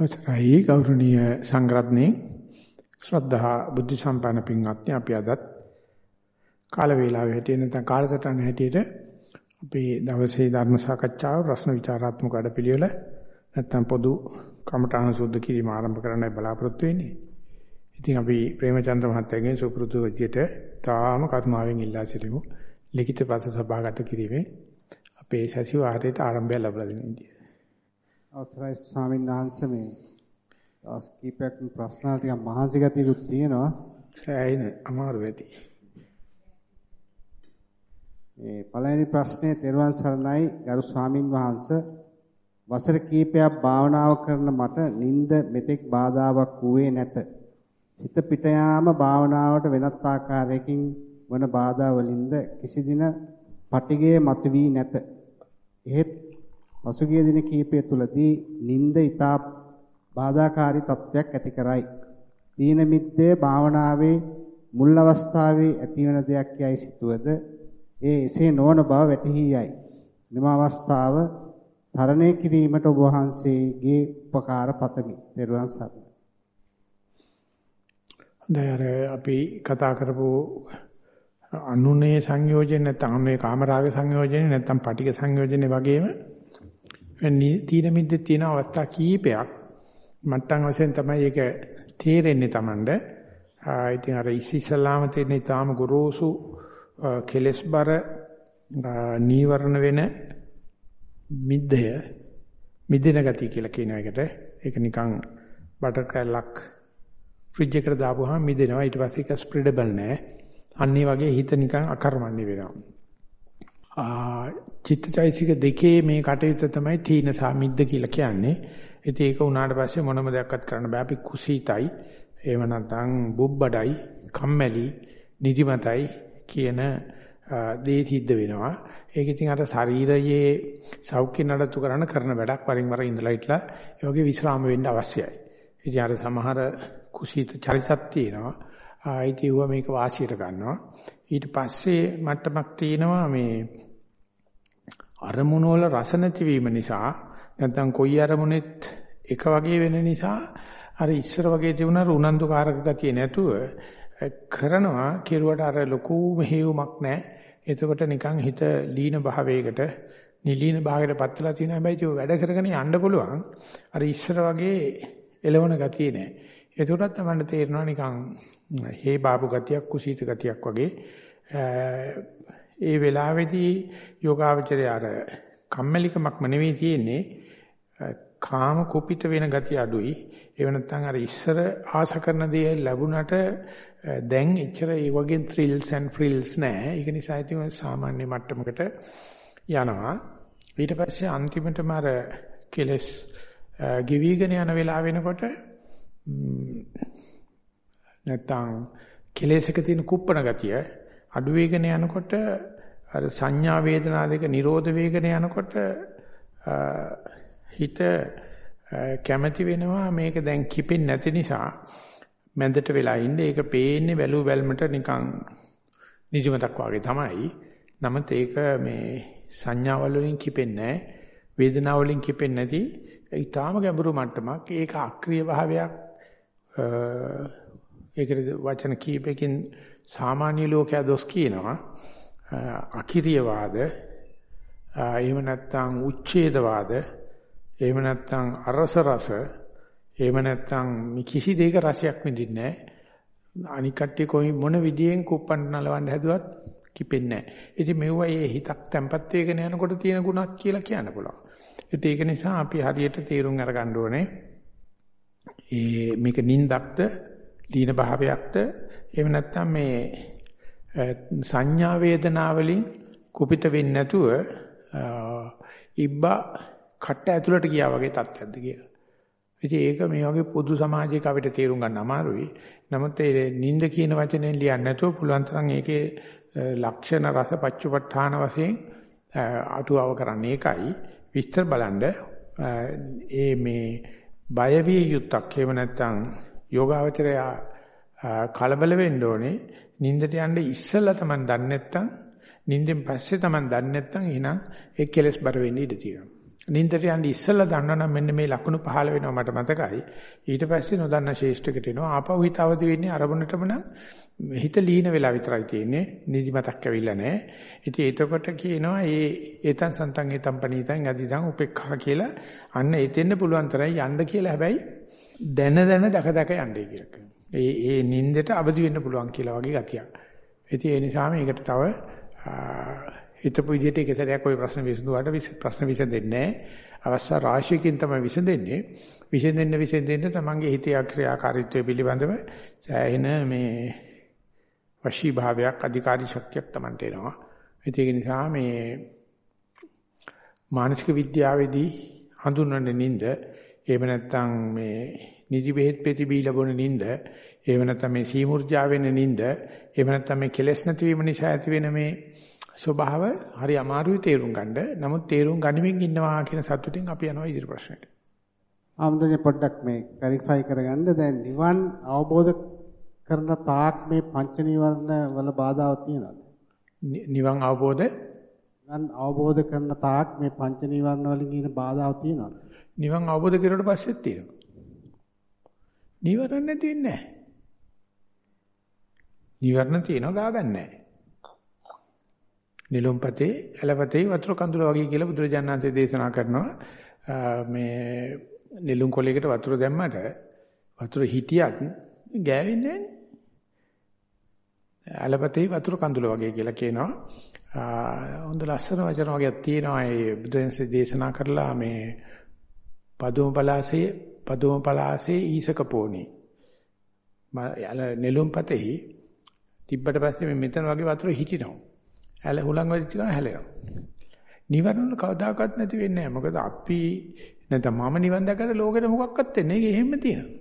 අවසරයි ගෞරවනීය සංග්‍රහණේ ශ්‍රද්ධා බුද්ධ සම්පන්න පින්වත්නි අපි අදත් කාල වේලාවේ හැටියට නැත්නම් කාලසටහන හැටියට අපේ දවසේ ධර්ම සාකච්ඡාව ප්‍රශ්න විචාරාත්මක වැඩපිළිවෙල නැත්නම් පොදු කමඨාන සුද්ධ කිරීම ආරම්භ කරන්නයි බලාපොරොත්තු වෙන්නේ. ඉතින් අපි ප්‍රේමචන්ද්‍ර මහත්තයාගෙන් සුපුරුදු විදියට තාම කරුණාවෙන් ඉල්ලා සිටිමු. ලිඛිත ප්‍රශ්න සභාගත කිරීමේ අපේ සතිವಾರයට ආරම්භය ලැබලා දෙන විදියට. අවසරයි ස්වාමීන් වහන්සේ මේ දවස් කීපයක් ප්‍රශ්න ටිකක් මහන්සි ගතියකුත් තියෙනවා. සෑයින අමාරු වෙති. මේ පළවෙනි ප්‍රශ්නේ තෙරුවන් සරණයි ගරු ස්වාමින් වහන්සේ වසර කීපයක් භාවනාව කරන මට නිින්ද මෙතෙක් බාධාවක් වූයේ නැත. සිත පිට යාම භාවනාවට වෙනත් ආකාරයකින් වන බාධා වලින්ද කිසි දින පටිගය මතුවී නැත. එහෙත් පසුගිය දින කීපය තුලදී නිින්ද ඊතා බාධාකාරී තත්ත්වයක් ඇති කරයි. දීන මිද්දේ භාවනාවේ මුල් අවස්ථාවේ ඇතිවන දෙයක් යයි සිටුවද ඒ එසේ නොවන බව වැටහි යයි. මෙම අවස්ථාව තරණය කිරීමට ඔබ වහන්සේගේ උපකාර පතමි. ත්වන් සරණයි. දැන් අපි කතා කරපු අනුනේ සංයෝජන නැත්නම් අනුනේ කාමරාග සංයෝජන නැත්නම් පටික සංයෝජන වගේම තීන මිද්දේ තියෙන අවස්ථා කීපයක්. මට්ටම් වශයෙන් තමයි ඒක තේරෙන්නේ Tamand. ඉතින් අර ඉස්සෙල්ලාම තියෙන ඊටාම ගොරෝසු කෙලස්බර නීවරණ වෙන මිද්දය මිදින ගතිය කියලා කියන එකට. ඒක නිකන් බටර් කැල්ලක් ෆ්‍රිජ් එකට දාපුවාම මිදෙනවා. ඊට පස්සේ ඒක ස්ප්‍රෙඩබල් නෑ. අන්නේ වගේ හිත නිකන් අකර්මණ්‍ය වෙනවා. චිත්තචෛසික දෙකේ මේ කටයුත්ත තමයි තීන සාමිද්ද කියලා කියන්නේ. ඉතින් ඒක උනාට පස්සේ මොනම දෙයක්වත් කරන්න බෑ අපි කුසීතයි. එහෙම නැත්නම් බුබ්බඩයි, කම්මැලි, නිදිමතයි කියන දේ සිද්ධ වෙනවා. ඒක ඉතින් අර ශරීරයේ සෞඛ්‍ය නඩත්තු කරන කරන වැඩක් වරින් වර ඉඳලා හිටලා ඒ වගේ විශ්‍රාම වෙන්න අවශ්‍යයි. ඉතින් අර සමහර කුසීත චරිතක් තියෙනවා. ආයිතිව මේක වාසියට ගන්නවා. ඊට පස්සේ මට්ටමක් තියෙනවා මේ අරමුණ වල රස නැතිවීම නිසා නැත්නම් කොයි අරමුණෙත් එක වගේ වෙන නිසා අර ඉස්සර වගේ තිබුණ උනන්දු කාරක ගතිය නැතුව කරනවා කෙරුවට අර ලොකු මෙහෙයුමක් නැහැ. එතකොට නිකන් හිත ලීන භාවයකට නිලීන භාවයකට පත් වෙලා තියෙන හැබැයි ඒක වැඩ කරගෙන යන්න පුළුවන්. අර ඉස්සර වගේ එළවණ ගතිය නැහැ. එතකොටත් තමයි තේරෙනවා නිකන් හේ බාබු ගතියක් කුසීත ගතියක් වගේ. ඒ වෙලාවේදී යෝගාවචරය අර කම්මැලිකමක්ම නෙවෙයි තියෙන්නේ. කාම කුපිත වෙන ගතිය අඩුයි. ඒව නැත්නම් අර ඉස්සර ආස කරන දේ ලැබුණට දැන් එච්චර ඒ වගේ thrills and frills නැහැ ඒක නිසා ඉතින් සාමාන්‍ය මට්ටමකට යනවා. ඊට පස්සේ අන්තිමටම අර කෙලස් ගෙවිගෙන යන වෙලාව වෙනකොට නැත්නම් කෙලෙසක තියෙන කුප්පණ ගතිය අඩු වේගන යනකොට අර සංඥා වේදනා දෙක නිරෝධ වේගන යනකොට හිත කැමැති වෙනවා මේක දැන් කිපෙන්නේ නැති නිසා මැදට වෙලා ඉන්නේ ඒක පේන්නේ වැලු වැල්මට නිකන් නිදිමතක් වගේ තමයි. නමුත් ඒක මේ සංඥාවල් වලින් කිපෙන්නේ නැහැ. වේදනාව වලින් කිපෙන්නේ නැති ඊටාම ගැඹුරු මට්ටමක්. ඒක අක්‍රීය භාවයක් ඒකට වචන කීපකින් සාමාන්‍ය ලෝකයා දොස් කියනවා. අකිරියවාද එහෙම නැත්නම් උච්ඡේදවාද එහෙම නැත්නම් අරස රස එහෙම නැත්නම් කිසි දෙයක රසයක් විඳින්නේ නැහැ. අනික් කට්ටිය කොයි මොන විදියෙන් කුප්පන්න නලවන්න හැදුවත් කිපෙන්නේ නැහැ. ඉතින් මෙවුවා මේ හිතක් තැම්පත් වෙගෙන යනකොට තියෙන ගුණක් කියලා කියන්න පුළුවන්. ඉතින් ඒක නිසා අපි හරියට තීරුම් අරගන්න ඕනේ. ඒ මේක නින්දක්ද? දීන භාවයක්ද එහෙම නැත්නම් මේ සංඥා වේදනා වලින් කුපිත වෙන්නේ නැතුව ඉබ්බා කට ඇතුළට ගියා වගේ තත්ත්වයක්ද කියලා. ඉතින් ඒක මේ වගේ පොදු සමාජයක අපිට තේරුම් ගන්න අමාරුයි. නමුත් ඒ නිନ୍ଦ කියන වචනේ ලියන්න නැතුව පුළුවන් තරම් ඒකේ ලක්ෂණ රස පච්චපට්ඨාන වශයෙන් අටුවව කරන්නේ ඒකයි. විස්තර බලන්න ඒ මේ බය විය යුත්තක් එහෙම නැත්නම් යෝගාවචරය කලබල වෙන්න ඕනේ නින්දට යන්න ඉස්සෙල්ලා Taman දන්නේ නැත්නම් නින්දෙන් පස්සේ Taman දන්නේ නැත්නම් එහෙනම් ඒ කෙලස් බර වෙන්න ඉඩ තියෙනවා. නින්දට යන්න ඉස්සෙල්ලා දන්නවනම් මෙන්න මේ ලකුණු පහළ වෙනවා මට මතකයි. ඊට පස්සේ නොදන්න ශේෂ්ඨකට එනවා. ආපහු හිත අවදි වෙන්නේ අරමුණටම නම් හිත ලීන වෙලා විතරයි තියෙන්නේ. නිදිමතක් ඇවිල්ලා නැහැ. ඉතින් එතකොට කියනවා ඒ ඒතන් සන්තන් ඒතන් පනීතන් අදිතන් උපේක්ඛා කියලා අන්න එතෙන්න පුළුවන් තරයි යන්න කියලා හැබැයි දැන දැන දක දක යන්නේ කියලා. ඒ ඒ නින්දට අවදි වෙන්න පුළුවන් කියලා වගේ ගතියක්. ඉතින් ඒ නිසා මේකට තව හිතපු විදිහට එක සැරයක් ওই ප්‍රශ්න විසඳුවාට ප්‍රශ්න විසඳෙන්නේ නැහැ. අවස්ථා රාශියකින් තමයි විසඳෙන්නේ. විසඳෙන්න විසඳෙන්න තමන්ගේ හිතේ ක්‍රියාකාරීත්වය පිළිබඳව සෑහෙන මේ වශී භාවයක් අධිකාරී ශක්තියක් තමන්ට එනවා. ඒක නිසා මේ මානසික විද්‍යාවේදී හඳුන්වන්නේ නින්ද එහෙම නැත්නම් මේ නිදි බෙහෙත් පෙති බීලා බොන නින්ද එහෙම නැත්නම් මේ සීමුර්ජා වෙන නින්ද එහෙම නැත්නම් මේ කෙලෙස් නැතිවීම නිසා ඇති වෙන මේ ස්වභාව හරි අමාරුයි තේරුම් ගන්න. නමුත් තේරුම් ගනිමින් ඉන්නවා කියන සතුටින් අපි යනවා ඉදිරි ප්‍රශ්නෙට. ආම්දුනේ පොඩ්ඩක් මේ ක්ලැරිෆයි කරගන්න දැන් නිවන් අවබෝධ කරන තාක් මේ පංච නීවරණ වල බාධාවක් තියෙනවද? නිවන් අවබෝධ නිවන් අවබෝධ කරන තාක් මේ පංච නීවරණ වලින් ඉන බාධාවක් තියෙනවද? නිවන් අවබෝධ කරුවට පස්සෙත් තියෙනවා. නීවරණ නැති වෙන්නේ නැහැ. නීවරණ තියෙනවා ගා ගන්න නැහැ. නිලොම්පතේ ඇලපතේ වතුර කඳුල වගේ කියලා බුදුරජාණන් වහන්සේ දේශනා කරනවා මේ නිලුම් කොලයකට වතුර දැම්මට වතුර හිටියත් ගෑවෙන්නේ නැහැ. ඇලපතේ වතුර කඳුල වගේ කියලා කියනවා. හොඳ ලස්සන වචන වගේක් තියෙනවා ඒ බුදුන්සේ දේශනා කරලා මේ පදුම පලාසේ පදුම පලාසේ ඊසක පොණි. නිලුම්පතේ තිබ්බට පස්සේ මෙතන වගේ වතුර හිටිනවා. ඇල හුලං වෙච්ච ගමන් හැලෙනවා. නිවර්ණ කවදාකවත් නැති වෙන්නේ නැහැ. මොකද අපි නැත්නම් මම නිවන් දැකලා ලෝකෙට මොකක්වත් වෙන්නේ නැහැ. ඒක එහෙම තියෙනවා.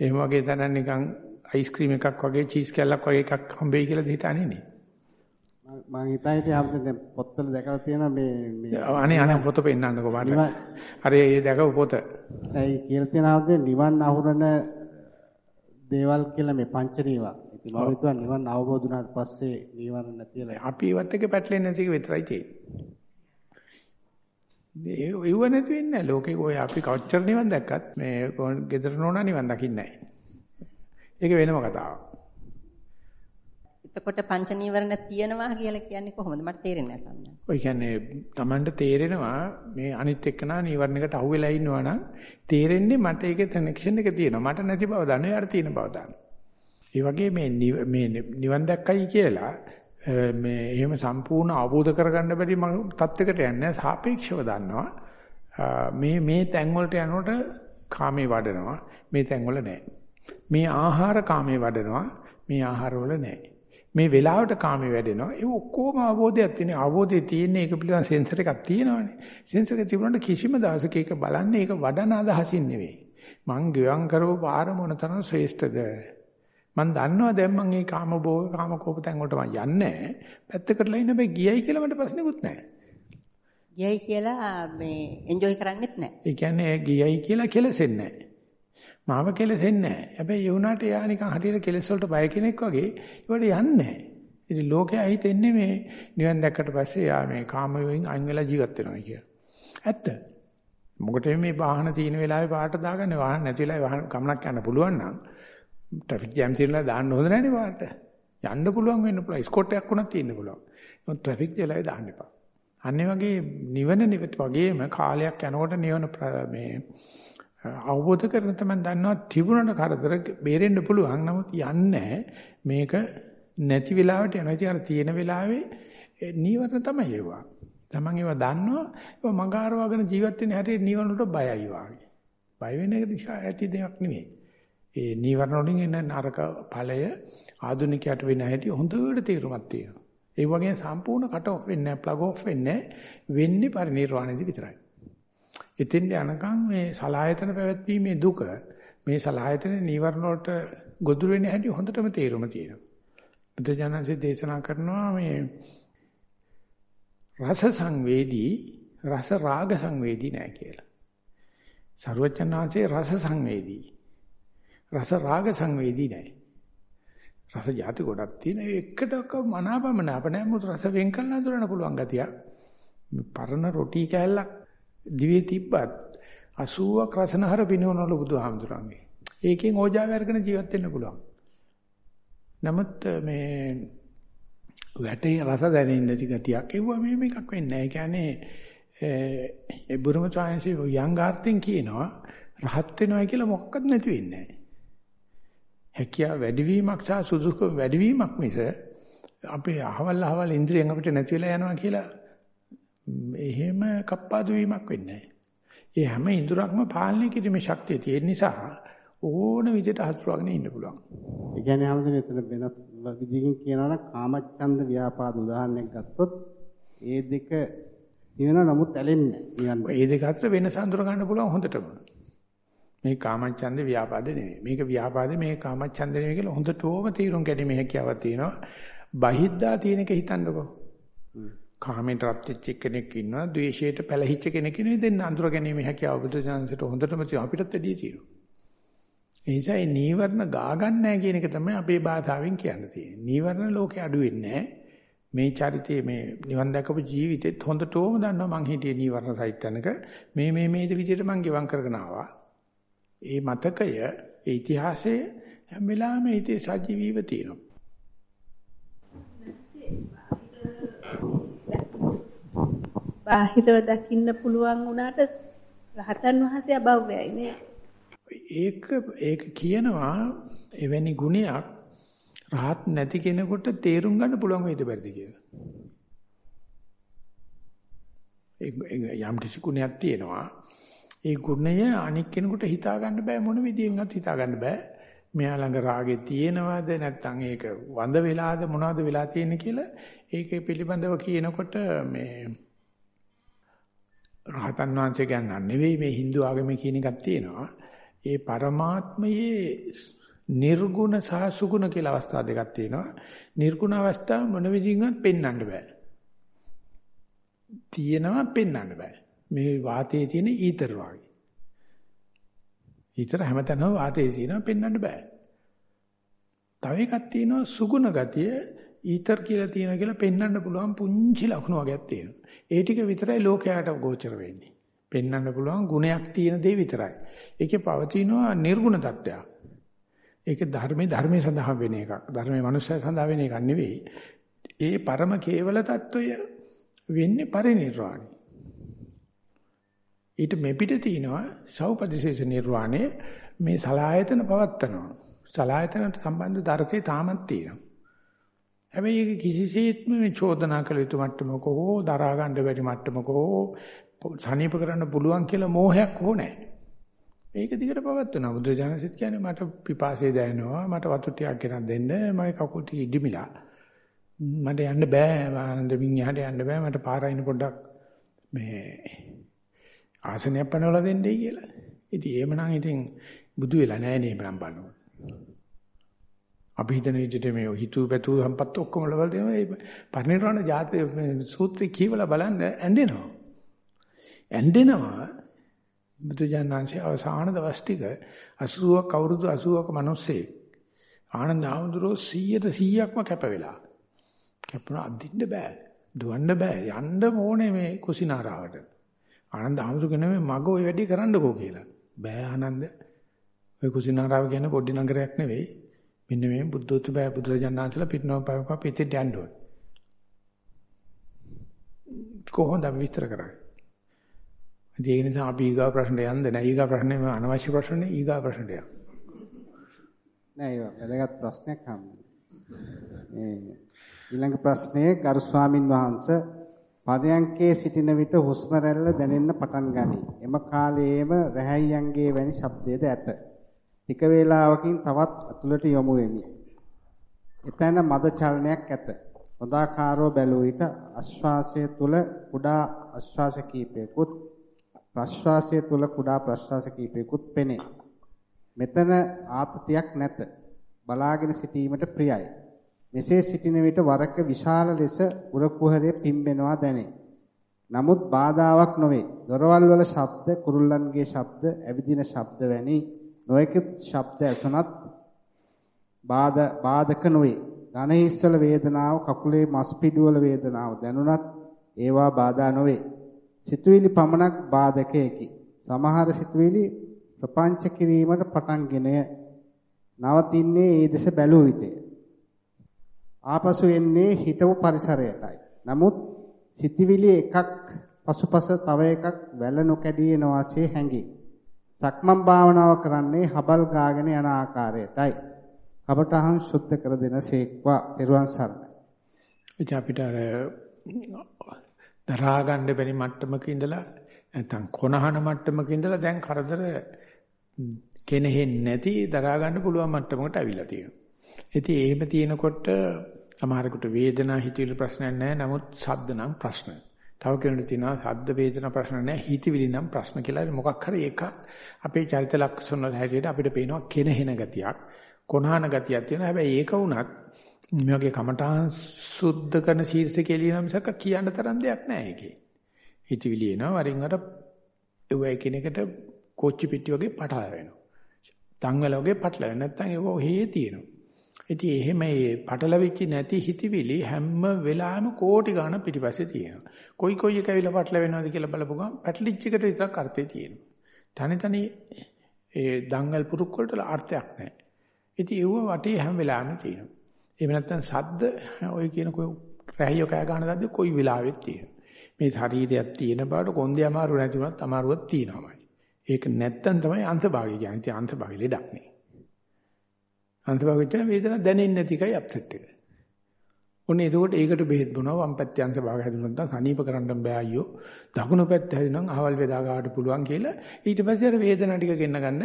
එහෙම වගේ තනන් නිකන් අයිස්ක්‍රීම් එකක් වගේ චීස් කැල්ලක් වගේ එකක් හම්බෙයි කියලා හිතන්නේ නේ. මම හිතයි අපිට දැන් පොත්වල දැකලා තියෙනවා මේ මේ අනේ අනේ පොත පෙන්නන්නකෝ මට. හරි ඒ දැකපු පොත. ඒ කියලා තියෙනවා නිවන් අහුරන දේවල් කියලා මේ පංච නීවා. ඉතින් මම හිතුවා නිවන් අවබෝධ වුණාට පස්සේ නිවන නැතිලා අපි ඉවත් එක පැටලෙන්නේ නැති එක විතරයි තියෙන්නේ. ඒව නැති වෙන්නේ නැහැ. ලෝකේ ඔය අපි කවච්චර නිවන් දැක්කත් මේ ගෙදර නෝනා නිවන් දකින්නේ නැහැ. ඒක වෙනම කතාවක්. එතකොට පංච නීවරණ තියෙනවා කියලා කියන්නේ කොහොමද? මට තේරෙන්නේ නැහැ සම්මත. ඔය කියන්නේ Tamanට තේරෙනවා මේ අනිත් එක්කනා නීවරණයකට අහු වෙලා ඉන්නවා නම් තේරෙන්නේ මට ඒකේ කනෙක්ෂන් එක තියෙනවා. මට නැති බව දන්නවා. යාට තියෙන බව දන්නවා. ඒ වගේ මේ මේ නිවන් දැක්කයි කියලා මේ එහෙම සම්පූර්ණ අවබෝධ කරගන්න බැරි තත්යකට යන්නේ සාපේක්ෂව දන්නවා. මේ මේ තැන් වලට යනකොට කාමේ වඩනවා. මේ තැන් වල නැහැ. මේ ආහාර කාමේ වඩනවා. මේ ආහාර වල නැහැ. මේ වෙලාවට කාමේ වැඩෙනවා. ඒ ඔක්කොම අවබෝධයක් තියෙන. අවබෝධයේ තියෙන එක පිළිබඳ සෙන්සර් එකක් තියෙනවානේ. සෙන්සර් එක තිබුණාට කිසිම දවසක ඒක බලන්නේ ඒක වඩන අදහසින් නෙවෙයි. මං ගෙවම් කරව පාර මොන තරම් ශ්‍රේෂ්ඨද? මම දන්නවා දැන් මම මේ කාම භෝග කාම කෝප තැන් වලට මම යන්නේ නැහැ. පැත්තකටලා ඉන්න බෑ ගියයි කියලා මට ප්‍රශ්නෙකුත් නැහැ. ගියයි කියලා මේ එන්ජොයි කරන්නෙත් නැහැ. ඒ කියන්නේ ගියයි කියලා කෙලසෙන්නේ නැහැ. මාව කෙලසෙන්නේ නැහැ. හැබැයි ඒ වුණාට එයා නිකන් හරියට කෙලස් වලට බය කෙනෙක් වගේ ඒවට යන්නේ නැහැ. ඉතින් ලෝකයා හිතන්නේ මේ නිවන් දැක්කට පස්සේ යා මේ කාම වලින් අයින් වෙලා ජීවත් වෙනවා කියලා. ඇත්ත. මොකටද මේ වාහන තියෙන වෙලාවේ පාට දාගන්නේ වාහන නැති වෙලාවේ ගමනක් යන්න පුළුවන් නම් ට්‍රැෆික් ජෑම් තියෙනවා දාන්න හොඳ නැහැ නේ වාට. යන්න පුළුවන් වෙන්න පුළුවන්. ස්කොට් එකක් වුණත් තියෙන්න පුළුවන්. මොකද ට්‍රැෆික් ජලයි දාන්න එපා. අන්නේ වගේ නිවන නිවත් වගේම කාලයක් යනකොට නිවන මේ අවබෝධ කරගෙන තමයි දන්නවා තිබුණට කරදර බේරෙන්න පුළුවන්. නමුත් යන්නේ මේක නැති වෙලාවට යනවා. ඉතින් අර තියෙන වෙලාවේ නීවරණ තමයි ඒවා. Taman ඒවා දන්නවා. ඒවා මඟ ආරවගෙන ජීවත් වෙන හැටි නීවරණ වලට බයයි වාගේ. බය වෙන එක දිහා ඇති දෙයක් නෙමෙයි. ඒ නීවරණ වලින් එන නරක ඵලය ආධුනිකයට වෙන හැටි හොඳට තේරුමක් තියෙනවා. ඒ වගේ සම්පූර්ණ කට් ඔෆ් වෙන්නේ නැහැ, ප්ලග් ඔෆ් වෙන්නේ වෙන්නේ පරිණිරවාණයදී විතරයි. ඉතින් යනකම් මේ සලායතන පැවැත්වීමේ දුක මේ සලායතන නීවරණ වලට ගොදුරු වෙන හැටි හොඳටම තේරුම තියෙනවා. බුදුජානන්සේ දේශනා කරනවා මේ රස සංවේදී රස රාග සංවේදී නැහැ කියලා. සරුවචනාංශේ රස සංවේදී රස රාග සංවේදී නැහැ. රස જાති ගොඩක් තියෙන එකටක මනාපමනාප නැහැ මුත් රස වෙන් කළා අඳුරන්න පුළුවන් ගතියක්. පරණ රොටි කෑල්ලක් දිවේ තිබ්බත් 80ක් රසනහර පිනවනවලු බුදුහාමුදුරන්ගේ. ඒකෙන් ඕජාව අරගෙන ජීවත් වෙන්න පුළුවන්. නමුත් මේ වැටේ රස දැනෙන්නේ නැති ගතියක් ඒවා මේ මේකක් වෙන්නේ නැහැ. ඒ කියන්නේ ඒ බුරුම සායන්සි යංගාර්ථෙන් කියනවා රහත් වෙනවා කියලා මොකක්වත් නැති වෙන්නේ නැහැ. හැකියාව වැඩිවීමක් සහ සුදුසුකම් වැඩිවීමක් මිස අපේ අහවල් අහවල් ඉන්ද්‍රියන් අපිට නැති වෙලා යනවා කියලා එහෙම කප්පාදු වීමක් වෙන්නේ. ඒ හැම ඉඳුරක්ම පාලනය කිරීමේ ශක්තිය තියෙන නිසා ඕන විදිහට හසුරවගෙන ඉන්න පුළුවන්. ඒ කියන්නේ හැමදෙම එතන වෙනස් විදිහකින් කියනවා නම් කාමච්ඡන්ද ව්‍යාපාද උදාහරණයක් ගත්තොත් ඒ දෙක තියෙනවා නමුත් ඇලෙන්නේ නැහැ. ඒ දෙක අතර වෙනස අඳුර ගන්න පුළුවන් හොඳටම. මේ කාමච්ඡන්ද ව්‍යාපාද නෙවෙයි. මේක ව්‍යාපාද මේ කාමච්ඡන්ද නෙවෙයි කියලා හොඳටම තීරුම් ගැනීම හැකියාවක් තියෙනවා. බහිද්දා තියෙන එක හිතන්නකෝ. කාමෙන් රත් වෙච්ච කෙනෙක් ඉන්නවා, ද්වේෂයට පැලහිච්ච කෙනෙක් ඉන්නවා. දෙන්න අඳුර ගැනීම හැකියාව බුදු දහමසට හොඳටම තියෙනවා. අපිටත් වැඩි තියෙනවා. ඒ නිසා මේ නීවරණ ගා ගන්න නැහැ කියන එක තමයි අපේ භාෂාවෙන් කියන්න තියෙන්නේ. නීවරණ ලෝකේ අඩු වෙන්නේ මේ චරිතයේ මේ නිවන් දැකපු ජීවිතෙත් හොඳටම දන්නවා මං හිටියේ නීවරණ සහිතනක මේ මේ මේ විදිහට මං ගෙවම් කරගෙන ආවා. ඒ මතකය, ඒ ඉතිහාසය හැම වෙලාවෙම හිතේ සජීවීව තියෙනවා. බාහිරව දකින්න පුළුවන් වුණාට රහතන් වහන්සේ අභව්‍යයි නේ. ඒක ඒක කියනවා එවැනි ගුණයක් රහත් නැති කෙනෙකුට තේරුම් ගන්න පුළුවන් වේද බැරිද කියලා. යම් කිසි ගුණයක් තියෙනවා. ඒ ගුණය අනික් කෙනෙකුට හිතා ගන්න බෑ මොන විදියෙන්වත් හිතා ගන්න බෑ. මෙයා ළඟ රාගේ තියෙනවද නැත්නම් ඒක වඳ වෙලාද මොනවද වෙලා තියෙන්නේ කියලා ඒකේ පිළිබඳව කියනකොට මේ රහතන් වහන්සේ කියන්න නෙවෙයි මේ Hindu ආගමේ කියන එකක් තියෙනවා. ඒ පරමාත්මයේ නිර්ගුණ සහ සුගුණ කියලා අවස්ථා දෙකක් තියෙනවා. නිර්ගුණ අවස්ථාව මොන විදිහින්වත් පෙන්වන්න බෑ. තියෙනවා පෙන්වන්න බෑ. මේ වාතයේ තියෙන ඊතර වගේ. ඊතර හැමතැනම වාතයේ තියෙනවා පෙන්වන්න බෑ. තව එකක් තියෙනවා සුගුණ ගතිය ඊතර කියලා තියෙනවා කියලා පෙන්වන්න පුළුවන් පුංචි ලකුණු වර්ගයක් තියෙනවා. ඒ ටික විතරයි ලෝකයට ගෝචර වෙන්නේ. පෙන්වන්න පුළුවන් ගුණයක් තියෙන දේ විතරයි. ඒකේ පවතිනවා නිර්ගුණ தත්වයක්. ඒක ධර්මයේ ධර්මයේ සඳහා වෙන එකක්. ධර්මයේ මනුස්සය සඳහා වෙන එකක් නෙවෙයි. ඒ පරම කේවල தত্ত্বය වෙන්නේ පරිණිරවාණි. ඊට මෙපිට තියෙනවා සෞපදිශේෂ නිර්වාණය මේ සලායතන පවත්තනවා. සලායතනට සම්බන්ධ ධර්තේ තාමත් තියෙනවා. හැබැයි ඒක කිසිසේත්ම මේ චෝදනා කළ යුතු මට්ටමක හෝ දරා ගන්න බැරි මට්ටමක හෝ සනීප කරන්න පුළුවන් කියලා මෝහයක් හෝ නැහැ. මේක දිගට පවත්වනවා. බුදුජානසිත කියන්නේ මට පිපාසය දැනෙනවා. මට වතු ටිකක් ගෙනත් දෙන්න. මම කකුල් ටික ඉදිමිලා. මට යන්න බෑ. ආනන්දමින් යහට යන්න බෑ. මට පාරයින් පොඩ්ඩක් මේ ආසනයක් පනවලා දෙන්නයි කියලා. ඉතින් එහෙමනම් ඉතින් බුදු වෙලා නැහැ නේ මම බලනවා. අපි හිතන විදිහට මේ හිතුව පැතුව සම්පත් ඔක්කොම ලබා දෙනවා. ඒ පරිණිරවණ ජාති සූත්‍රය කියවලා බලන්න ඇඬෙනවා. ඇඬෙනවා බුදුජානනාංශයේ අවසාන දවස් ටික 80ක් අවුරුදු 80ක මිනිස්සේ ආනන්ද ආමඳුරෝ 100ට 100ක්ම කැප වෙලා. කැපුණා අදින්න බෑ. දුවන්න බෑ. යන්න ඕනේ මේ කුසිනාරාවට. ආනන්ද ආමඳුරගෙන මේ මග ওই වැඩි කරන්නකෝ කියලා. බෑ ආනන්ද. ඔය කුසිනාරාව කියන්නේ පොඩි නගරයක් නෙවෙයි. මෙන්න මේ බුද්ධෝත්ත බෑ බුදුරජාණන්සලා පිටනව පවපා පිටින් යන්න ඕනේ. කොහොමද අපි විස්තර කරන්නේ? ඒ නිසා අපි ඊගා ප්‍රශ්නට යන්න නෑ. ඊගා ප්‍රශ්නේ අනවශ්‍ය ප්‍රශ්නේ ඊගා ප්‍රශ්නට යන්න. නෑ ඒක වැදගත් ප්‍රශ්නයක් හම්බුනේ. මේ ඊළඟ ප්‍රශ්නේ ගරු ස්වාමින් වහන්සේ පරයන්කේ සිටින විට හුස්ම රැල්ල දැනෙන්න පටන් ගනී. එම කාලයේම රැහැයියන්ගේ වැනි ශබ්දයේද ඇත. ටික වේලාවකින් තවත් අතුලට යොමු වෙමි. එතන මද චලනයක් ඇත. හොදාකාරව බැලුව විට ආශ්වාසය තුල කුඩා ආශ්වාස කීපයකුත් ප්‍රශ්වාසය තුල කුඩා ප්‍රශ්වාස කීපයකුත් පෙනේ. මෙතන ආතතියක් නැත. බලාගෙන සිටීමට ප්‍රියයි. මෙසේ සිටින විට වරක විශාල ලෙස උර කුහරයේ පිම්බෙනවා දැනේ. නමුත් බාධාවක් නොවේ. දොරවල් වල ශබ්ද, කුරුල්ලන්ගේ ශබ්ද, ඇවිදින ශබ්ද වැනි නොයෙකුත් ශබ්ද ඇසුණත් බාධක නොවේ. ධනහිස්වල වේදනාව, කකුලේ මස් පිඩුවල වේදනාව දැනුණත් ඒවා බාධා නොවේ. සිතුවිලි පමණක් බාධකයකි. සමහර සිතුවිලි ප්‍රපංච කිරීමට පටන්ගෙනය. නවතින්නේ ඒ දෙස බැලුව විටය. ආපසු එන්නේ හිතව පරිසරයටයි. නමුත් සිතුවිලි එකක් පසුපස තව එකක් වැල නොකැඩී එන වාසේ හැඟේ. සක්මන් භාවනාව කරන්නේ හබල් ගාගෙන යන ආකාරයටයි. කපටහන් සුද්ධ කර දෙනසේක්වා. ත්වන් සරණයි. එච අපිට අර දරා ගන්න බැරි මට්ටමක ඉඳලා නැත්නම් කොනහන මට්ටමක ඉඳලා දැන් කරදර කෙනෙහෙන්නේ නැති දරා ගන්න පුළුවන් මට්ටමකට අවිලා තියෙනවා. ඉතින් එහෙම තියෙනකොට සමහරකට වේදනා හිතවිලි ප්‍රශ්නයක් නැහැ. නමුත් ශබ්ද නම් ප්‍රශ්න. තව කෙනෙකුට තියෙනවා ශබ්ද වේදනා ප්‍රශ්න නැහැ. හිතවිලි නම් ප්‍රශ්න කියලා මොකක් හරි එකක් අපේ චරිත ලක්ෂණ වල හැටියට අපිට පේනවා කෙනෙහෙන ගතියක්, කොනහන ගතියක් තියෙනවා. හැබැයි ඒක වුණත් මේ වගේ කමඨාන් සුද්ධ කරන ශීර්ෂකේ ලියන මිසක කියන්න තරම් දෙයක් නැහැ ඒකේ. හිතවිලි එනවා වරින් වර ඒ එකිනෙකට කෝච්චි පිටි වගේ පටල වෙනවා. තංගල වගේ පටල වෙනවා. නැත්තම් ඒක ඔහේ තියෙනවා. ඉතින් එහෙම මේ පටලවිච්ච නැති හිතවිලි හැම වෙලාවෙම කෝටි ගණන් පිටිපස්සේ තියෙනවා. කොයි කොයි එක ඇවිල්ලා පටල වෙනවද කියලා බලපුවම පැටලිච්ච එකට විතරක් අර්ථය තියෙනවා. තනි තනි ඒ දංගල් පුරුක් වලට අර්ථයක් නැහැ. ඉතින් ඒව වටේ හැම වෙලාවෙම තියෙනවා. එහෙම නැත්නම් සද්ද ඔය කියන කොයි රැහිය කෑ ගන්න දද්ද කොයි වෙලාවෙත් තියෙනවා. මේ ශරීරයක් තියෙන බවට කොන්දේ අමාරු නැති වුණත් අමාරුවක් තියෙනවාමයි. ඒක නැත්තම් තමයි අන්තභාගය කියන්නේ. ඉතින් අන්තභාගය ලෙඩක් නේ. අන්තභාගය වේදනාවක් දැනෙන්නේ නැති එකයි අප්සෙට් එක. ඔන්න එතකොට ඒකට බෙහෙත් බොනවා වම් පැත්තේ අන්තභාගය හැදුනොත් නම් සනීප කරන්න බෑ අයියෝ. දකුණු පැත්ත හැදුනනම් අහවල් වේදා ගන්නට පුළුවන් කියලා ඊට පස්සේ අර වේදනාව ටික ගෙන්න ගන්න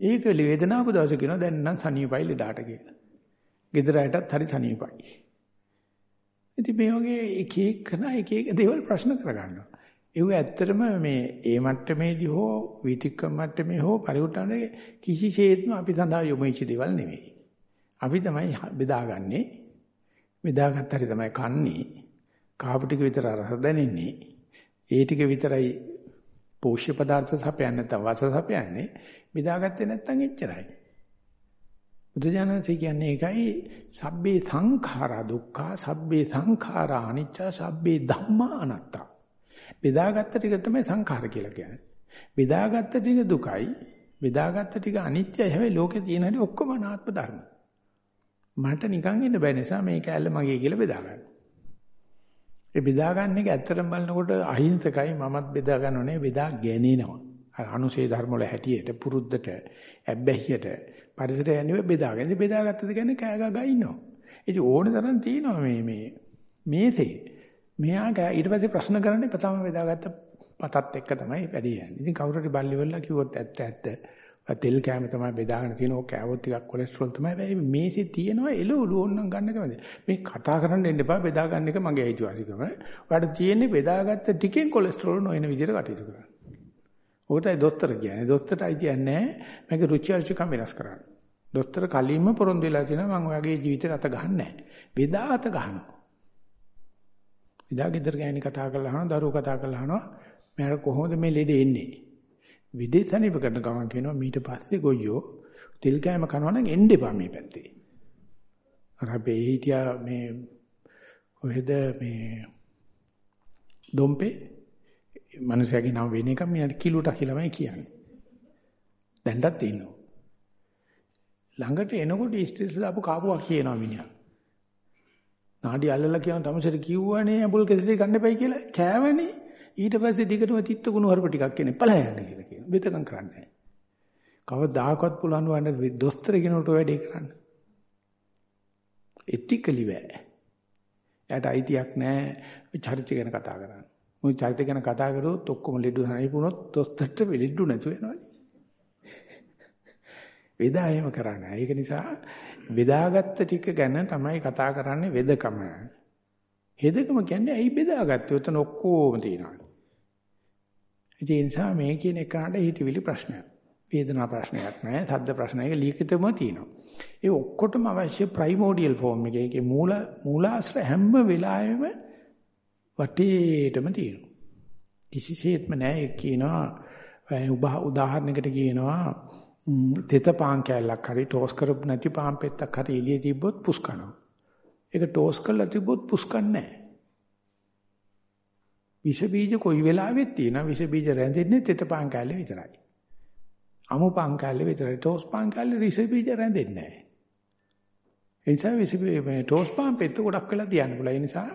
ඒක වේදනාව දවස කියනවා දැන් නම් සනීපයි ලෙඩාට කියලා. ගෙදරටත් හරි සනීපයි. ඉතින් මේ වගේ එක එක කරන එක එක දේවල් ප්‍රශ්න කරගන්නවා. ඒව ඇත්තටම මේ ඒ මට්ටමේදී හෝ විතික්කම මට්ටමේ හෝ පරිවර්තනයේ කිසිසේත්ම අපි සඳහා යොමු වෙච්ච දේවල් නෙවෙයි. අපි තමයි බෙදාගන්නේ. බෙදාගත්ත හැටි තමයි කන්නේ. කාපු ටික විතර රස දැනෙන්නේ. ඒ ටික විතරයි පෝෂ්‍ය පදාර්ථ සපයන්නේ නැත්නම් වස සපයන්නේ. බෙදාගත්තේ නැත්නම් එච්චරයි. බුදුජානසී කියන්නේ ඒකයි සබ්බේ සංඛාරා දුක්ඛා සබ්බේ සංඛාරා අනිච්චා සබ්බේ ධම්මා අනාත්තා. බෙදාගත්ත ටික තමයි සංඛාර කියලා කියන්නේ. බෙදාගත්ත ටික දුකයි, බෙදාගත්ත ටික අනිත්‍යයි. හැබැයි ලෝකේ තියෙන හැටි ඔක්කොම අනාත්ම ධර්ම. මට නිකන් ඉන්න බැහැ නිසා මේ කැලල මගේ කියලා බෙදා ගන්න. ඒ බෙදා ගන්න එක ඇත්තටම බලනකොට අහිංසකයි මමත් බෙදා ගන්නව නේ බෙදා ගැනීනවා. අර අනුසේ ධර්ම වල හැටියට පුරුද්දට ඇබ්බැහියට පරිසරය යන්නේ බෙදාගෙන. ඉතින් බෙදාගත්තද කියන්නේ කෑ ගගා ඉන්නවා. ඉතින් ඕන තරම් තියෙනවා මේ මේ මේසේ. මෙයා ඊට පස්සේ ප්‍රශ්න කරන්නේ පතම බෙදාගත්ත පතත් එක්ක තමයි වැඩි යන්නේ. ඉතින් කවුරු හරි බල්ලි වෙලා කිව්වොත් ඇත්ත ඇත්ත. තෙල් කෑම තමයි බෙදාගෙන තියෙන ඕක කෑවොත් ටිකක් කොලෙස්ටරෝල් තමයි වෙයි. මේසේ තියෙනවා එළවලු ඕනනම් ගන්න කමද. මේ කතා කරන්න එන්න එපා බෙදා ගන්න එක මගේ අයිතිවාසිකම. ඔයාලට තියෙන්නේ බෙදාගත්ත ටිකෙන් කොලෙස්ටරෝල් නොයන විදිහට කටයුතු කරන්න. ඔකටයි දොස්තර කියන්නේ. දොස්තරට අයිති නැහැ මගේ රුචි අරුචිකම් වෙනස් කරන්න. දොස්තර කලින්ම පොරොන්දු වෙලා තියෙනවා මම ඔයාගේ ජීවිතේ අත ගහන්නේ නැහැ. බෙදා අත ගහනවා. ඉදා ගෙදර ගෑණි කතා කරලා අහනවා දරුවෝ කතා කරලා අහනවා මට කොහොමද මේ ලෙඩ එන්නේ? විදේශනිප කරන ගමන් කියනවා මීට පස්සේ ගොයියෝ තෙල් කෑම කනවා නම් එන්න එපා මේ පැත්තේ. අර අපේ හිටියා මේ කොහෙද මේ දොම්පේ මනුස්සයාගේ නම වෙන එක මිනිහට කිලුට කියලාමයි කියන්නේ. දැන්ටත් තියෙනවා. ළඟට එනකොට ස්ට්‍රෙස් දාපු කාපුවා කියනවා මිනිහා. නාඩි අල්ලලා කියන තමසර කිව්වනේ අපුල් කෙසෙලි ගන්න එපයි කියලා කෑවනේ. ඊට පස්සේ දිගටම තිත්ත කුණු හරප ටිකක් එන්නේ පළය යන්න කියලා කියනවා. බෙතකම් කරන්නේ නැහැ. කවදාකවත් පුළුවන් වන්නේ දොස්තර කෙනෙකුට වැඩේ කරන්න. එටිකලි බෑ. එයාට අයිතියක් නැහැ චරිත ගැන කතා කරන්න. මොකද චරිත ගැන කතා කරොත් ඔක්කොම ලෙඩු හනිපුණොත් දොස්තරට ලෙඩු නැතු වෙනවනේ. වේදා එහෙම කරන්නේ. ඒක නිසා බෙදාගත්ත ටික ගැන තමයි කතා කරන්නේ වෙදකම. හෙදකම කියන්නේ ඇයි බෙදාගත්තේ? උතන ඔක්කොම තියෙනවා. ඒ නිසා මේ කියන එකට හිතවිලි ප්‍රශ්නයක්. වේදනා ප්‍රශ්නයක් නෑ, සද්ද ප්‍රශ්නයක ලිඛිතම තියෙනවා. ඒ ඔක්කොටම අවශ්‍ය ප්‍රයිමෝඩියල් ෆෝම් එකේ ඒකේ මූල මූලාශ්‍ර හැම වෙලාවෙම වටේටම තියෙනවා. කිසිසේත්ම නෑ ඒ කියනවා උදාහරණයකට කියනවා තෙත පාන් කෑල්ලක් හරි ටෝස් කරපු නැති පාන් පෙත්තක් හරි එළියේ තිබ්බොත් පුස් කනවා. ඒක ටෝස් කරලා තිබ්බොත් පුස්කන්නේ නැහැ. විස බීජ කොයි වෙලාවෙත් තියෙනවා විස බීජ රැඳෙන්නේ තෙත පාන් කැල්ලේ විතරයි. අමු පාන් කැල්ලේ විතරයි ටෝස් පාන් කැල්ලේ විස බීජ රැඳෙන්නේ නැහැ. ඒ නිසා විස මේ ටෝස් පාන් පෙත්ත ගොඩක් වෙලා තියන්න පුළුවන්. ඒ නිසා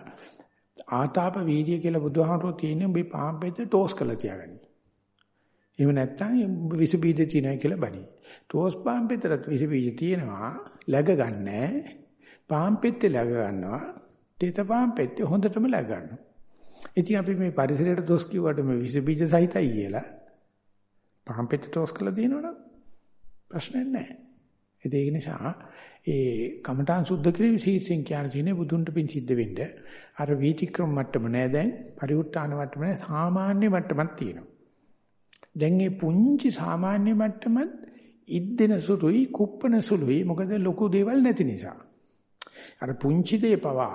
ආතාප වීර්ය කියලා බුදුහාමුදුරුවෝ තියෙන්නේ උඹේ පාන් පෙත්ත ටෝස් කරලා තියාගන්න. එහෙම නැත්නම් විස බීජ තියෙනවා කියලා බණි. ටෝස් පාන් පෙත්තට විස බීජ තියෙනවා läග ගන්නෑ. පාන් පෙත්තේ läග ගන්නවා. තෙත පාන් පෙත්තේ හොඳටම läග ගන්නවා. ඉතින් අපි මේ පරිසරයට දොස් කිව්වට මේ විස බීජ සහිතයි කියලා පහන් පෙත්ත ටෝස් කරලා දිනවනම් ප්‍රශ්නයක් නැහැ. ඒක නිසා ඒ කමඨාන් සුද්ධ කිරීම ශීර්ෂයෙන් කියන තියෙන්නේ බුදුන්ට පින් සිද්ධ වෙන්න. අර වීතික්‍රම මට්ටම නෑ දැන් පරිඋත් ทาน මට්ටම නෑ සාමාන්‍ය මට්ටමක් තියෙනවා. දැන් මේ පුංචි සාමාන්‍ය මට්ටමත් ඉද්දෙන සුළුයි කුප්පන සුළුයි මොකද ලොකු දේවල් නැති නිසා. අර පුංචි දේ පවා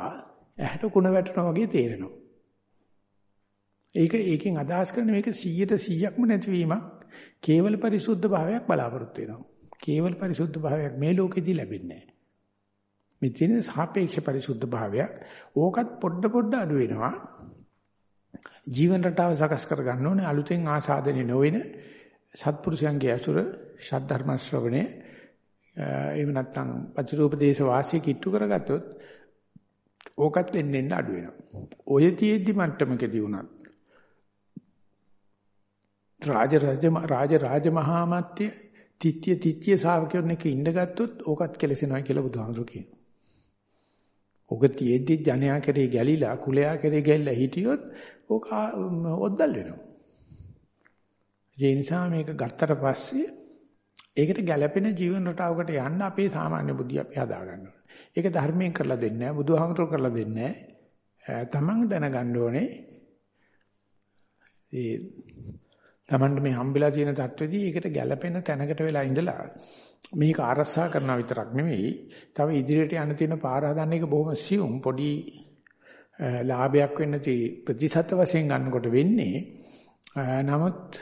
ඇහැට කුණ වැටෙනවා වගේ තේරෙනවා. ඒක ඒකෙන් අදහස් කරන්නේ මේක 100ට 100ක්ම නැතිවීමක් කේවල පරිසුද්ධ භාවයක් බලාපොරොත්තු වෙනවා. කේවල පරිසුද්ධ භාවයක් මේ ලෝකෙදී ලැබෙන්නේ නැහැ. මේ තියෙන සාපේක්ෂ පරිසුද්ධ භාවයක් ඕකත් පොඩ පොඩ අඩු වෙනවා. ජීවන රටාව සකස් කර ගන්න ඕනේ අලුතෙන් ආසාදනය නොවන සත්පුරුෂයන්ගේ අසුර ශාද්ධර්ම ශ්‍රවණේ එහෙම නැත්නම් පතිරූපදේශ වාසිය කිට්ටු කරගත්තොත් ඕකත් එන්න එන්න අඩු වෙනවා. ඔය තියෙද්දි මට්ටමකදී උනත් රාජ රාජ රාජ මහාමත්ය තිත්‍ය තිත්‍ය ශාවකයන් එක ඉඳගත්තොත් ඕකත් කෙලසෙනවා කියලා බුදුහාමුදුරු කියනවා. ඕක තියෙද්දි ජනයා කරේ ගැලිලා කුලයා කරේ ගැලිලා හිටියොත් ඕක ඔද්දල් වෙනවා. ඒ නිසා මේක ගත්තට පස්සේ ඒකට ගැළපෙන ජීවන රටාවකට යන්න අපේ සාමාන්‍ය බුද්ධිය අපි හදා ගන්න ඕනේ. ඒක ධර්මයෙන් කරලා දෙන්නේ නැහැ, බුදුහාමුදුරුවෝ කරලා දෙන්නේ නැහැ. තමන් දැනගන්න ඕනේ. ඒ තමන්ට මේ හම්බෙලා තියෙන தത്വෙදී ඒකට ගැළපෙන තැනකට වෙලා ඉඳලා මේක ආරසා කරනවා විතරක් නෙමෙයි තව ඉදිරියට යන තියෙන පාර හදන්න එක බොහොම සියුම් පොඩි ලාභයක් වෙන්න තී ප්‍රතිශත වශයෙන් ගන්නකොට වෙන්නේ නමුත්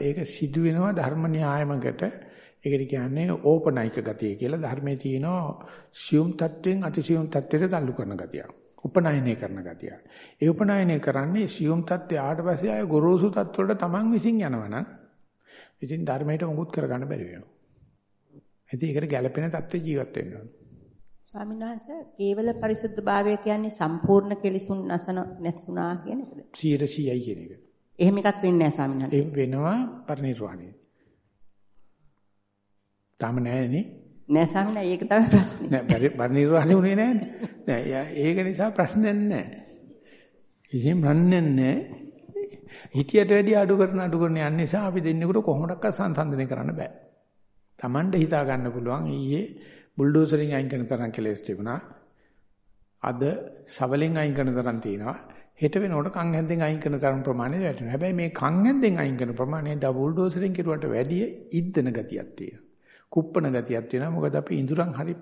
ඒක සිදු වෙනවා ධර්ම න්‍යායමකට ඒකට කියන්නේ ඕපනයික ගතිය කියලා ධර්මයේ තියෙන සියුම් தත්වෙන් අතිසියුම් தත්වයට تعلق කරන ගතිය. උපනයනය කරන ගතිය. ඒ උපනයනය කරන්නේ සියුම් தත්ත්වය ආවට පස්සේ ආය ගොරෝසු தත්වලට Taman විසින් යනවනම් ඉතින් ධර්මයට මුකුත් කරගන්න බැරි වෙනවා. ඉතින් ඒකට ගැළපෙන தත්ත්වෙ ජීවත් වෙන්න ඕන. ස්වාමීන් වහන්සේ කේවල පරිසුද්ධභාවය කියන්නේ සම්පූර්ණ කෙලිසුන් නැසන නැසුණා කියන එකද? 100%යි කියන එක. එහෙම එකක් වෙන්නේ නැහැ ස්වාමීන් වහන්සේ. ඒ වෙනවා පරිණිරවාණය. තාම නැහැ නේ. ස්වාමීන් වහන්සේ ඒක තමයි ප්‍රශ්නේ. නෑ පරිණිරවාණය උනේ නෑනේ. නෑ ඒක නිසා ප්‍රශ්නයක් නෑ. කිසිම ප්‍රශ්නයක් නෑ. හිතියට වැඩි අඩු කරන අඩු කරන යන නිසා අපි දෙන්නෙකුට කොහොමඩක්වත් සංසන්දනය කරන්න බෑ. Tamanට හිතා ගන්න පුළුවන් ඊයේ බුල්ඩෝසරින් අයින් කරන තරම් කෙලස් තිබුණා. අද සවලෙන් අයින් කරන තරම් තියෙනවා. හෙට වෙනකොට කන් හැන්දෙන් අයින් කරන තරම් ප්‍රමාණය වැටෙනවා. හැබැයි මේ කන් හැන්දෙන් අයින් කරන ප්‍රමාණය ද බුල්ඩෝසරින් කෙරුවට වැඩිය ඉද්දන ගතියක් තියෙනවා. කුප්පන ගතියක් තියෙනවා. මොකද අපි ඉඳුරන් හරි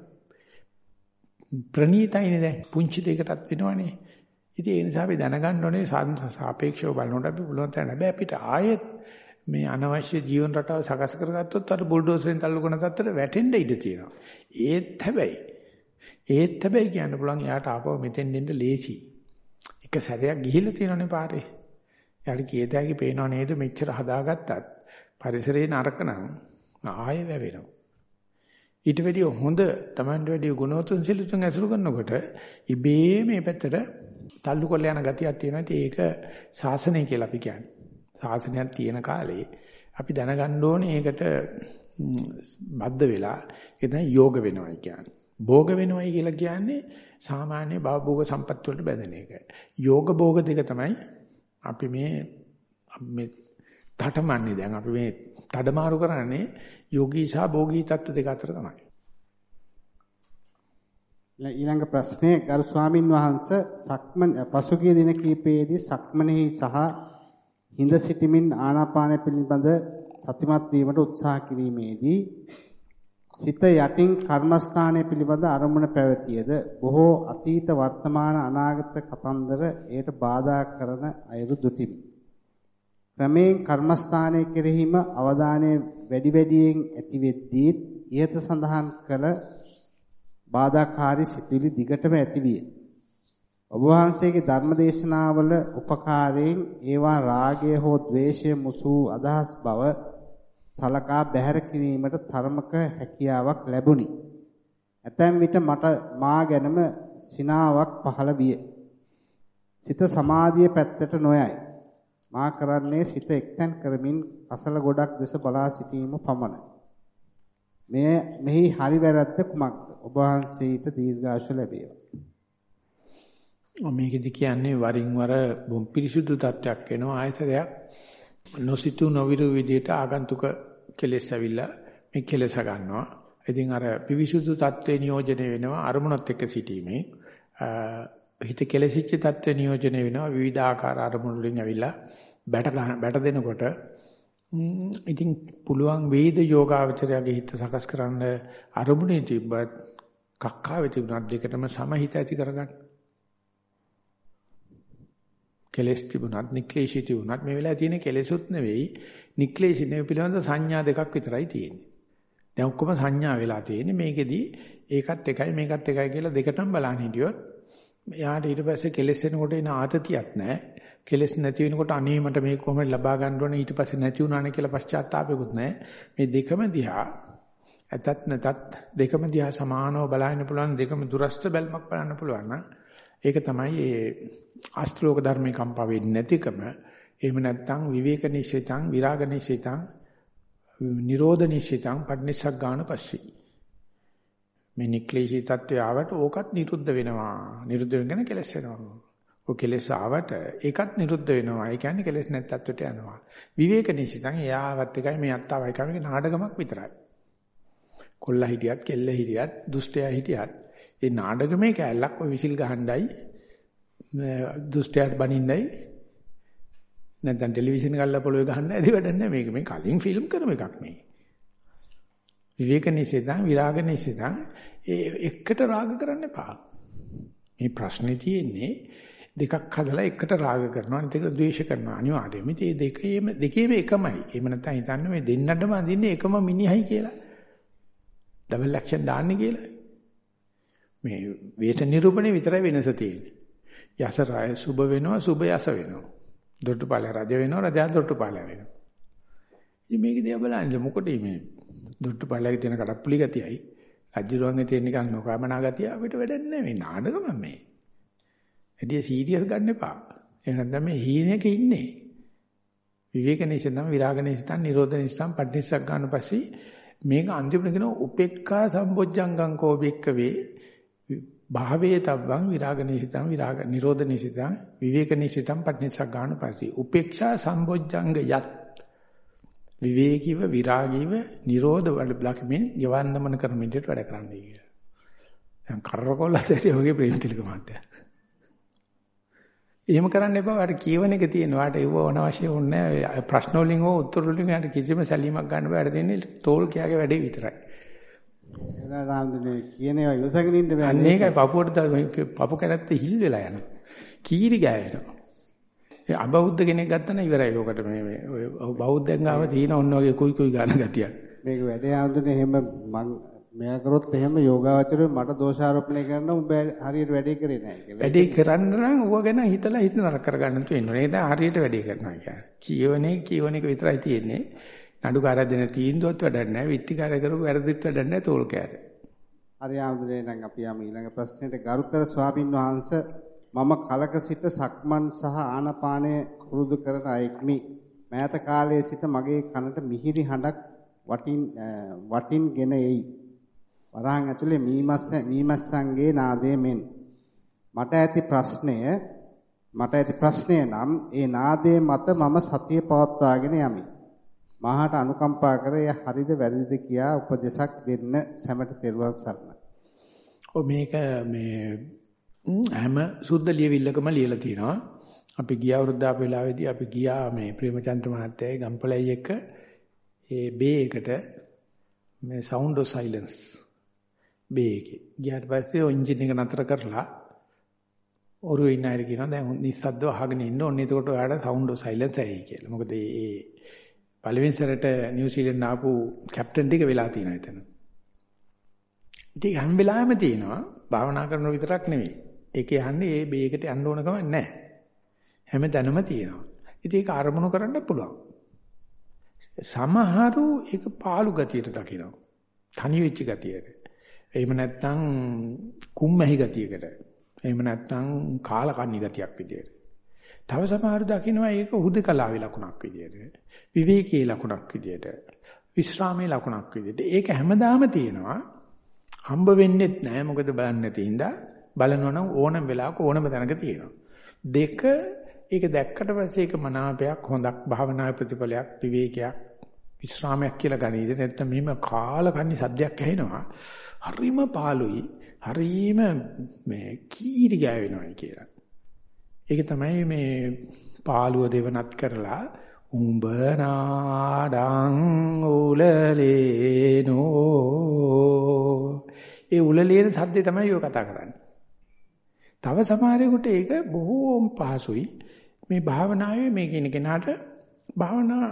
ප්‍රණීතයිනේ දැන් පුංචි දෙයකටත් වෙනවනේ. ඉතින් ඒ නිසා අපි දැනගන්න ඕනේ සාපේක්ෂව බලනකොට අපි පුළුවන් තරම් හැබැයි අපිට ආයෙත් මේ අනවශ්‍ය ජීවන රටාව සකස් කරගත්තොත් අර බුල්ඩෝසරෙන් තල්ලු කරන තත්තර වැටෙන්න ඉඩ තියෙනවා. ඒත් හැබැයි ඒත් හැබැයි කියන්න පුළුවන් යාට ආපහු මෙතෙන් දෙන්න ලේසි. එක සැරයක් ගිහිල්ලා තියෙනනේ පාරේ. යාට කීයදාගේ පේනව නේද මෙච්චර හදාගත්තත් පරිසරේ නරක නම් ආයෙ වැවෙනවා. ඊට වැඩිය හොඳ Tamanට වැඩිය ගුණෝතුන් සිලුතුන් ඇසුරු කරනකොට ඉබේ මේ පැත්තට තල්ලු කරලා යන ගතියක් තියෙනවා. ඉතින් ඒක සාසනය කියලා අපි කියන්නේ. සාසනයක් තියෙන කාලේ අපි දැනගන්න ඕනේ ඒකට බද්ධ වෙලා ඒ තමයි යෝග වෙනවා කියන්නේ. භෝග වෙනවයි කියලා කියන්නේ සාමාන්‍ය භවභෝග සම්පත් වලට බැඳෙන එක. යෝග භෝග දෙක තමයි අපි මේ මේ තටමන්නේ දැන් අපි මේ තඩමාරු කරන්නේ යෝගී සහ භෝගී තත්ත්ව දෙක අතර තමයි. ඊළඟ ප්‍රශ්නය ගරු ස්වාමින් වහන්සේ සක්මන් පසුගිය දින කීපයේදී සක්මනෙහි සහ හිඳ සිටමින් ආනාපාන පිළිබඳ සතිමත් වීමට උත්සාහ කිරීමේදී සිත යටින් කර්මස්ථානය පිළිබඳ අරමුණ පැවතියද බොහෝ අතීත වර්තමාන අනාගත කතන්දර එයට බාධා කරන අයුරු දුතිමි. ක්‍රමයෙන් කර්මස්ථානයේ කෙරෙහිම අවධානය වැඩි වැඩියෙන් ඇති වෙද්දී ඉහත සඳහන් කළ බාධාකාරී සිතුවිලි දිගටම ඇතිවිය. ඔබ වහන්සේගේ ධර්මදේශනාවල උපකාරයෙන් ඒවා රාගය හෝ ද්වේෂය මුසු අදහස් බව සලකා බැහැර කිරීමට තරමක හැකියාවක් ලැබුණි. ඇතැම් විට මට මා ගැනම සිනාවක් පහළ විය. සිත සමාධිය පැත්තට නොයයි. මා කරන්නේ සිත එක්තැන් කරමින් අසල ගොඩක් දෙස බලා සිටීම පමණයි. මේ මෙහි හරි වැරද්ද කුමක්ද? ඔබ වහන්සේට දීර්ඝායුෂ ලැබේවා. මේකෙදි කියන්නේ වරින් වර බොම් පිරිසුදු තත්ත්වයක් වෙනවා ආයතනයක් නොසිතු නොවිරු විදියට ආගන්තුක කෙලෙස් ඇවිල්ලා මේ කෙලෙස ගන්නවා. ඉතින් අර පිවිසුදු තත්ත්වේ නියෝජනය වෙනවා අරමුණත් එක්ක සිටීමේ හිත කෙලෙසිච්ච තත්ත්වේ නියෝජනය වෙනවා විවිධාකාර අරමුණු වලින් ඇවිල්ලා බැට බැට දෙනකොට ඉතින් පුළුවන් වේද යෝගාවචරයගේ හිත සකස් කරන්න අරමුණේ තිබ්බත් කක්කාවේ තිබුණත් දෙකටම සමහිත ඇති කරගන්න. කෙලස් තිබුණත් නික්ලේශී තිබුණත් මේ වෙලාවේ තියෙන කෙලෙසුත් නෙවෙයි නික්ලේශී නෙවෙයි පිළිබඳ සංඥා දෙකක් විතරයි තියෙන්නේ. දැන් ඔක්කොම සංඥා වෙලා තියෙන්නේ මේකෙදි ඒකත් එකයි මේකත් එකයි කියලා දෙකටම බලන්න හිටියොත් එයාට ඊට පස්සේ කෙලස් එනකොට එන ආතතියක් නැහැ. කෙලස් නැති වෙනකොට අනේ මට මේක කොහොමද ලබා ගන්න ඕනේ ඊට පස්සේ නැති වුණානේ කියලා පශ්චාත්තාපයකුත් නැහැ. මේ දෙකම දිහා ඇතත් නැතත් දෙකම දිහා සමානව බලන්න පුළුවන් දෙකම දුරස්ත බැල්මක් බලන්න පුළුවන් නම් ඒක තමයි ඒ අෂ්ටලෝක ධර්මේ කම්පා වෙන්නේ නැතිකම. එහෙම නැත්නම් විවේක නිශ්චිතං විරාග නිශ්චිතං නිරෝධ නිශ්චිතං පඩ්නිසක් ගන්න පස්සේ මේ නික්ලේශී தත්වය ආවට ඕකත් නිරුද්ධ වෙනවා. නිරුද්ධ වෙනගෙන කෙලස් වෙනවා. ඔය කෙලස් ආවට ඒකත් නිරුද්ධ වෙනවා. ඒ කියන්නේ කෙලස් නැත් තත්වයට යනවා. විවේක නිශ්චිතං එයාවත් එකයි මේ අත්තාවයි කම එක නාඩගමක් විතරයි. කොල්ලා හිටියත් කෙල්ල හිටියත් දුෂ්ටයා හිටියත් ඒ නාඩගමේ කැලලක් ඔය විසිල් ගහන්නයි දුෂ්ටයාට බනින්නයි. නැත්නම් ටෙලිවිෂන් ගල්ලා පොළවේ ගහන්න ඇති වැඩක් නැහැ මේක මේ කලින් ෆිල්ම් කරන එකක් මේ. විවේක නිසෙදා විරාග නිසෙදා ඒ එකට රාග කරන්න එපා. මේ ප්‍රශ්නේ තියෙන්නේ දෙකක් හදලා එකට රාග කරනවා අනිත් එක ද්වේෂ කරනවා. අනිවාර්යයෙන් මේ දෙකේම දෙකේම එකමයි. එහෙම නැත්නම් හිතන්න මේ දෙන්නටම අඳින්නේ එකම මිනිහයි කියලා. ඩබල් ඇක්ෂන් දාන්නේ කියලා. මේ වේස නිරූපණය විතරයි වෙනස තියෙන්නේ යස රාය සුබ වෙනවා සුබ යස වෙනවා. දොට්ටුපාල රජ වෙනවා රජා දොට්ටුපාල වෙනවා. ඉතින් මේක දිහා බලන්න මොකටද මේ දොට්ටුපාලගේ තියෙන කඩප්පුලි ගතියයි රජුරුවන්ගේ තියෙන නිකන් නොකමනා ගතිය අපිට වැඩක් නැහැ මේ නාඩගම මේ. එදියේ සීරියස් ගන්න එපා. එහෙනම් මේ හීනෙක ඉන්නේ. විවේක නිසනම් විරාග නිසනම් නිරෝධ නිසනම් පටිච්චසක් ගන්න පස්සේ මේක අන්තිමට කියන උපේක්ඛා සම්බොජ්ජංගං කෝබෙක්ක වේ භාවයේ තබ්බං විරාග නිසිතං විරාග නිරෝධ නිසිතං විවේක නිසිතං පටිච්චසක් ගන්න පස්සේ උපේක්ෂා සම්බොජ්ජංග යත් විවේකීව විරාගීව නිරෝධ වල බ්ලක්මින් යවන්නමන කරන විදිහට වැඩ කරන්නයි කියලා. දැන් කරකොල්ලතේ වගේ ප්‍රේමතිලක මාත්‍යා. එහෙම කරන්න එපා. වාට කියවන එක තියෙනවා. වාට ඒව අනවශ්‍ය ඕනේ නැහැ. ප්‍රශ්න වලින් හෝ උත්තර වලින් යාට කිසිම සැලීමක් ගන්න බෑ. වාට දෙන්නේ තෝල් කියාගේ වැඩේ විතරයි. එලා රාම්දුනේ කියන ඒවා ඉවසගෙන ඉන්න බෑ. අන්න ඒකයි පපුවට පපු කැරැත්ත හිල් වෙලා යනවා. කීරි ගෑවෙනවා. ඒ අබෞද්ධ කෙනෙක් ගත්තා නම් ඉවරයි. ඔකට මේ මේ ඔය බෞද්ධයන් ගාව තියෙන ඔන්න ඔය කුයි කුයි ගන්න ගතියක්. මේක වැඩේ ආන්දුනේ එහෙම මං මෙයා කරොත් එහෙම යෝගාවචරය මට දෝෂාරෝපණය කරන උඹ හරියට වැඩේ කරේ නැහැ කියලා. වැඩේ කරන්න නම් ඌව ගැන හිතලා හිත නරක කරගන්න තු වෙනවා. නේද? හරියට වැඩේ කරනවා කියන්නේ. කියවනේ කියවන එක විතරයි තියෙන්නේ. නඩුකාරය දෙන තීන්දුවත් වැඩක් නැහැ. විත්තිකාරය කරපු වැරදිත් වැඩක් නැහැ තෝල්කයට. හරි ආමුදේ නම් අපි යමු ඊළඟ ප්‍රශ්නෙට ගරුතර ස්වාමින් වහන්සේ මම කලක සිට සක්මන් සහ ආනපානය පුරුදු කරන අයෙක්මි. මෑත කාලයේ සිට මගේ කනට මිහිරි හඬක් වටින් වටින්ගෙන එයි. වරහන් ඇතුලේ මීමස්ස මීමස්සන්ගේ නාදය මෙන්. මට ඇති ප්‍රශ්නය මට ඇති ප්‍රශ්නය නම් ඒ නාදයේ මත මම සතිය පවත්වාගෙන යමි. මාහට අනුකම්පා කර එය හරිද වැරදිද කියා උපදේශක් දෙන්න සැමට තෙරුවන් සරණයි. ඔව් මේක මේ හැම සුද්ධ ලියවිල්ලකම ලියලා තිනවා. අපි ගිය අවුරුද්දාප වෙලාවේදී අපි ගියා මේ ප්‍රේමචන්ද්‍ර මහත්තයයි ගම්පලයි එක්ක ඒ බේ එකට මේ sound of silence බේ එකේ. ගියාට පස්සේ ඔය එන්ජින් එක නතර කරලා ඔරුවේ ඉන්න අය කියනවා දැන් නිස්සද්දව අහගෙන ඉන්න ඕනේ. එතකොට ඔයාලට sound of silence ඇයි කියලා. මොකද මේ පළවෙනි සැරේට නිව්සීලන්ත ආපු කැප්ටන් ටික වෙලා තියෙනවා එතන. ඉතින් හැම වෙලාවෙම තියෙනවා භාවනා කරන විතරක් නෙවෙයි. ඒක යන්නේ ඒ බේකට යන්න ඕන කම නැහැ. හැම තැනම තියෙනවා. ඉතින් ඒක අරමුණු කරන්න පුළුවන්. සමහරු ඒක පාළු ගතියට දකිනවා. තනි වෙච්ච ගතියට. එහෙම නැත්නම් කුම්මැහි ගතියකට. එහෙම නැත්නම් කාලකන්ණි ගතියක් විදියට. තව සමහර දකින්නවා ඒක හුදකලාවේ ලකුණක් විදියට. විවේකී ලකුණක් විදියට. විශ්‍රාමයේ ලකුණක් විදියට. ඒක හැමදාම තියෙනවා. හම්බ වෙන්නේත් නැහැ මොකද බලන්නේ නැති හින්දා බලනවනම් ඕනම වෙලාවක ඕනම තැනක තියෙනවා. දෙක ඒක දැක්කට පස්සේ ඒක මනාපයක් හොඳක් භාවනාවේ ප්‍රතිඵලයක් විවේකයක් විශ්‍රාමයක් කියලා ගනීද නැත්නම් මෙහෙම කාලකන්ණි සද්දයක් ඇහෙනවා. හරිම පාළුයි. හරිම මේ කීරි ගෑවෙනවා කියලා. ඒක තමයි මේ පාළුව දෙවනත් කරලා උඹ නාඩං උලලේනෝ ඒ උලලේන සද්දේ තමයි ඔය කතා කරන්නේ. තව සමහරෙකුට ඒක බොහෝම පහසුයි. මේ භාවනාවේ මේ කියන කෙනාට භාවනා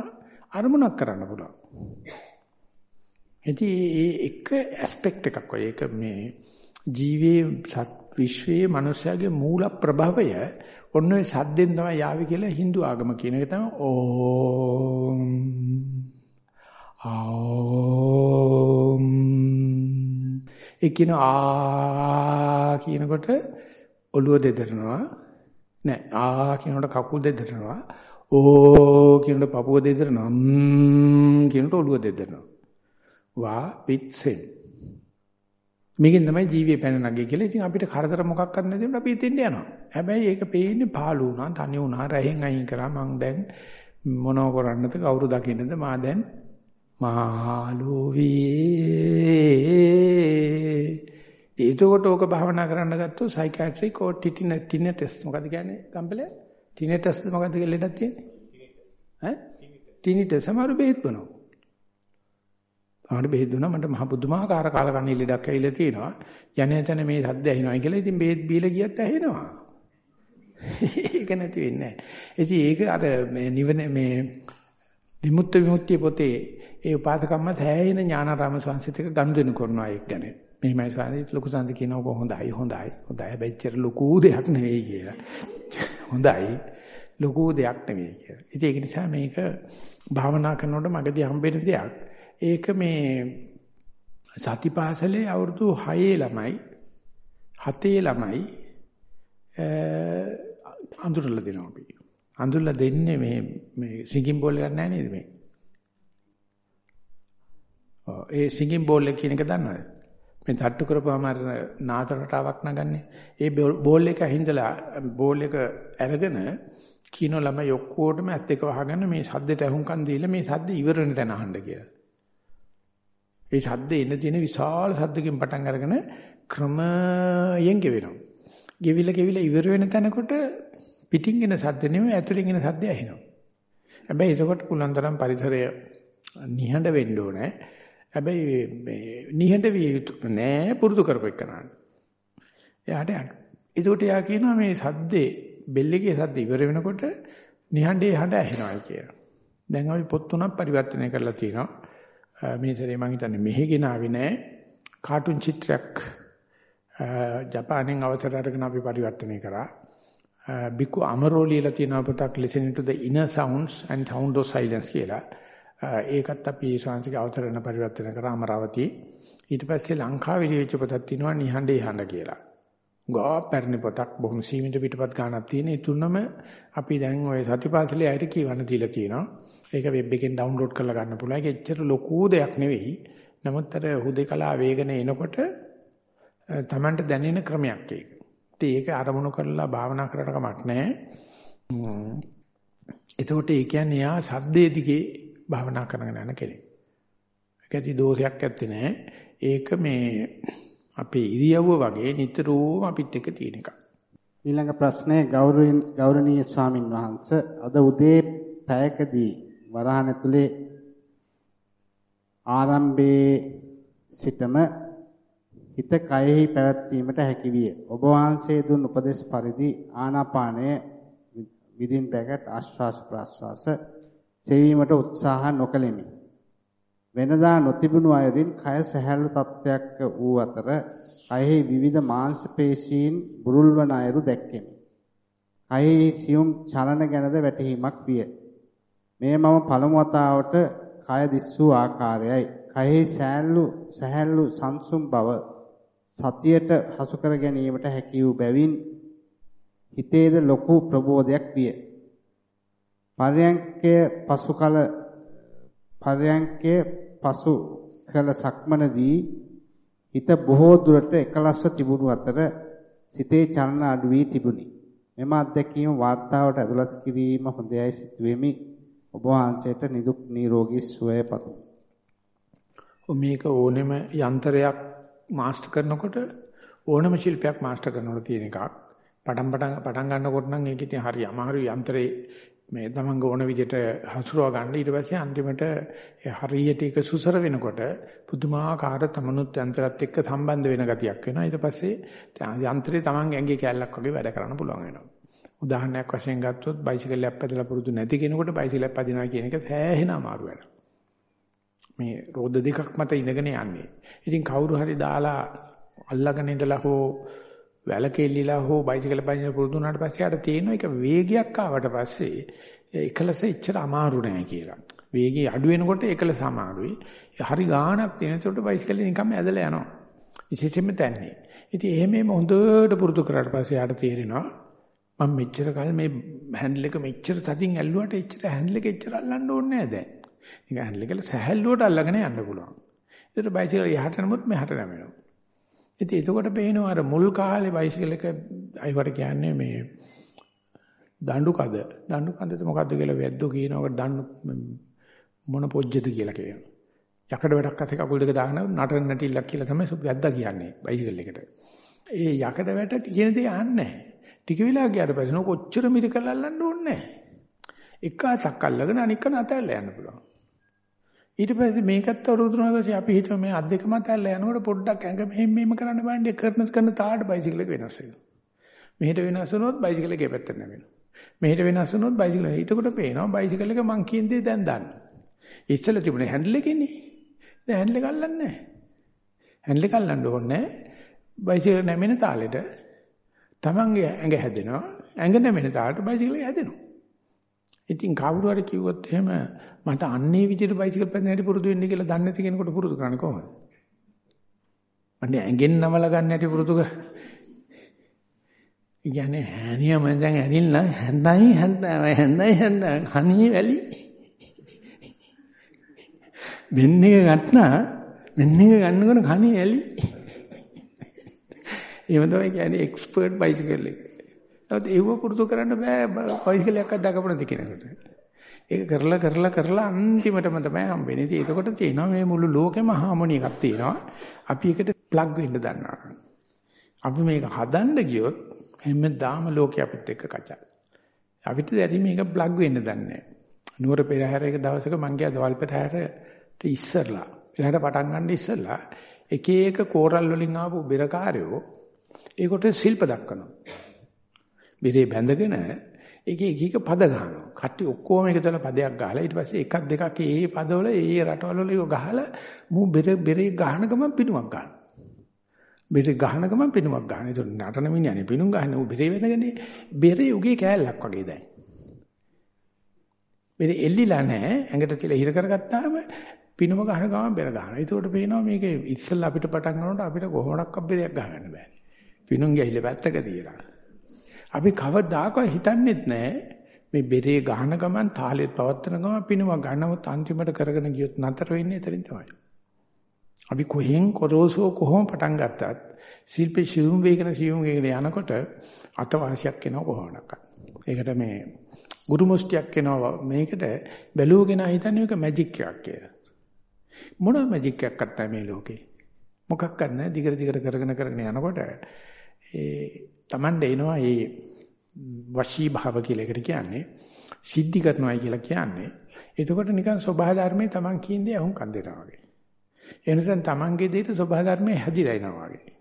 අරමුණක් කරන්න පුළුවන්. ඉතින් ඒ එක ඇස්පෙක්ට් එකක් ඔය ඒක මේ ජීවයේ විශ්වයේ මනුස්සයාගේ මූල ප්‍රභවය ඔන්න ඔය සද්දෙන් තමයි යාවි කියලා Hindu ආගම කියන එක තමයි ඕම් ආම් ඒ කියන ආ කියනකොට ඔළුව දෙදරනවා නෑ ආ කියනකොට කකුල් දෙදරනවා ඕ කියනකොට පපුව දෙදරනවා ම් කියනකොට ඔළුව දෙදරනවා. වා පිට්සෙන්. මේකෙන් තමයි ජීවිතේ පැන නගිය කියලා. ඉතින් අපිට කරදර මොකක්වත් නැතිනම් අපි එතෙන්ට යනවා. හැබැයි ඒක පේන්නේ පාළු වුණා, තනි වුණා, රහෙන් අයින් කරා. මං දැන් මොනව කරන්නද කවුරු දකින්නද මා දැන් මාළු වී. ඒකකොට ඕක භාවනා කරන්න ගත්තොත් සයිකියාට්‍රික් ඕ ටිටින ටිනටස් මොකද කියන්නේ කම්පලේ? ටිනටස් මොකද කියලා ලෙඩක් තියෙන්නේ? ඈ? ටිනිටස් සමහර බෙහෙත් බොනවා. ආහන බෙහෙත් දුන්නා මට මහ පුදුමාකාර කාලකන්ණි ලෙඩක් ඇවිල්ලා තියෙනවා. යන්නේ තැන මේ සද්ද ඇහෙනවා කියලා ඉතින් බෙහෙත් බීලා ගියත් ඇහෙනවා. ඒක නැති වෙන්නේ නැහැ. ඉතින් ඒක අර මේ නිවන මේ විමුක්ත විමුක්තිය පොතේ ඒ උපාසකම්ම තෑයින ඥානාරාම සංසිතක ගනුදෙනු කරනවා ඒක ගැන. මෙහිමයි සාන්ති ලොකු සංසි කියනවා හොඳයි හොඳයි හොඳයි හැබැයි චර ලොකු දෙයක් නෙවෙයි කියලා. හොඳයි ලොකු දෙයක් නෙවෙයි කියලා. ඉතින් ඒක නිසා මේක භාවනා කරනකොට මගදී හම්බෙන දෙයක්. ඒක මේ සතිපාසලේ අවුරුදු 6 ළමයි 7 ළමයි අඳුරලා දෙනවා අපි. අඳුරලා දෙන්නේ මේ මේ සිංගින් බෝල් එකක් නැහැ නේද මේ? ඔව් ඒ සිංගින් බෝල් එක කියන එක දන්නවද? මේ තට්ටු කරපුවාම අර නාද රටාවක් නගන්නේ. ඒ බෝල් එක හින්දලා බෝල් එක අරගෙන කිනෝ ළමයි ඔක්කොටම ඇත් එක වහගෙන මේ සද්දෙට අහුම්කම් දීලා මේ සද්ද ඉවර වෙන තැන අහන්න කියලා. ඒ ශබ්දේ එන තියෙන විශාල ශබ්දකින් පටන් අරගෙන ක්‍රමයෙන් ගෙවෙනවා. ගෙවිලා ගෙවිලා ඉවර වෙන තැනකොට පිටින් එන ශබ්ද නෙමෙයි ඇතුලින් එන ශබ්දය ඇහෙනවා. හැබැයි ඒකකොට පුලන්තරම් පරිසරය නිහඬ වෙන්න ඕනේ. හැබැයි මේ නිහඬ විය යුතු නෑ පුරුදු කරපෙන්නන. එයාට යන්න. ඒකට එයා කියනවා මේ ශබ්දේ බෙල්ලේ ශබ්ද ඉවර වෙනකොට නිහඬේ හඬ ඇහෙනවා කියලා. දැන් අපි පොත් තුනක් පරිවර්තනය කරලා තියෙනවා. මේ සැරේ මම හිතන්නේ මෙහෙ ගෙනාවේ නෑ. කාටුන් චිත්‍රයක් ජපානයෙන් අවසර අරගෙන අපි පරිවර්තනය කරා. බිකු අමරෝ ලියලා තියෙන පොතක් listening to the inner sounds and sound of silence කියලා. ඒකත් අපි ශාන්තික අවතරණ පරිවර්තන කරා අමරාවතී. ඊට පස්සේ ලංකාවේ ලියවිච්ච පොතක් තියෙනවා නිහඬේ හඬ කියලා. ගා පැරණි පොතක් බොහොම සීමිත පිටපත් ගන්නක් තියෙන. ඒ තුනම අපි දැන් ওই සතිපාසලේ අයට කියවන්න දීලා තියෙනවා. ඒක වෙබ් එකෙන් ඩවුන්ලෝඩ් කරලා ගන්න පුළුවන්. ඒක එච්චර ලොකු දෙයක් නෙවෙයි. නමුත් අර හුදේකලා වේගන එනකොට Tamanට දැනෙන ක්‍රමයක් ඒක. ඉතින් ඒක අරමුණු කරලා භාවනා කරලා කමක් නැහැ. එතකොට ඒ කියන්නේ යා සද්දේ දිගේ භාවනා කරගෙන යන කෙනෙක්. ඒක ඇති දෝෂයක් ඇත්තේ නැහැ. ඒක මේ අපේ ඉරියව්ව වගේ නිතරම අපිත් එක්ක තියෙන එකක්. ඊළඟ ප්‍රශ්නේ ගෞරවනීය ස්වාමින් වහන්සේ අද උදේ පැයකදී වරහන් ඇතුලේ ආරම්භයේ සිටම හිත කයෙහි පැවැත්වීමට හැකි විය. ඔබ වහන්සේ දුන් උපදේශ පරිදි ආනාපානය විදින් පැකට් ආශ්වාස ප්‍රශ්වාස සෙවීමට උත්සාහ නොකළෙමි. වෙනදා නොතිබුණු අයුරින් කය සැහැල්ලු තත්වයක් වූ අතර කයෙහි විවිධ මාංශ පේශීන් බුරුල්වන අයුරු දැක්කෙමි. කයෙහි සියුම් චලන ගැනද වැටහීමක් විය. මේ මම පළමු වතාවට කය දිස්සූ ආකාරයයි. කයෙහි සෑල්ලු සැහැල්ලු සංසුම් බව සතියට හසු කර ගැනීමට හැකි වූ බැවින් හිතේද ලොකු ප්‍රබෝධයක් විය. පර්යංකයේ පසු කල පර්යංකයේ පසු කල සක්මනදී හිත බොහෝ දුරට එකලස්ව තිබුණු අතර සිතේ චලන අඩු වී තිබුණි. මෙම අත්දැකීම වාර්තාවට ඇතුළත් කිරීම හොඳයයි සිතුවෙමි. ඔබ වහන්සේට නිදුක් නිරෝගී සුවය පතමි. මේක ඕනෙම යන්ත්‍රයක් මාස්ටර් කරනකොට ඕනම ශිල්පයක් මාස්ටර් කරනකොට තියෙන එකක්. පටන් පටන් පටන් ගන්නකොට නම් ඒක ඉතින් හරි අමාරු යන්ත්‍රේ මේ තමන්ග ඕන විදිහට හසුරව ගන්න. ඊට පස්සේ අන්තිමට හරියට ඒක සුසර වෙනකොට පුදුමාකාර තමනුත් යන්ත්‍රات එක්ක සම්බන්ධ වෙන ගතියක් වෙනවා. ඊට පස්සේ යන්ත්‍රේ තමන් ඇඟේ කැල්ලක් වගේ වැඩ කරන්න පුළුවන් වෙනවා. උදාහරණයක් වශයෙන් ගත්තොත් බයිසිකලයක් පැදලා පුරුදු නැති කෙනෙකුට බයිසිකලයක් පදිනවා කියන එක සෑහෙන අමාරු වෙනවා. මේ රෝද දෙකක් මත ඉඳගෙන යන්නේ. ඉතින් කවුරු හරි දාලා අල්ලගෙන ඉඳලා හෝ වැලකෙල්ලිලා හෝ බයිසිකල් පදින පුරුදු වුණාට පස්සේ ආට තේරෙනවා ඒක වේගයක් ආවට පස්සේ එකලස එච්චර අමාරු නෑ කියලා. වේගය අඩු වෙනකොට එකලස අමාරුයි. හරි ගාණක් තියෙනකොට බයිසිකලේ නිකම්ම ඇදලා යනවා. විශේෂයෙන්ම තන්නේ. ඉතින් එහෙමම හොඳට පුරුදු කරාට පස්සේ ආට තේරෙනවා මම මෙච්චර කල් මේ හැන්ඩල් එක මෙච්චර තදින් ඇල්ලුවට එච්චර හැන්ඩල් එක එච්චර අල්ලන්න ඕනේ නෑ දැන්. නිකන් හැන්ඩල් එක සැහැල්ලුවට අල්ලගෙන යන්න පුළුවන්. ඒකට බයිසිකල් යහට නමුත් මෙහාට නැමෙනවා. ඉතින් එතකොට පේනවා අර මුල් කාලේ බයිසිකල් එක අයිවට කියන්නේ මේ දඬු කද දඬු කදද මොකද්ද කියලා වැද්දෝ කියනකොට දඬු මොන පොජ්ජද කියලා කියනවා. යකඩ වැටක් අතේ කකුල් දෙක දාගෙන නටන නැටිල්ලක් කියලා තමයි වැද්දා කියන්නේ බයිසිකල් එකට. ඒ යකඩ වැට කියන දේ අහන්නේ නැහැ. ටික වෙලා ගියාට පස්සේ කොච්චර මිරිකල් අල්ලන්න ඕනේ නැහැ. එක අතක් අල්ලගෙන අනික නතල්ල යන්න පුළුවන්. ඊට පස්සේ මේකත් අවුරුදු තුනක් පස්සේ අපි හිතුව මේ අත් දෙක මත ඇල්ල යනකොට පොඩ්ඩක් ඇඟ මෙහෙම මෙහෙම කරන්න බෑනේ කරන කරන තාඩ බයිසිකල් එක වෙනස් වෙනවා. මෙහෙට වෙනස් වුණොත් බයිසිකල් එකේ පැත්තට නැවෙනවා. මෙහෙට වෙනස් වුණොත් බයිසිකල් එක. එතකොට පේනවා බයිසිකල් එක මං කියන දේ දැන් දන්න. ඉස්සෙල්ලා තිබුණේ හැන්ඩල් එකේනේ. දැන් හැන්ඩල් එක අල්ලන්නේ නැහැ. හැන්ඩල් එක අල්ලන්න ඕනේ නැහැ. බයිසිකල් නැමෙන තාලෙට තමන්ගේ ඇඟ හැදෙනවා. ඇඟ නැමෙන තාලෙට බයිසිකල් එක හැදෙනවා. ඉතින් කවුරු හරි කිව්වොත් එහෙම මට අන්නේ විදිහට බයිසිකල් පැදෙන හැටි පුරුදු වෙන්න කියලා දන්නේ නැති කෙනෙකුට පුරුදු කරන්නේ කොහොමද? මට ඇඟෙන් නමල ගන්න හැටි පුරුදු කර. කියන්නේ හැනිය මම දැන් ඇනින්න හැන්නයි හැන්නයි හැන්නයි හැන්නයි හනිය වැලි. මෙන්න එක ගන්නා මෙන්න එක ගන්නකොට කණේ ඇලි. එහෙම තමයි කියන්නේ එක්ස්පර්ට් බයිසිකල් එක. නමුත් ඒව පුරුදු කරන්න බෑ බයිසිකලයක් අදකපු නැති කෙනෙකුට. ඒක කරලා කරලා කරලා අන්තිමටම තමයි හම්බෙන්නේ. ඉතින් එතකොට තියෙනවා මේ මුළු ලෝකෙම හාමොනි එකක් තියෙනවා. අපි ඒකට ප්ලග් වෙන්න දන්නවා. අපි මේක හදන්න ගියොත් හැමදාම ලෝකෙ අපිත් එක්ක කචා. අපිට දැරි මේක ප්ලග් වෙන්න දන්නේ නැහැ. නුවර පෙරහැර එක දවසක මං ගියා දවල් පෙරහැරට ඉස්සරලා. එලහට පටන් ගන්න ඉස්සරලා එක එක කෝරල් වලින් ආපු බෙරකාරයෝ ඒකට ශිල්ප දක්වනවා. බෙරේ බැඳගෙන ඒකේ එක එක පද ගන්නවා. කට්ටි ඔක්කොම එකතල පදයක් ගහලා ඊට පස්සේ එකක් දෙකක් ඒ පදවල ඒ රටවල වල ඒක ගහලා මූ බෙරේ බෙරේ ගහන ගමන් පිටුමක් ගන්නවා. බෙරේ ගහන ගමන් පිටුමක් ගන්නවා. ඒක නටන මිනිහනේ පිටුම් ගහන ඌ බෙරේ වෙනගන්නේ බෙරේ උගේ කෑල්ලක් වගේ දැන්. බෙරේ එල්ලිලා නැහැ. ඇඟට තියලා හිර කරගත්තාම පිනුම ගහන ගමන් බෙර ගන්නවා. ඒකට පේනවා මේක ඉස්සෙල්ලා අපිට පටන් ගන්නකොට අපිට කොහොමඩක්වත් බෙරයක් ගහන්න බෑ. පිනුම් ගිහිල්ලා පැත්තක තියලා. අපි කවදාකවත් හිතන්නේත් නැහැ මේ බෙරේ ගහන ගමන් තාලෙත් පවත්තන ගමන් පිනුම ගන්නවත් අන්තිමට කරගෙන ගියොත් නතර වෙන්නේ එතනින් තමයි. අපි කොහෙන් කොරෝසෝ කොහොම පටන් ගත්තත් ශිල්පේ ශිවුම් වේගන ශිවුම් වේගන යනකොට අතවාසියක් එනවා කොහොමඩක්වත්. ඒකට මේ ගුරු මුස්තියක් එනවා මේකට බැලුවගෙන හිතන්නේ ඒක මැජික් එකක් කියලා. මොන මැජික් එකක් අත්තා මේ ලෝකේ. මොකක්වත් නැහැ දිගට දිගට කරගෙන කරගෙන යනකොට ඒ Tamande එනවා මේ වශී භාව කියලා එකට කියන්නේ සිද්ධි කරනවායි කියලා කියන්නේ. එතකොට නිකන් සබහා ධර්මයේ Taman කියන්නේ අහුන් කන් දෙනවා වගේ. ඒ නිසා Tamanගේ දෙයට සබහා ධර්මයේ හැදිලා එනවා වගේ.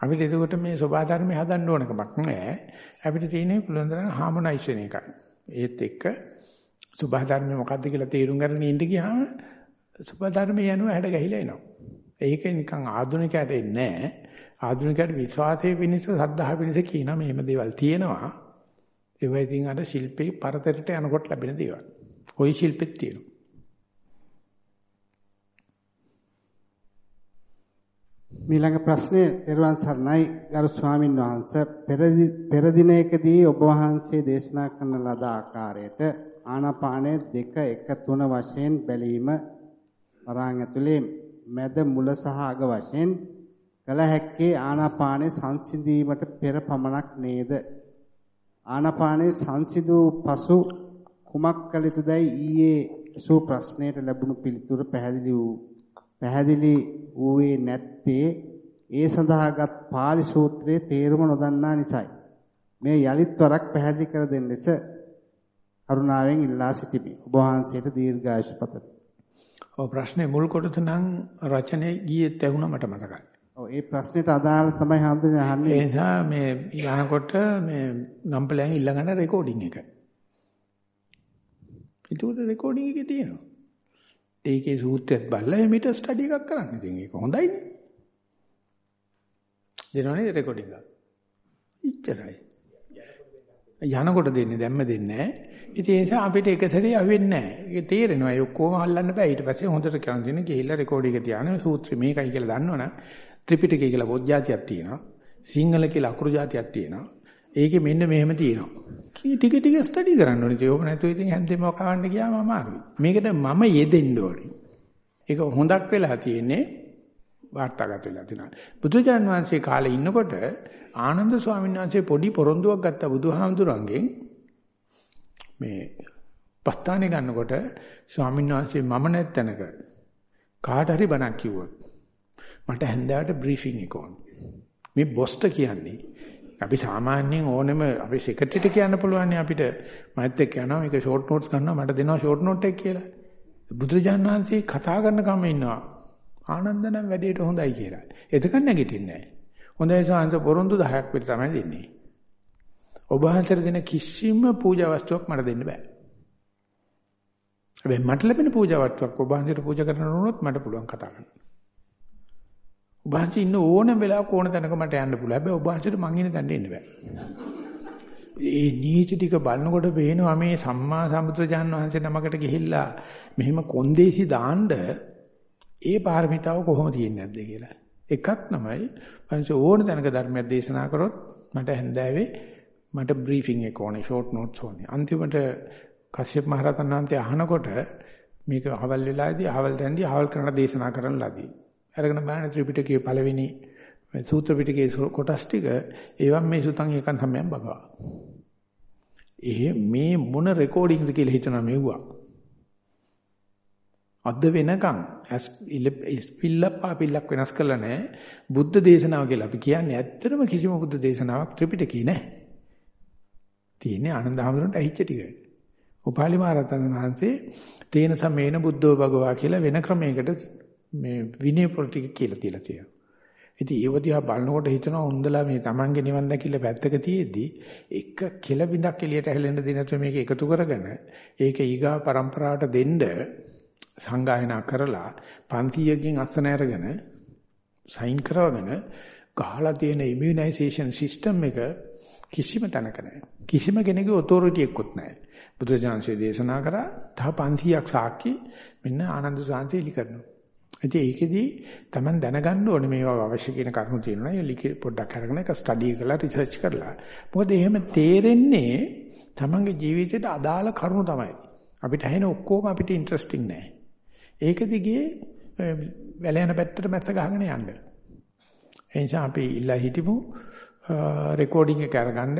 අපිට එතකොට මේ සබහා ධර්මයේ හදන්න ඕන කමක් නැහැ. අපිට තියෙන්නේ පුළුවන් තරම් හාමොනයිසේෂන් එකයි. ඒත් එක්ක සබහා ධර්මයේ මොකද්ද කියලා තේරුම් ගන්න ඉඳ ගියාම සුබධර්මයේ යනවා හැඩ ගැහිලා එනවා. ඒක නිකන් ආධුනිකයට එන්නේ නැහැ. ආධුනිකයට විශ්වාසයේ පිණිස සද්ධාහ පිණිස කියන මේම දේවල් තියෙනවා. ඒවා ඉතින් අර ශිල්පේ පරතරයට යනකොට ලැබෙන දේවල්. ওই ශිල්පෙත් තියෙනවා. මීළඟ ප්‍රශ්නය තෙරුවන් සරණයි ගරු ස්වාමින් වහන්සේ පෙර දිනයකදී ඔබ වහන්සේ දේශනා කරන ලද ආකාරයට ආනාපානය දෙක එක තුන වශයෙන් බැලීම වරාන් ඇතුලේ මැද මුල සහ අග වශයෙන් කල හැක්කේ ආනාපානයේ සංසිඳීමට පෙර පමණක් නේද ආනාපානයේ සංසිඳූ පසු කුමක් කළ යුතුදයි ඊයේ සූ ප්‍රශ්නයට ලැබුණු පිළිතුර පැහැදිලි වූ පැහැදිලි වූයේ නැත්තේ ඒ සඳහාගත් පාලි සූත්‍රයේ තේරුම නොදන්නා නිසායි. මේ යලිත් වරක් පැහැදිලි කර දෙන්න ලෙස කරුණාවෙන් ඉල්ලා සිටිමි. ඔබ වහන්සේට දීර්ඝායුෂ පතමි. ඔව් ප්‍රශ්නේ මුල් කොටස නම් රචනයේ ගියේ ඇහුණා මට මතකයි. ඔව් ඒ ප්‍රශ්නෙට අදාළ තමයි හඳුනන්නේ අහන්නේ. ඒ නිසා මේ යනකොට මේ ගම්පලයන් ඉල්ලගන්න රෙකෝඩින් එක. ඒක රෙකෝඩින් එකේ තියෙනවා. ඒකේ සූත්‍රයත් බලලා එමිට ස්ටඩි එකක් කරන්න. ඉතින් ඒක හොඳයිනේ. දෙනවනේ රෙකෝඩින් එක. ඉච්චරයි. යනකොට දෙන්නේ දැම්ම දෙන්නේ නැහැ. ඉතින් ඒ නිසා අපිට එක සැරේ අහුවෙන්නේ නැහැ. ඒක තේරෙනවා. ඒ ඔක්කොම අල්ලන්න බෑ. ඊට පස්සේ හොඳට කරන් දෙන ගිහිල්ලා රෙකෝඩ් එක තියාගෙන සූත්‍රය මේකයි කියලා දන්නවනම් ත්‍රිපිටකය කියලා පොත් જાතියක් තියෙනවා. සිංහල කියලා අකුරු જાතියක් තියෙනවා. ඒකේ මෙන්න මෙහෙම තියෙනවා. කී ටික ටික ස්ටඩි කරන්න ඕනේ. ඒක නැතුව ඉතින් හැන්දෙම කවන්න ගියාම අමාරුයි. මේකට මම යෙදෙන්න ඕනේ. ඒක හොඳක් වෙලා තියෙන්නේ වාර්තාගත වෙලා තිනවා. බුදුජාන් වහන්සේ කාලේ ඉන්නකොට ආනන්ද ස්වාමීන් වහන්සේ පොඩි පොරොන්දුවක් ගත්ත බුදුහාමුදුරන්ගෙන් මේ පස්තානේ ගන්නකොට ස්වාමීන් වහන්සේ මම නැත්තනක කාට හරි බණක් කිව්වොත් මට හැන්දෑවට බ්‍රීෆින් එක ඕන. මේ බොස්ට කියන්නේ අපි සාමාන්‍යයෙන් ඕනෙම අපි සෙක්‍රටරිට කියන්න පුළුවන් අපිට මහත් එක්ක යනවා මේක ෂෝට් නෝට්ස් ගන්නවා මට දෙනවා ෂෝට් නෝට් එක කියලා. බුදුරජාණන් වහන්සේ කතා කරන කම ඉන්නවා. ආනන්ද නම් වැඩේට හොඳයි කියලා. එතකන් නැගිටින්නේ නැහැ. හොඳයි සාංශ පොරොන්දු 10ක් විතර තමයි දෙන්නේ. ඔබ වහන්සේට දෙන කිසිම පූජා වස්තුවක් මට දෙන්න බෑ. හැබැයි මට ලැබෙන පූජා වස්තුවක් ඔබ වහන්සේට පූජා කරන්න ඕනොත් මට පුළුවන් කතා කරන්න. ඔබ වහන්සේ ඉන්න ඕන වෙලාවක ඕන තැනක මට යන්න පුළුවන්. හැබැයි ඔබ වහන්සේට මං ඉන්න තැනට එන්න බෑ. ඒ නීති ටික බලනකොට පේනවා මේ සම්මා සම්බුද්ධජාන් වහන්සේ නමකට ගිහිල්ලා මෙහෙම කොන්දේසි දාන්න ඒ පාරමිතාව කොහොම තියෙන්නේ නැද්ද කියලා. එකක් තමයි මං ඕන තැනක ධර්මයක් දේශනා කරොත් මට හැන්දෑවේ මට බ්‍රීෆින් එක ඕනේ ෂෝට් නෝට්ස් ඕනේ. අන්තිමට කශ්‍යප මහ රහතන් වහන්සේ අහනකොට මේක අහවල් වෙලාවේදී අහවල් තැනදී අහවල් කරන දේශනා කරන්න ලදී. අරගෙන බලන ත්‍රිපිටකයේ පළවෙනි සූත්‍ර පිටකයේ කොටස් ටික ඒවම් මේ සුතං ඒකන් සම්යම් බගවා. එහෙ මේ මොන රෙකෝඩින්ග්ද කියලා හිතනවා මෙව්වා. අද වෙනකන් ඉස්පිල්ලක් පාපිල්ලක් වෙනස් කරලා නැහැ. බුද්ධ දේශනාව කියලා අපි කියන්නේ ඇත්තටම කිසිම බුද්ධ දේශනාවක් ත්‍රිපිටකේ නැහැ. තියෙන්නේ ආනන්ද හැමෝටම ඇහිච්ච ටික. උපාලි මහරහතන් වහන්සේ තේන සමේන බුද්ධෝ භගවා කියලා වෙන ක්‍රමයකට මේ විනය පොලිටික කියලා තියලා තියෙනවා. ඉතින් ඒව දිහා බලනකොට හිතනවා උන්දලා මේ Tamange නිවන් දැකිල්ල පැත්තක තියේදී එක කෙල බිඳක් එළියට හැලෙන්න දෙ නැතුව මේක එකතු කරගෙන ඒක ඊගා પરම්පරාවට දෙන්න සංගායනා කරලා පන්තියකින් අස්සන අරගෙන සයින් කරවගෙන ගහලා තියෙන ඉමුනයිසේෂන් සිස්ටම් එක කිසිම තැනක නැහැ. කිසිම කෙනෙකුගේ ඔතොරිටි එකකුත් නැහැ. බුදුරජාන්සේ දේශනා කරා තව 500ක් සාක්ෂි මෙන්න ආනන්ද සාන්ති ඉලි කරනවා. ඉතින් ඒකෙදි Taman දැනගන්න ඕනේ මේවා අවශ්‍ය කියන කරුණු තියෙනවා. ඒ ලිඛිත පොඩ්ඩක් අරගෙන ඒක ස්ටඩි කරලා රිසර්ච් කරලා. මොකද එහෙම තේරෙන්නේ Tamanගේ ජීවිතයට අදාළ කරුණු තමයි. අපිට ඇහෙන ඔක්කොම අපිට ඉන්ටරෙස්ටිං නැහැ. ඒක දිගේ වැල යන පැත්තට මැස්ස ගහගෙන යන්න. ඒ නිසා අපි ඉල්ලා හිටමු රෙකෝඩින් එක අරගන්න.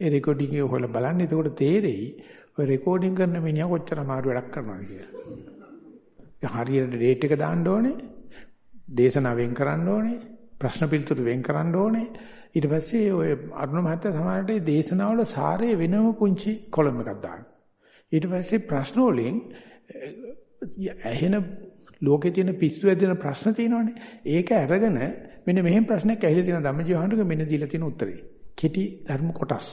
ඒ රෙකෝඩින් එක හොයලා බලන්න. එතකොට තේරෙයි ඔය රෙකෝඩින් කරන මිනිහා කොච්චර අමාරු වැඩක් කරනවද කියලා. හරියට ඩේට් එක දාන්න ඕනේ. දේශනා වෙන් කරන්න ඕනේ. ප්‍රශ්න පිළිතුරු වෙන් කරන්න ඕනේ. ඊට පස්සේ ඔය අරුණ මහත්තයා සමහරට දේශනාවල සාරය වෙනම පුංචි කොලම් එකක් දාන්න. ඊට පස්සේ ප්‍රශ්න වලින් ඇහෙන ලෝකේ තියෙන පිස්සු ඇදෙන ප්‍රශ්න තියෙනවනේ. ඒක අරගෙන මෙන්න මෙහෙම ප්‍රශ්නයක් ඇහිලා තියෙන ධම්මජීවහන්තුක මෙන්න දීලා තියෙන උත්තරේ. කෙටි ධර්ම කොටස්.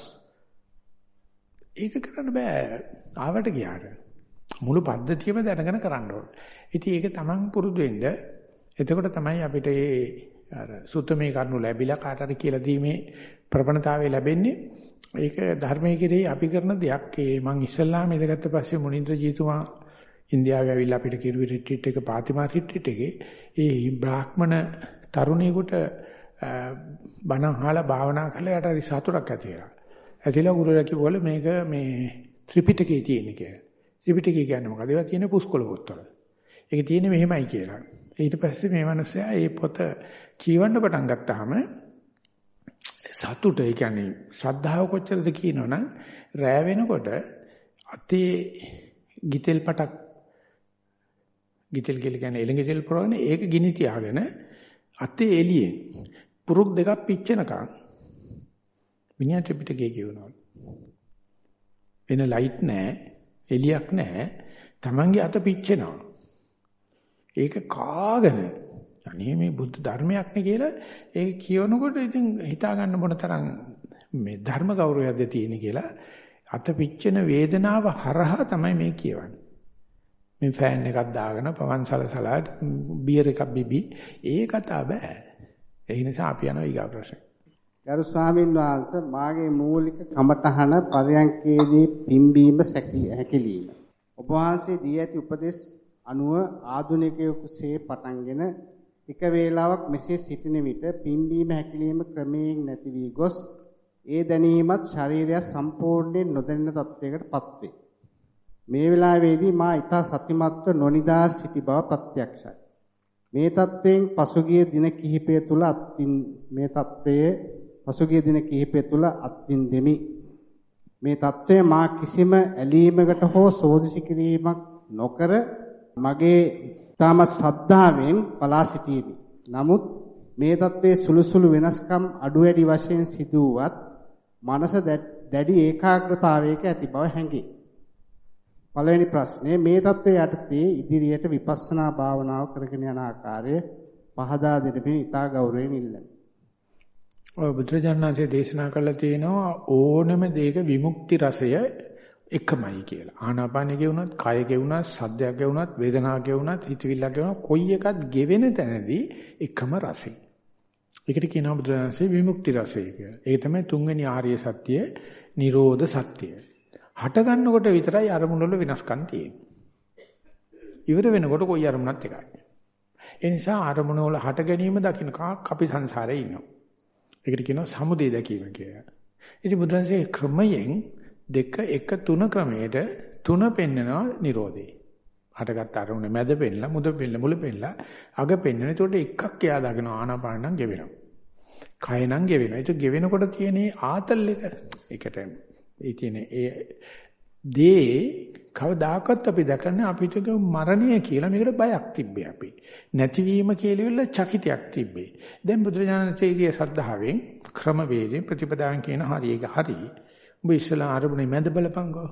ඒක කරන්න බෑ. ආවට ගියාට. මුළු පද්ධතියම දැනගෙන කරන්න ඕනේ. ඉතින් ඒක තමන් පුරුදු වෙන්න එතකොට තමයි අපිට මේ අර සුත්තමේ කරුණු ලැබිලා කාට හරි කියලා දීමේ ප්‍රවණතාවය ලැබෙන්නේ. ඒක ධර්මයේ කෙරෙහි අපි කරන දෙයක්. ඒ මං ඉස්සල්ලාම ඉඳගත්ත පස්සේ මුනිంద్ర ජීතුමා ඉන්දියාවේ ඇවිල්ලා අපිට කිරුවේ රිට්‍රීට් එක පාතිමා රිට්‍රීට් එකේ ඒ බ්‍රාහ්මණ තරුණියෙකුට බණ අහලා භාවනා කරලා යට හරි සතුටක් ඇති වෙනවා. ඇතිලා ගුරුවරයා කිව්වල මේක මේ ත්‍රිපිටකයේ තියෙන කියලා. ත්‍රිපිටකය කියන්නේ මොකද? ඒවා තියෙන පුස්කොළ පොත්වල. ඒක තියෙන්නේ මෙහෙමයි කියලා. ඊට පස්සේ මේ මිනිස්සයා මේ පොත කියවන්න පටන් ගත්තාම සතුට ඒ කියන්නේ ශ්‍රද්ධාව කොච්චරද කියනවනම් රෑ වෙනකොට අතේ ගිතෙල් පටක් ගිතෙල් කියලා කියන්නේ එළඟ තෙල් පුරවන ඒක ගිනි තියාගෙන අතේ එළියෙන් පුරුක් දෙකක් පිච්චෙනකම් විඤ්ඤා ත්‍රිපිටකය කියනවා. වෙන ලයිට් නැහැ, එළියක් නැහැ. Tamange අත පිච්චෙනවා. ඒක කාගෙන අනේ මේ බුද්ධ ධර්මයක් නේ කියලා ඒක කියනකොට ඉතින් හිතා ගන්න මොන තරම් මේ ධර්ම ගෞරවයක්ද තියෙන්නේ කියලා අත පිච්චෙන වේදනාව හරහා තමයි මේ කියවන්නේ. මේ ෆෑන් එකක් දාගෙන පවන් සලසලා බියර් එකක් බිබි ඒ කතා බෑ. ඒ නිසා අපි යනවා ඊගා ප්‍රශ්න. ගරු ස්වාමින් වහන්සේ මාගේ මූලික කමඨහන පරයන්කේදී පිම්බීම හැකිලිම. ඔබ වහන්සේ දී ඇති උපදෙස් අනුව ආධුනිකයෙකුසේ පටන්ගෙන එක වේලාවක් මෙසේ සිටින විට පිම්බීම හැකිලිම ක්‍රමයෙන් නැති වී ගොස් ඒ දැනීමත් ශරීරය සම්පූර්ණයෙන් නොදැනෙන තත්වයකටපත් වේ. මේ වෙලාවේදී මා ඊට සතිමත්ව නොනිදා සිටි බව ප්‍රත්‍යක්ෂයි. මේ தත්වයෙන් පසුගිය දින කිහිපය තුල අත්ින් මේ தත්වයේ පසුගිය දින කිහිපය තුළ අත්විඳෙමි. මේ తත්වය මා කිසිම ඇලීමකට හෝ සෝදිසි කිරීමක් නොකර මගේ තාම ශ්‍රද්ධාවෙන් පලා සිටීමි. නමුත් මේ தત્ත්වයේ සුළුසුළු වෙනස්කම් අඩු වැඩි වශයෙන් සිදු වුවත් මනස දැඩි ඒකාග්‍රතාවයක ඇති බව හැඟේ. පළවෙනි ප්‍රශ්නේ මේ தત્ත්වයේ යටතේ ඉදිරියට විපස්සනා භාවනාව කරගෙන යන ආකාරය පහදා දෙන්න මේ ඉතා ගෞරවයෙන් ඉල්ලමි. ඔය බුදුරජාණන්සේ දේශනා කළා තියෙනවා ඕනම දෙයක විමුක්ති රසය එකමයි කියලා. ආනාපානෙ ගෙවුනත්, කය ගෙවුනත්, සද්දයක් ගෙවුනත්, වේදනාවක් ගෙවුනත්, හිතවිල්ලක් ගෙවුනත් කොයි එකත් ගෙවෙන තැනදී එකම රසය. ඒකට කියනවා බුදුරජාණන්සේ විමුක්ති රසය කියලා. ඒක තමයි තුන්වෙනි ආර්ය සත්‍ය, නිරෝධ සත්‍ය. හට ගන්නකොට විතරයි අරමුණ වල වෙනස්කම් තියෙන්නේ. ඉවර වෙනකොට කොයි අරමුණක් එකයි. ඒ නිසා අරමුණ වල හට ගැනීම දකින්න කාක් අපි සංසාරේ ඉන්නවා. ඒකට කියනවා සමුදේ දැකීම කියලා. ඉතින් බුදුන්සේ ක්‍රමයෙන් දෙක එක තුන ක්‍රමයට තුන පෙන්නනවා Nirodhe. හටගත් අරමුණ මැද පෙන්නලා මුද පෙන්නලා මුල පෙන්නලා අග පෙන්නන. ඒකට එකක් එයා දාගෙන ආනාපාන නම් ගෙවෙනවා. කය නම් ගෙවෙනවා. ඒක ගෙවෙනකොට තියෙන ආතල් එක ඒකට ඒ තියෙන ඒ දේ කවදාකවත් අපි දැකන්නේ අපිට මරණය කියලා මේකට බයක් තිබ්බේ අපි. නැතිවීම කියලා චකිතයක් තිබ්බේ. දැන් බුදුරජාණන්සේගේ සද්ධාවෙන් ක්‍රමවේදයෙන් ප්‍රතිපදාවෙන් කියන හරි ඒක හරි. ඔබ ඉස්සලා අරමුණේ මැද බලපංගෝ.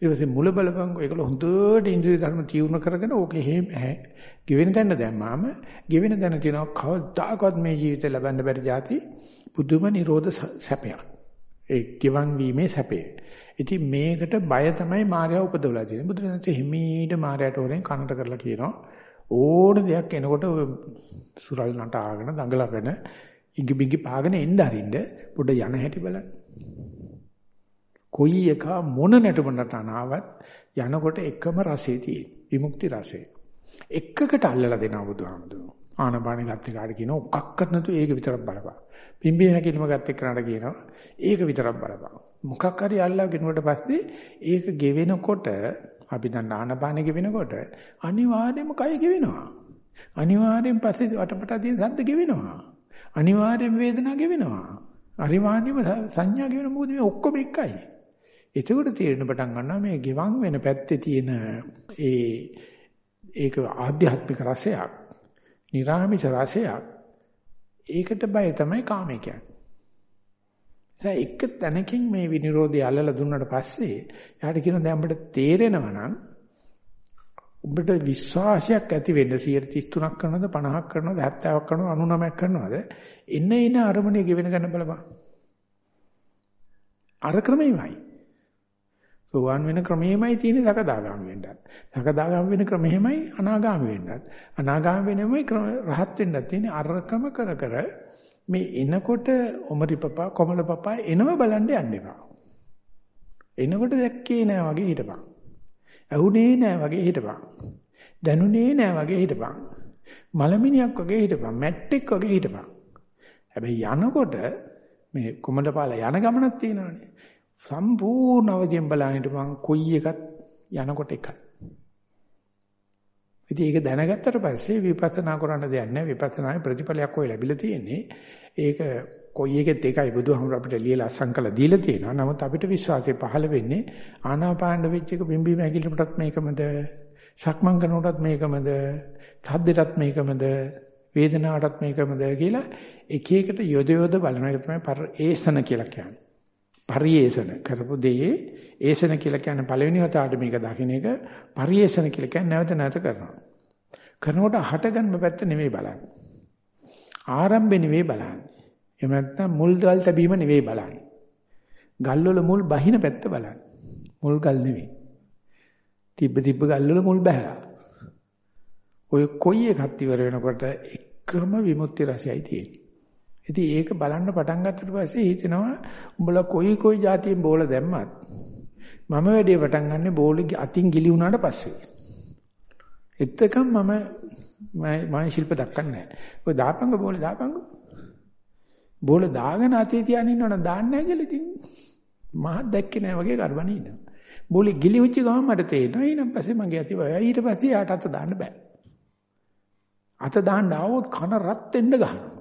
ඊට පස්සේ මුල බලපංගෝ. ඒකල හොඳට ඉන්ද්‍රිය ධර්ම තීව්‍ර කරගෙන ඕක එහෙම ඈ. ගෙවෙන තැන දැම්මාම ගෙවෙන තැන තියෙනවා කවදාකවත් මේ ජීවිතේ ලබන්න බැරි જાති පුදුම නිරෝධ සැපයක්. ඒ ගිවන් වීමේ සැපේ. ඉතින් මේකට බය තමයි මායя උපදවලා තියෙන්නේ. බුදුරජාණන් හිමීට මායයට හොරෙන් කනට කරලා කියනවා ඕන දෙයක් එනකොට සුරල් නටාගෙන දඟලගෙන ඉඟි බිඟි පාගෙන එන්න අරින්න පොඩ යන හැටි බලන්න. කොයි එක මොන නැටුමකට අනාවත් යනකොට එකම රසය තියෙන. විමුක්ති රසය. එකකට අල්ලලා දෙනවා බුදුහාමුදුරුවෝ. ආනපානෙ ගත්ත කාට කියනවා ඔක්කක්වත් නැතු ඒක විතරක් බලපන්. පිම්බි හැකිලිම ගත්ත එක්කනට කියනවා ඒක විතරක් බලපන්. මොකක් හරි අල්ලගෙනුවට පස්සේ ඒක ගෙවෙනකොට අපි දැන් ආනපානෙ ගෙවෙනකොට අනිවාර්යයෙන්ම කය ගෙවෙනවා. අනිවාර්යෙන් පස්සේ වටපට තියෙන සද්ද ගෙවෙනවා. අනිවාර්යෙන් වේදනාව ගෙවෙනවා. අනිවාර්යෙන්ම සංඥා ගෙවෙන මොකද මේ ඔක්කොම එකයි. එතකොට තේරෙන පටන් ගන්නවා මේ ගෙවන් වෙන පැත්තේ තියෙන ඒ ඒක ආධ්‍යාත්මික රසයක්. නිර්ාමිෂ රසයක්. ඒකට බය තමයි කාමය කියන්නේ. ඒ එක තැනකින් මේ විනිරෝධය අල්ලලා දුන්නාට පස්සේ යාට කියන දැන් අපිට තේරෙනවා නම් උඹට විශ්වාසයක් ඇති වෙන්න 133ක් කරනවද 50ක් කරනවද 70ක් කරනවද 99ක් කරනවද එන්න එන අරමුණේ ගෙවෙන ගන්න බලපන් අර ක්‍රමෙමයි සෝවාන් වෙන ක්‍රමෙමයි තියෙන්නේ සකදාගාමි වෙන්නත්. සකදාගාමි වෙන ක්‍රමෙමයි අනාගාමි වෙන්නත්. අනාගාමි වෙනෙමයි රහත් වෙන්නත් තියෙන්නේ අරකම කර කර මේ එනකොට ඔමරි පපා කොමල පපා එනව බලන්න යන්න එපා. එනකොට දැක්කේ නෑ වගේ හිටපන්. ඇහුනේ නෑ වගේ හිටපන්. දැනුනේ නෑ වගේ හිටපන්. මලමිනියක් වගේ හිටපන්. මැට්ටෙක් වගේ හිටපන්. හැබැයි යනකොට මේ කොමඩපාල යන ගමනක් තියෙනවානේ. සම්පූර්ණ අවදියෙන් බලන්න හිටපන් කොයි එකත් යනකොට එකයි. ඉතින් ඒක දැනගත්තට පස්සේ විපස්සනා කරන්න දෙයක් නැහැ. විපස්සනාවේ ප්‍රතිඵලයක් ඔය ලැබිලා තියෙන්නේ. ඒක කොයි එකෙත් එකයි බුදුහාමුදුර අපිට ලියලා අසංකල දීලා තියෙනවා. නමුත් අපිට විශ්වාසය පහළ වෙන්නේ ආනාපාන වෙච්ච එක බිම්බි මැකිලටත් මේකමද? සක්මන් කරනකොටත් මේකමද? සද්දෙටත් මේකමද? වේදනාවටත් මේකමද කියලා එක එකට යොද යොද බලන එක තමයි ඒසන කියලා කියන්නේ. පරිේෂණ කරපු දෙයේ ඒසන කියලා කියන්නේ පළවෙනි වතාවට මේක දකින්න එක පරිේෂණ කියලා කියන්නේ නැවත නැවත කරනවා. කරනකොට හටගන්න පැත්ත නෙමෙයි බලන්නේ. ආරම්භය නෙමෙයි බලන්නේ. එහෙම නැත්නම් මුල් ගල් තැබීම නෙවෙයි බලන්නේ. ගල් වල මුල් බහින පැත්ත බලන්නේ. මුල් ගල් නෙවෙයි. තිබ්බ තිබ්බ ගල් වල මුල් බහැලා. ඔය කොයි එකක් ඉවර වෙනකොට එකම විමුක්ති රසයයි තියෙන්නේ. ඉතින් ඒක බලන්න පටන් ගත්තට පස්සේ හිතෙනවා උඹලා කොයි කොයි જાතියෙන් බෝල දැම්මත් මම වැඩේ පටන් ගන්නෙ බෝල අතින් ගිලි වුණාට පස්සේ. එතකම් මම මම ශිල්ප දක්වන්නේ නැහැ. ඔය දාපංග බෝල දාපංග බෝල දාගෙන අතේ තියාගෙන ඉන්නවනම් දාන්න නැහැ කියලා ඉතින් මහත් දැක්කේ නැහැ වගේ කරබනේ ඉන්නවා. බෝලේ ගිලිවිච්ච ගමන් මට තේරෙනවා ඊට පස්සේ මගේ අතේ වය ඊට පස්සේ යාට අත දාන්න බෑ. අත දාන්න ආවොත් කන රත් වෙන්න ගන්නවා.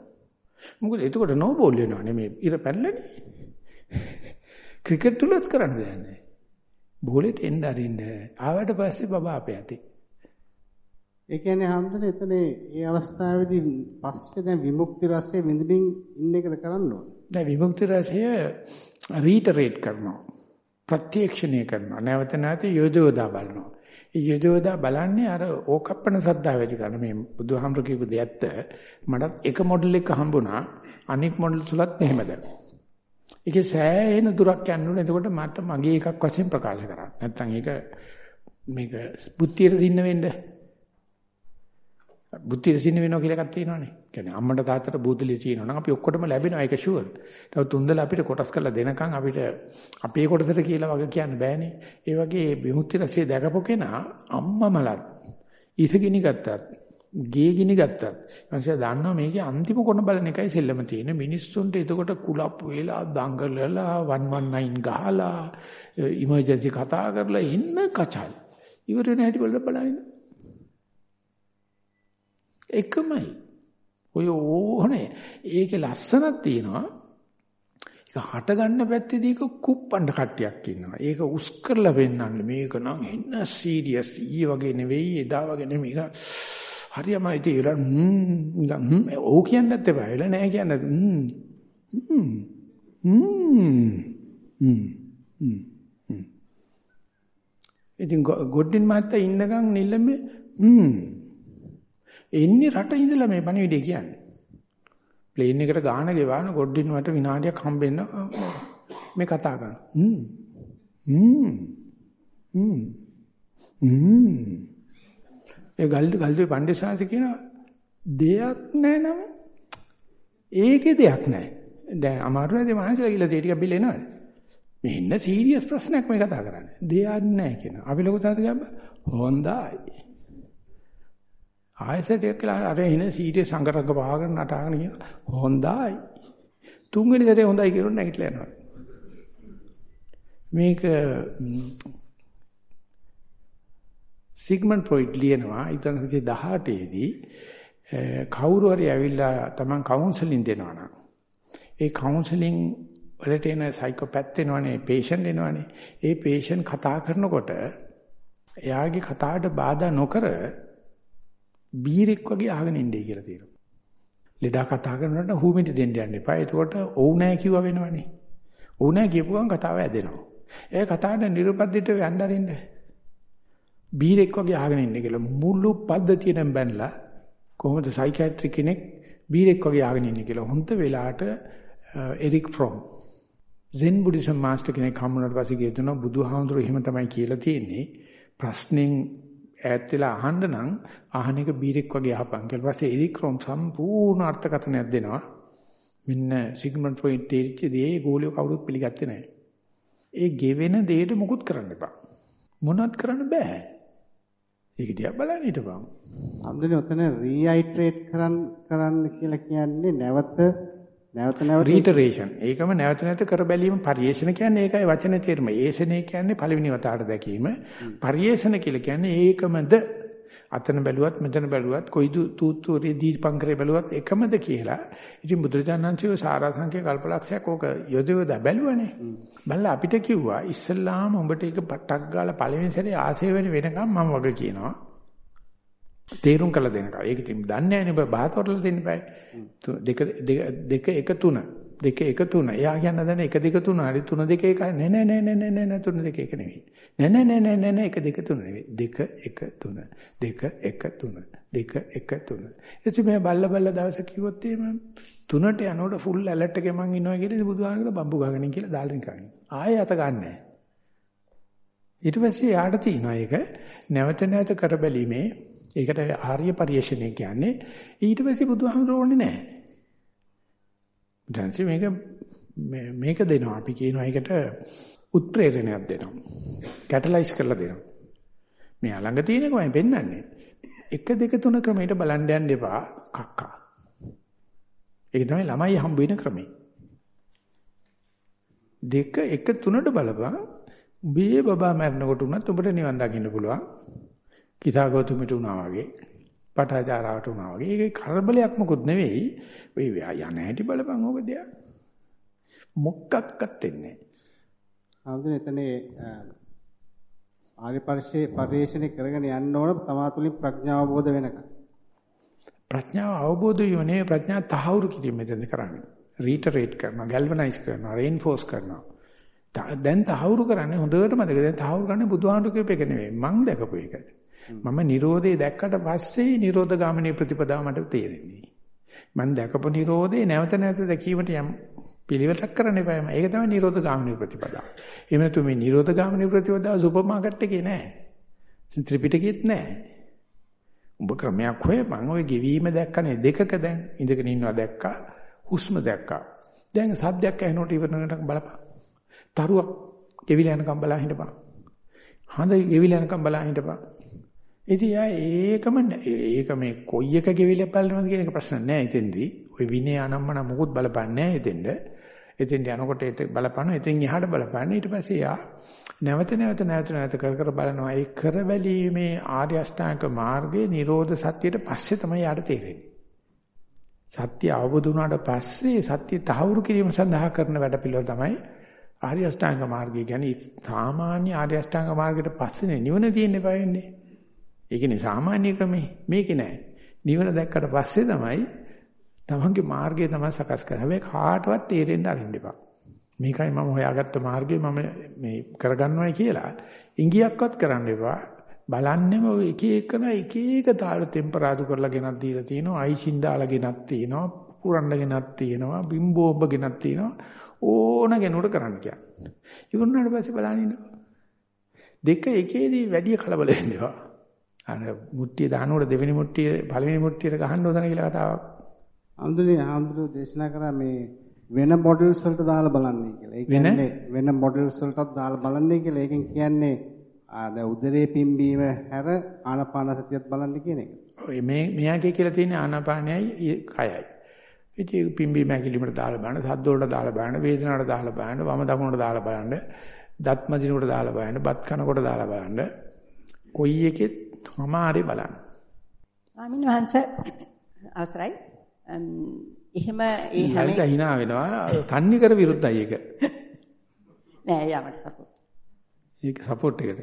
මොකද එතකොට නෝ බෝල් වෙනවනේ මේ ඉර පැනලානේ. ක්‍රිකට් තුලත් කරන්න දෙයක් නැහැ. බෝලෙට එන්න අරින්න. ආවට පස්සේ බබා අපේ අතේ. ඒ කියන්නේ හැමදෙන එතන ඒ අවස්ථාවේදී පස්සේ දැන් විමුක්ති රසය විඳින්න ඉන්න එකද කරන්න ඕනේ. දැන් විමුක්ති රසය රීටරේට් කරනවා. ප්‍රත්‍යක්ෂණය කරනවා. නැවත නැවත යොදවලා බලනවා. ඒ යොදවලා බලන්නේ අර ඕකප්පන සද්දා වැඩි කරන මේ බුදුහාමර කියපු දෙයත් මටත් එක මොඩල් එක හම්බුණා. අනික් මොඩල් තුලත් එහෙමද. ඒකේ සෑහෙන දුරක් යන්න ඕනේ. එතකොට මට මගේ එකක් වශයෙන් ප්‍රකාශ කරන්න. නැත්තම් ඒක මේක බුද්ධියට දින්න වෙන්නේ බුද්ධිය සින්න වෙනවා කියලා එකක් තියෙනවනේ. කියන්නේ අම්මට තාත්තට බූදලිය තියෙනවා නම් අපි ඔක්කොටම ලැබෙනවා ඒක ෂුවර්. නමුත් තුන්දල අපිට කොටස් කරලා දෙනකන් අපිට අපේ කොටසට කියලා වගේ කියන්න බෑනේ. ඒ වගේ විමුක්ති රසය දැකපු කෙනා අම්මමලත් ඉසගිනි ගත්තත් ගේ ගිනි ගත්තත් ඊපස්සේ දන්නවා මේකේ අන්තිම කොන බලන එකයි සෙල්ලම තියෙන්නේ. මිනිස්සුන්ට එතකොට කුලප් වෙලා දඟලලා 119 ගහලා ඉමර්ජන්සි කතා කරලා ඉන්න කචල්. ඉවර වෙන හැටි බලලා බලන්න. එකමයි. ඔය ඕනේ. ඒකේ ලස්සනක් තියෙනවා. ඒක හට ගන්න පැත්තේදී කුප්පණ්ඩ කට්ටියක් ඉන්නවා. ඒක උස් කරලා පෙන්නන්න මේක නම් එන්න සීරියස් ඊ වගේ නෙවෙයි එදා වගේ නෙමෙයි. හරියම ඉතින් ඒලා හ්ම් ඕ කියන්නත් එපා. ඒලා නෑ කියන්න. හ්ම් හ්ම් හ්ම් ඉතින් ගොඩින් මහත්තයා ඉන්නකම් නිල්ලමේ හ්ම් එන්නේ රට ඉඳලා මේ පණිවිඩය කියන්නේ. ප්ලේන් එකට ගාන ගෙවන ගොඩින් වට විනාඩියක් හම්බෙන්න මේ කතා කරනවා. හ්ම්. හ්ම්. හ්ම්. හ්ම්. ඒ ගල්ද ගල්දේ පණ්ඩිතසාංශ කියන දෙයක් නැහැ නම. ඒකේ දෙයක් නැහැ. දැන් අමාරු නැති මහන්සිලා ගිහලා තේ ටික බිල් එනවද? මේ ඉන්න සීරියස් ප්‍රශ්නයක් මේ කතා කරන්නේ. දෙයක් නැහැ කියන. අපි ලොකු තාත්තා කියම්බ හොඳයි. ආයසටයක් කියලා අර එන සීටේ සංගරක වහගෙන නටාගෙන කියන හොඳයි. තුන්වෙනි සැරේ හොඳයි කියනොත් නැගිටලා යනවා. මේක සිග්මන්ඩ් ෆ්‍රොයිඩ් ලියනවා 1918 දී කවුරු හරි ඇවිල්ලා Taman කවුන්සලින් දෙනවා නම් ඒ කවුන්සලින් වලට එන සයිකෝපැත් වෙනවනේ පේෂන්ට් එනවනේ ඒ පේෂන්ට් කතා කරනකොට එයාගේ කතාවට බාධා නොකර බීරෙක් වගේ අහගෙන ඉන්නේ කියලා තියෙනවා. ලෙඩා කතා කරනකොට හුමිට දෙන්න යන්න එපා. එතකොට ඔව් නෑ කිව්වා වෙනවනේ. ඔව් නෑ කියපු ගමන් කතාව ඇදෙනවා. ඒ කතාවට නිර්පද්දිතව යන්න අරින්න. බීරෙක් වගේ අහගෙන ඉන්නේ කියලා මුළු පද්ධතියෙන් බැනලා කොහොමද සයිකියාට්‍රික් කෙනෙක් බීරෙක් වගේ අහගෙන ඉන්නේ කියලා හොඳ වෙලාවට Eric from Zen Buddhism master කෙනෙක් හම්බුනාට පස්සේ කියනවා බුදුහාමුදුරුවෝ එහෙම තමයි කියලා තියෙන්නේ. ප්‍රශ්නෙන් ඈත් වෙලා අහන්න නම් අහන එක බීරෙක් වගේ අහපන්. ඊට පස්සේ එරික් රොම් සම්පූර්ණ අර්ථකථනයක් දෙනවා. මෙන්න සිග්මන්ඩ් ෆ්‍රොයිඩ් තේරිච්ච දේ ගෝලියෝ කවුරුත් පිළිගත්තේ නැහැ. ඒ ගෙවෙන දෙයට මුකුත් කරන්න එපා. මොනවත් කරන්න බෑ. ඒක දිහා බලන්න හිටපන්. අම්දුනේ ඔතන රීයිට්‍රේට් කරන්න කරන්න කියලා කියන්නේ නැවත නැවත නැවත රීටරේෂන්. ඒකම නැවත නැවත කර බැලීම පරිේශන කියන්නේ ඒකයි වචනේ තේරුම. ඒසනේ කියන්නේ පළවෙනි වතාවට දැකීම. පරිේශන කියලා කියන්නේ ඒකමද අතන බැලුවත් මෙතන බැලුවත් කොයිද තූත්තුරේ දීපංකරේ බැලුවත් එකමද කියලා. ඉතින් බුදුරජාණන්සේ සාරාංශික කල්පලක්ෂයක් ඕක යොදවද බැලුවනේ. බලලා අපිට කිව්වා ඉස්සල්ලාම උඹට ඒක පටක් ගාලා පළවෙනි සැරේ වෙන වෙනකම් මම වගේ කියනවා. තේරුම් කළ දෙනකම්. ඒක ඉතින් දන්නේ නැහැ නේ බාතවරල දෙන්න බෑ. දෙක දෙක එක තුන. දෙක එක තුන. එයා කියන්න දන්නේ එක දෙක තුන. හරි තුන දෙක එකයි. නෑ නෑ නෑ නෑ නෑ නෑ තුන දෙක එක නෙවෙයි. නෑ නෑ නෑ නෑ නෑ නෑ එක දෙක තුන නෙවෙයි. දෙක එක තුන. දෙක එක තුන. දෙක එක තුන. එසේ මේ බල්ල බල්ල දවස කිව්වොත් එහෙම තුනට යනකොට ෆුල් ඇලර්ට් එකේ මං ඉන්නවා කියලා බුදුහාමකට බම්බු ගහගෙන කියලා දාලා නිකන්. ආයෙ අත ගන්නෑ. ඊට පස්සේ යාට තියෙනවා ඒක නැවත නැවත කර බැලීමේ ඒකට ආර්ය පරිශ්‍රණය කියන්නේ ඊට පස්සේ බුදුහාමුදුරුවෝ ඕනේ නැහැ. දැන්සි මේක මේක දෙනවා අපි කියනවා ඒකට උත්ප්‍රේරණයක් දෙනවා. කැටලයිස් කරලා දෙනවා. මේ ළඟ තියෙන එකමයි පෙන්වන්නේ. එක දෙක තුන ක්‍රමයට බලන්න යන්න එපා කක්කා. ඒක තමයි ළමයි හම්බ වෙන ක්‍රමය. දෙක එක තුනට බලපන් උඹේ බබා මැරෙනකොට උනත් ඔබට නිවන් දකින්න පුළුවන්. කිසాగෞතමට උනා වගේ පටාචාරාවට උනා වගේ ඒක කරබලයක් මොකුත් නෙවෙයි. ඔය යන හැටි බලපන් ඕක දෙයක්. මොකක්වත් වෙන්නේ නැහැ. එතන ආර්ය පරිශ්‍රේ පරිශ්‍රණය කරගෙන යන්න ඕන තමා තුළින් ප්‍රඥාව අවබෝධ වෙනකම් ප්‍රඥාව අවබෝධ වීමනේ ප්‍රඥා තහවුරු කිරීම මෙතෙන්ද කරන්නේ. රීටරේට් කරනවා ගැල්වනයිස් කරනවා රේන්ෆෝස් කරනවා. දැන් තහවුරු කරන්නේ හොඳට මතක දැන් තහවුරු කරන්නේ බුදුහාමුදුරු කියප එක නෙවෙයි. මං දැකපු එක මම Nirodhe දැක්කට පස්සේ Nirodha ගාමිනී ප්‍රතිපදාව මට තේරෙන්නේ. මම දැකපු Nirodhe නැවත නැවත දැකීමට යම් පිළිවෙලක් කරන්න එපා. ඒක තමයි Nirodha ගාමිනී ප්‍රතිපදාව. එහෙම නැතු මේ Nirodha ගාමිනී ප්‍රතිපදාව සුපර් මාකට් එකේ නෑ. ත්‍රිපිටකෙත් නෑ. උඹ ක්‍රමයක් හොය මම ওই ගෙවීම දැක්කනේ දෙකක දැන් ඉඳගෙන ඉන්නවා දැක්කා හුස්ම දැක්කා. දැන් සද්දයක් ඇහෙනකොට ඉවරනකට බලපන්. තරුවක් ගෙවිලා යනකම් බලා හිටපන්. හඳ ගෙවිලා යනකම් බලා හිටපන්. ඉතින් යා ඒකම ඒක මේ කොයි එක ගෙවිලා බලනවද කියන එක ප්‍රශ්න නෑ එතෙන්දී. ওই විනය අනම්මන මොකුත් බලපන්නේ නෑ එතෙන්ද. එතෙන්ට යනකොට ඒක බලපනවා. එතෙන් එහාට බලපන්නේ. ඊට පස්සේ යා නැවත නැවත නැවත නැවත කර කර බලනවා. ඒ කර බැලීමේ ආර්ය අෂ්ටාංග මාර්ගයේ Nirodha Satyයට පස්සේ තමයි යාට තේරෙන්නේ. සත්‍ය අවබෝධ වුණාට පස්සේ සත්‍ය තහවුරු කිරීම සඳහා කරන වැඩ පිළිවෙල තමයි ආර්ය අෂ්ටාංග මාර්ගය කියන්නේ සාමාන්‍ය ආර්ය අෂ්ටාංග මාර්ගයට පස්සේ නිවන තියෙන්න වෙන්නේ. ඒකනේ සාමාන්‍ය ක්‍රමේ. මේකේ නෑ. නිවන දැක්කට පස්සේ තමයි තමන්ගේ මාර්ගය තමයි සකස් කරන්නේ. හැබැයි කාටවත් තේරෙන්න අරින්න එපා. මේකයි මම හොයාගත්ත මාර්ගය මම මේ කරගන්නවයි කියලා ඉංගියක්වත් කරන්න එපා. බලන්නෙම ඔය එක එකන එක එක තාල ටෙම්පරාදු කරලා ගෙනත් දීලා තියෙනවා. අයිසින් දාලා ගෙනත් තියෙනවා. පුරන්න ගෙනත් තියෙනවා. බිම්බෝබ්බ ගෙනත් තියෙනවා. ඕන කෙනෙකුට කරන්න කියන්නේ. ඉවරනාට පස්සේ බලන්න දෙක එකේදී වැඩි කලබල වෙන්නවා. අර මුට්ටිය දානකොට දෙවෙනි මුට්ටිය පළවෙනි මුට්ටියට ගහන්න ඕන කියලා කතාවක්. අඳුනේ ආම්දුර දේශනා කරා මේ වෙන මොඩල්ස් වලට දාලා බලන්නේ කියලා. ඒ කියන්නේ වෙන මොඩල්ස් වලටත් දාලා බලන්නේ කියලා. ඒකෙන් කියන්නේ දැන් උදරේ පිම්බීම හැර ආනාපාන සතියත් බලන්න කියන එක. මේ මෙයාගේ කියලා තියෙන ආනාපානයයි කයයි. ඉතින් පිම්බීම හැකිලිමට දාලා බලන්න, සද්ද වලට දාලා බලන්න, වේදනාවට දාලා බලන්න, වම දකුණට දාලා බලන්න, දත් මදිනකොට දාලා බලන්න, බත් කනකොට දාලා බලන්න. කොයි එකෙත් හමාරේ බලන්න. ස්වාමීන් වහන්සේ අවසරයි. එහෙම ඒ හැම එක hina වෙනවා. තන්නේ කර විරුද්ධයි ඒක. නෑ යාමට සපෝට්. ඒක සපෝට් එකට.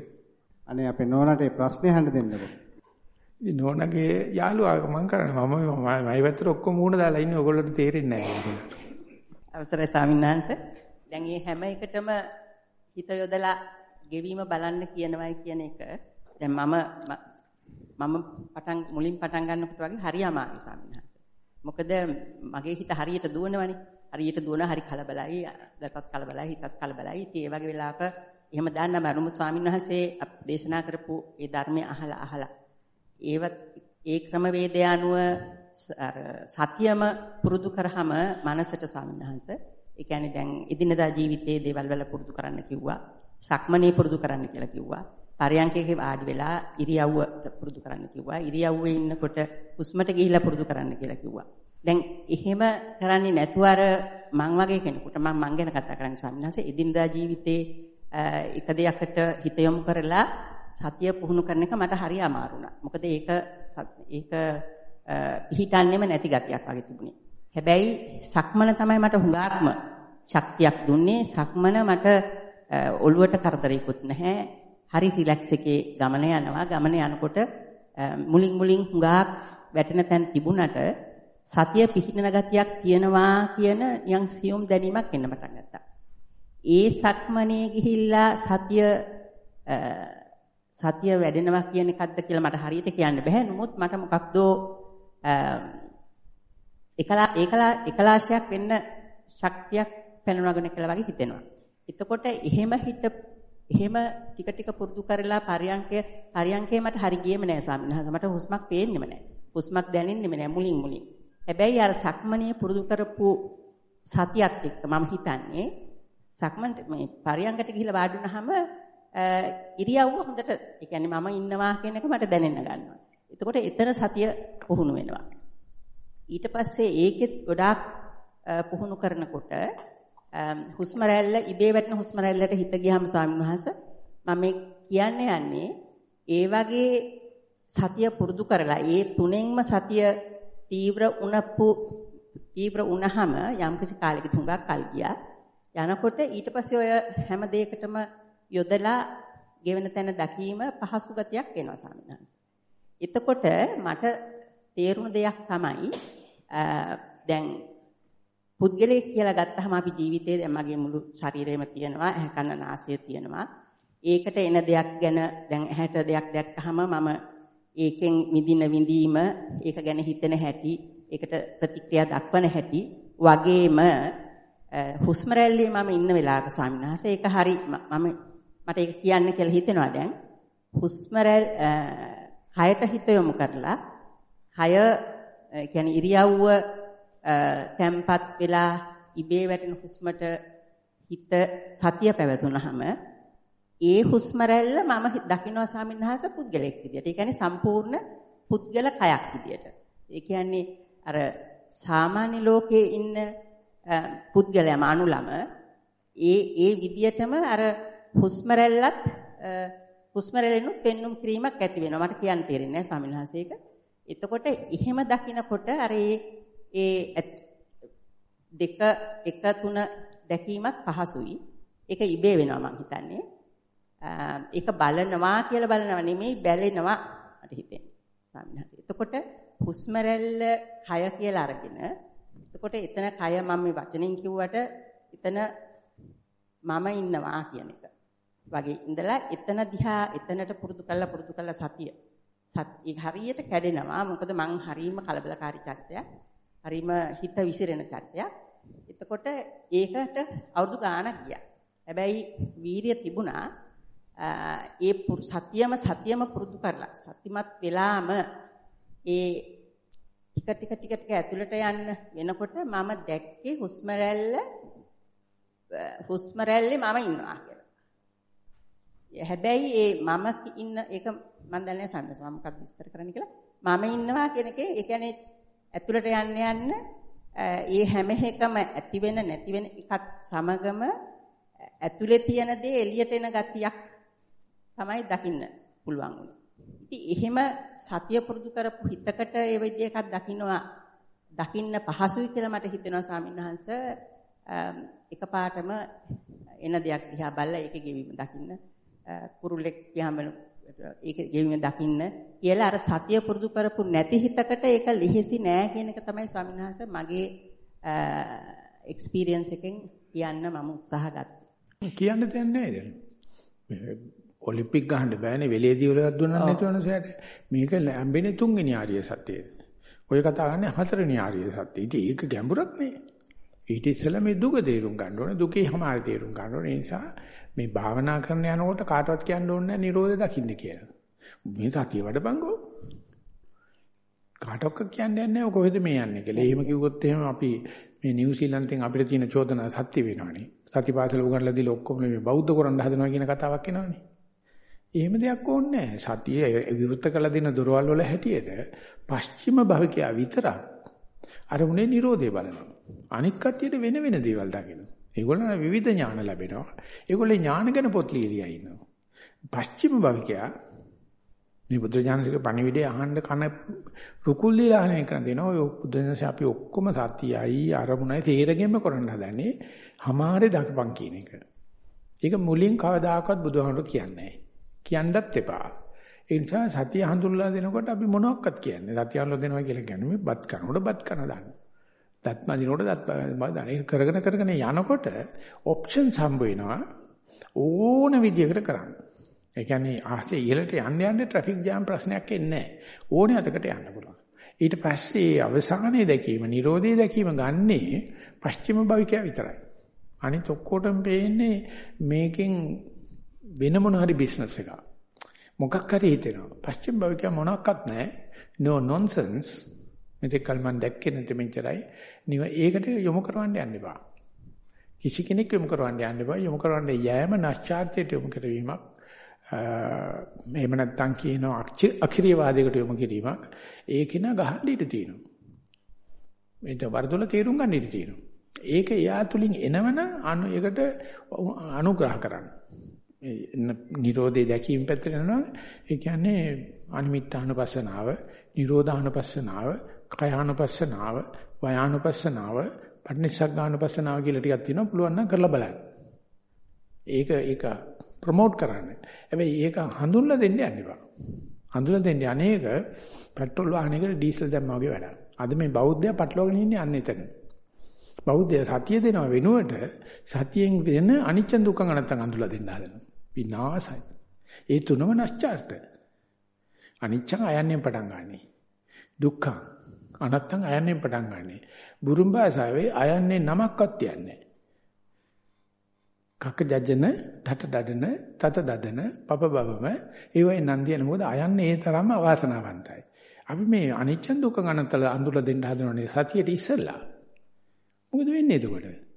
අනේ අපේ නෝනාට ඒ ප්‍රශ්නේ අහන්න දෙන්නකෝ. ඉතින් නෝනාගේ යාළුවා මම කරන්නේ මම මයි පැත්තට ඔක්කොම මූණ දාලා ඉන්නේ ඔයගොල්ලන්ට තේරෙන්නේ නැහැ. අවසරයි ස්වාමීන් වහන්සේ. දැන් මේ හැම එකටම හිත යොදලා ගෙවීම බලන්න කියනවයි කියන එක දැන් මම මම පටන් මුලින් පටන් ගන්නකොට වගේ හරි අමාරුයි ස්වාමීන් වහන්සේ. මොකද මගේ හිත හරියට දුවනවනේ. හරියට දුවන හරි කලබලයි, දතත් කලබලයි, හිතත් කලබලයි. ඉතින් ඒ වගේ වෙලාවක එහෙම දාන්න මරුම ස්වාමීන් වහන්සේ දේශනා කරපු ඒ ධර්මය අහලා අහලා ඒවත් ඒ ක්‍රමවේදය අනුව සතියම පුරුදු කරාම මනසට ස්වාමීන් වහන්සේ ඒ කියන්නේ දැන් එදිනදා ජීවිතයේ දේවල් වල පුරුදු කරන්න කිව්වා. සක්මනේ පුරුදු කරන්න කියලා කිව්වා. පරයන්කේ වාඩි වෙලා ඉරියව්ව පුරුදු කරන්න කිව්වා. ඉරියව්වේ ඉන්නකොට හුස්මට ගිහිලා පුරුදු කරන්න කියලා කිව්වා. දැන් එහෙම කරන්නේ නැතුව අර මං වගේ කෙනෙකුට මම මං ගැන කතා කරන්නේ ස්වාමීන් වහන්සේ එදිනදා ජීවිතේ එක දෙයකට හිත යොමු කරලා සතිය පුහුණු කරන එක මට හරි අමාරු වුණා. මොකද ඒක ඒක පිහිටන්නේම නැති ගතියක් වගේ තිබුණේ. හැබැයි සක්මන තමයි මට හුඟක්ම ශක්තියක් දුන්නේ. සක්මන මට ඔළුවට කරදරයක්වත් නැහැ. හරි රිලැක්ස් එකේ ගමන යනවා. ගමන යනකොට මුලින් මුලින් හුඟක් වැටෙන තැන් තිබුණට සතිය පිහිටන ගතියක් තියෙනවා කියන නියම් සියුම් දැනීමක් එන්න පටන් ගත්තා. ඒ සක්මනේ ගිහිල්ලා සතිය සතිය වැඩෙනවා කියන එකක්ද කියලා මට හරියට කියන්න බෑ. නමුත් මට මොකක්දෝ එකලා ඒකලා එකලාශයක් වෙන්න ශක්තියක් පැනනගෙන කියලා වගේ හිතෙනවා. එතකොට එහෙම හිත එහෙම ටික ටික පුරුදු කරලා පරියන්කය පරියන්කේ මට හරි ගියේම නෑ ස්වාමීන් වහන්සේ. මට හුස්මක් පේන්නෙම නෑ. හුස්මක් දැනෙන්නෙම නෑ මුලින් මුලින්. හැබැයි අර සක්මණේ පුරුදු කරපු සතියත් එක්ක මම හිතන්නේ සක්මන්ට මේ පරියන්කට ගිහිල්ලා වාඩි වුණාම ඉරියව්ව හොඳට ඒ කියන්නේ මම ඉන්නවා කියන එක මට දැනෙන්න ගන්නවා. එතකොට එතන සතිය පුහුණු වෙනවා. ඊට පස්සේ ඒකෙත් ගොඩාක් පුහුණු කරනකොට Um, හුස්ම රැල්ල ඉබේ වැටෙන හුස්ම රැල්ලට හිත ගියාම ස්වාමීන් වහන්සේ මම කියන්නේ යන්නේ ඒ වගේ සතිය පුරුදු කරලා ඒ තුනෙන්ම සතිය තීව්‍ර උනප්පු තීව්‍ර උනහම යම්කිසි කාලයක තුඟක් කල් ගියා යනකොට ඊට පස්සේ ඔය හැම දෙයකටම යොදලා ගෙවෙන තැන දකීම පහසු ගතියක් එනවා ස්වාමීන් වහන්සේ. එතකොට මට තේරුණ දෙයක් තමයි දැන් පුද්ගලයෙක් කියලා ගත්තාම අපි ජීවිතේ දැන් මගේ මුළු ශරීරෙම තියෙනවා ඇහැ කන නාසය තියෙනවා. ඒකට එන දෙයක් ගැන දැන් ඇහැට දෙයක් දැක්කහම මම ඒකෙන් විඳින විඳීම ඒක ගැන හිතෙන හැටි ඒකට ප්‍රතික්‍රියා දක්වන හැටි වගේම හුස්ම රැල්ලේ මම ඉන්න වෙලාවක ස්වාමීන් වහන්සේ ඒක හරි මම මට ඒක කියන්න කියලා හිතෙනවා දැන් හුස්ම රැල් කයට හිත යොමු කරලා කය කියන්නේ ඉරියව්ව තැම්පත් වෙලා ඉබේ වැටෙන හුස්මට හිත සතිය පැවතුනහම ඒ හුස්ම රැල්ල මම දකින්නවා ස්වාමීන් වහන්සේ පුද්ගලෙක් විදියට. ඒ කියන්නේ සම්පූර්ණ පුද්ගල කයක් විදියට. ඒ කියන්නේ අර සාමාන්‍ය ලෝකයේ ඉන්න පුද්ගලයාම අනුලම ඒ ඒ විදියටම අර හුස්ම රැල්ලත් හුස්ම රැල්ලෙනුත් පෙන්눔 කිරීමක් ඇති වෙනවා. මට කියන්න තේරෙන්නේ නැහැ ස්වාමීන් වහන්සේක. එතකොට එහෙම දකිනකොට අර ඒ දෙක එක තුන දැකීමත් පහසුයි. ඒක ඉබේ වෙනවා මම හිතන්නේ. ඒක බලනවා කියලා බලනවා නෙමෙයි බැලෙනවා මට හිතෙන්නේ. ස්වාමීන් වහන්සේ. එතකොට හුස්ම රැල්ල කය කියලා අරගෙන එතකොට එතන කය මම මේ වචනෙන් කිව්වට එතන මම ඉන්නවා කියන එක. වගේ ඉඳලා එතන දිහා එතනට පුරුදු කළා පුරුදු කළා සතිය. සත් හරියට කැඩෙනවා. මොකද මං හරීම කලබලකාරී චරිතයක්. හරීම හිත විසිරෙන චරිතයක්. එතකොට ඒකට අවුරුදු ගාණක් ගියා. හැබැයි වීරිය තිබුණා. ඒ සතියම සතියම පුරුදු කරලා සතිමත් වෙලාම ඒ ටික ටික ටික ටික ඇතුළට යන්න වෙනකොට මම දැක්කේ හුස්ම රැල්ල හුස්ම රැල්ලේ මම ඉන්නවා කියලා. හැබැයි ඒ මම ඉන්න ඒක මම දන්නේ සම්මත මම මොකක්ද විස්තර කරන්න කියලා. මම ඉන්නවා කියන එකේ ඒ කියන්නේ ඇතුළට යන්න යන්න ඒ හැම එකම ඇති වෙන නැති වෙන එකත් සමගම ඇතුලේ තියෙන දේ එළියට එන ගතියක් තමයි දකින්න පුළුවන් උනේ. ඉතින් එහෙම සතිය පුරුදු කරපු හිතකට ඒ විදිහ එකක් දකින්නවා දකින්න පහසුයි කියලා මට හිතෙනවා ස්වාමීන් වහන්සේ එකපාරටම එන දෙයක් දිහා බලලා ඒක ගෙවීම දකින්න කුරුල්ලෙක් ගියාම ඒක ගෙවීම දකින්න කියලා අර සතිය පුරුදු කරපු නැති හිතකට ඒක ලිහිසි නෑ කියන එක තමයි ස්වාමීන් වහන්සේ මගේ එක්ස්පීරියන්ස් එකෙන් කියන්න මම උත්සාහ ගත්තා. කියන්න දෙයක් නෑ දැන්. ඔලිම්පික් ගහන්න බෑනේ වෙලේදී වලක් දුන්නා නැතුවන සෑට. මේක ලැම්බෙන්නේ තුන්වෙනි ආර්ය සත්‍යයේ. ඔය කතා කරන්නේ හතරවෙනි ආර්ය සත්‍යය. ඉතින් ඒක ගැඹුරක් නේ. ඊට ඉස්සෙල්ලා මේ දුක තේරුම් ගන්න ඕනේ. දුකේ හැමාරි තේරුම් ගන්න ඕනේ. ඒ නිසා මේ භාවනා කරන යනකොට කාටවත් කියන්න ඕනේ නැහැ නිරෝධය දකින්න කියලා. මේ සතිය වඩපංගෝ. කාටවත් කියන්නේ නැහැ කොහෙද මේ යන්නේ කියලා. එහෙම කිව්වොත් එහෙම අපි මේ නිව්සීලන්තෙන් අපිට තියෙන චෝදනා සත්‍ය වෙනවනේ. සතිපාසල උගන්ලා දීලා ඔක්කොම මේ බෞද්ධ කරන්න හදනවා කියන කතාවක් එනවනේ. එහෙම දෙයක් ඕනේ නැහැ. සතිය විවෘත කළ දෙන දොරවල් වල හැටියට පශ්චිම භවිකයා විතරක් අර උනේ Nirodhe බලනවා. අනික් කට්ටියට වෙන වෙන දේවල් දකිනවා. ඒගොල්ලන් විවිධ ඥාන ලැබෙනවා. ඒගොල්ලේ ඥාන ගැන පොත් ලියලා ඉන්නවා. පශ්චිම භවිකයා මේ බුද්ධ ඥානසික පණිවිඩය අහන්න කන රුකුල් දීලා අහන එක දෙනවා. ඔය බුද්ධ ඥානසි අපි ඔක්කොම සතියයි අරමුණයි තේරෙගෙම කරන්න හදන්නේ. හමාරේ දකපන් කියන එක. ඒක මුලින් කවදාකවත් බුදුහාමුදුරු කියන්නේ නැහැ. කියන්නත් එපා. ඒ නිසා සතිය හඳුල්ලා දෙනකොට අපි මොනවක්වත් කියන්නේ. සතිය හඳුල්ලා දෙනවා කියලා කියන්නේ මේ බත් කනකොට බත් කන දාන්න. දත් මදිනකොට දත් දාන්න. ඒක කරගෙන කරගෙන යනකොට ඔප්ෂන්ස් හම්බ වෙනවා. ඕන විදියකට කරන්න. ඒ කියන්නේ ආසේ ඉහළට යන්න යන්න ට්‍රැෆික් ජෑම් ප්‍රශ්නයක් එන්නේ නැහැ. ඕනේ අතකට යන්න පුළුවන්. ඊට පස්සේ අවසානයේ දැකීම, Nirodhe දැකීම ගන්නේ පශ්චිම භවිකයා විතරයි. අනිත ඔක්කොටම පේන්නේ මේකෙන් වෙන මොන හරි බිස්නස් එකක්. මොකක් හරි හිතෙනවා. පශ්චිම භවිකයා මොනවත් නැහැ. no nonsense. මෙතෙක් කල මම දැක්කේ නැති මෙච්චරයි. නිව ඒකට යොමු කරවන්න යන්න එපා. කිසි කෙනෙක් යොමු කරවන්න යන්න එපා. යොමු කරවන්න යෑම නැස්චාර්ත්‍යයට යොමු කරවීමක්. එහෙම නැත්නම් කියනවා අක්‍රීයවාදයකට යොමු කිරීමක්. ඒක න ගහන්න ඉඩ තියෙනවා. මේක වරදොල තේරුම් ගන්න ඉඩ තියෙනවා. ඒක එයා තුලින් එනවනම් අනු ඒකට අනුග්‍රහ කරන්න. නිරෝධය දැකීම පැත්තට යනවා. ඒ කියන්නේ අනිමිත්තානුපස්සනාව, නිරෝධානුපස්සනාව, කයානුපස්සනාව, වයානුපස්සනාව, පටිනිස්සග්ගානුපස්සනාව කියලා ටිකක් තියෙනවා. පුළුවන් නම් කරලා බලන්න. ඒක ඒක ප්‍රොමෝට් කරන්න. හැබැයි ඒක හඳුන්ලා දෙන්න යන්න එපා. හඳුන්ලා දෙන්න අනේක පෙට්‍රල් වාහනයකට ඩීසල් දැම්මා වගේ වැඩක්. අද මේ බෞද්ධයා පටලවාගෙන ඉන්නේ අන්න එතන. බෞද්ධය සතිය දෙනව වෙනුවට සතියෙන් වෙන අනිච්ච දුක්ඛ නැත්තම් අඳුලා දෙන්න හදනවා. විනාසයි. ඒ තුනම නැස්චාර්ථ. අනිච්චං අයන්නේ පටන් ගන්නනේ. දුක්ඛං අනත්තං අයන්නේ පටන් ගන්නනේ. බුරුම් භාෂාවේ අයන්නේ නමක්වත් තියන්නේ කක ජජන, තත දඩන, තත දදන, පප බබම ඒවයි නන්දියන මොකද අයන්නේ ඒ තරම්ම අවාසනාවන්තයි. අපි මේ අනිච්ච දුක්ඛ අනත්තල අඳුරලා දෙන්න හදනෝනේ සතියට ඉස්සෙල්ලා. මොකද වෙන්නේ එතකොට?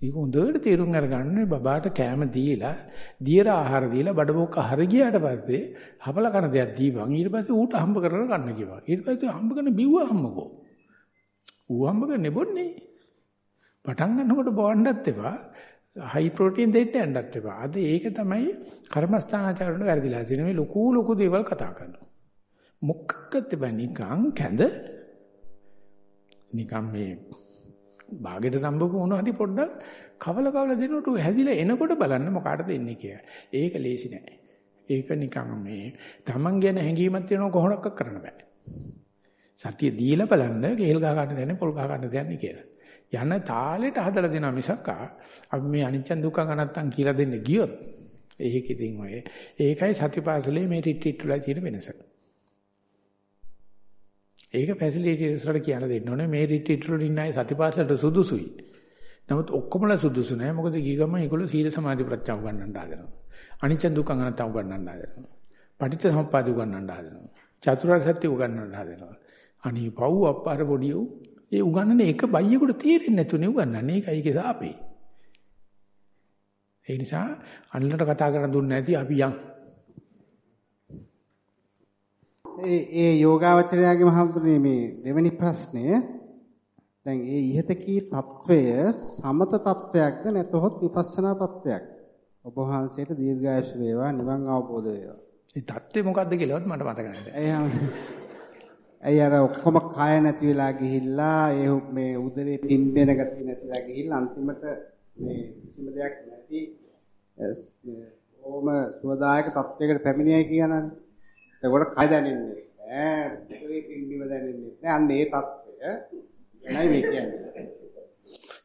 ඒක හොඳට තේරුම් අරගන්න බබාට කෑම දීලා, දියර ආහාර දීලා බඩබෝක හර ගියාට පස්සේ හපල කන දෙයක් දීපන්. ඊට පස්සේ ඌට හම්බ කරලා ගන්න කිව්වා. ඊට පස්සේ හම්බ කරන බිව්ව හම්බකෝ. ඌ හම්බ කරන්නේ බොන්නේ. පටන් ගන්නකොට බොන්නත් එපා. හයි ප්‍රෝටීන් දෙන්න යන්නත් එපා. අද ඒක තමයි කර්මස්ථානාචාරවල වැරදිලා තියෙන මේ ලොකු ලොකු දේවල් කතා කරනවා. මොකක්කත් බෑ නිකන් කැඳ නිකන් මේ භාගෙට සම්බුක වුණා හරි පොඩ්ඩක් කවල කවල දෙනකොට හැදිලා එනකොට බලන්න මොකාටද එන්නේ කියලා. ඒක ලේසි නෑ. ඒක නිකන් මේ Taman ගැන හැඟීමක් තියෙනව කොහොමද කරන්න බෑ. සතිය දීලා බලන්න කේල් ගහ ගන්න දෙන්නේ පොල් ගහ ගන්න දෙන්නේ කියලා. යන තාලෙට හදලා දෙනවා මිසක් අපි මේ අනිච්ච දුක්ඛ අනත්තම් කියලා දෙන්න ගියොත් ඒක ඉතින් ඔය ඒකයි සතිපාසලේ මේ රිට්‍රීට් වල තියෙන වෙනස. ඒක ෆැසිලිටිස් වලට කියන්න දෙන්න ඕනේ මේ රිට්‍රීට් වල ඉන්න අය සතිපාසලට සුදුසුයි. නමුත් ඔක්කොමලා සුදුසු නෑ මොකද ගිගම ඒගොල්ලෝ සීල සමාධි ප්‍රඥා උගන්වන්න හදනවා. අනිච්ච දුක්ඛ අනත්ත උගන්වන්න හදනවා. පටිච්ච සමුප්පාද උගන්වන්න හදනවා. චතුරාර්ය සත්‍ය උගන්වන්න හදනවා. අනී පව් අප්පාර පොඩිය ඒ උගන්වන්නේ එක බයියෙකුට තේරෙන්නේ නැතුනේ උගන්වන්නේ. ඒකයි ඒකේ සාපේ. ඒ නිසා අන්නලට කතා කරන්න දුන්නේ නැති අපි යන් ඒ ඒ යෝගාවචරයාගේ මහතුනේ මේ දෙවෙනි ප්‍රශ්නය. දැන් ඒ ඉහත කී తත්වය සමත తත්වයක්ද නැතහොත් විපස්සනා తත්වයක්? ඔබ වහන්සේට දීර්ඝායස වේවා නිවන් අවබෝධ වේවා. ඒ தත්ත්වය මොකද්ද කියලාවත් මට මතක නැහැ ඇයි අර ඔක්කොම කය නැති වෙලා ගිහිල්ලා ඒ මේ උදරේ පිම්බෙන ගැති නැතිලා ගිහිල්ලා අන්තිමට මේ කිසිම දෙයක් නැති ඕම සුවදායක තත්වයකට පැමිණියයි කියනනේ එතකොට කය දැනෙන්නේ නෑ උදේ පිම්බීම දැනෙන්නේ නෑ අන්න ඒ தත්ත්වය එනයි මේ කියන්නේ.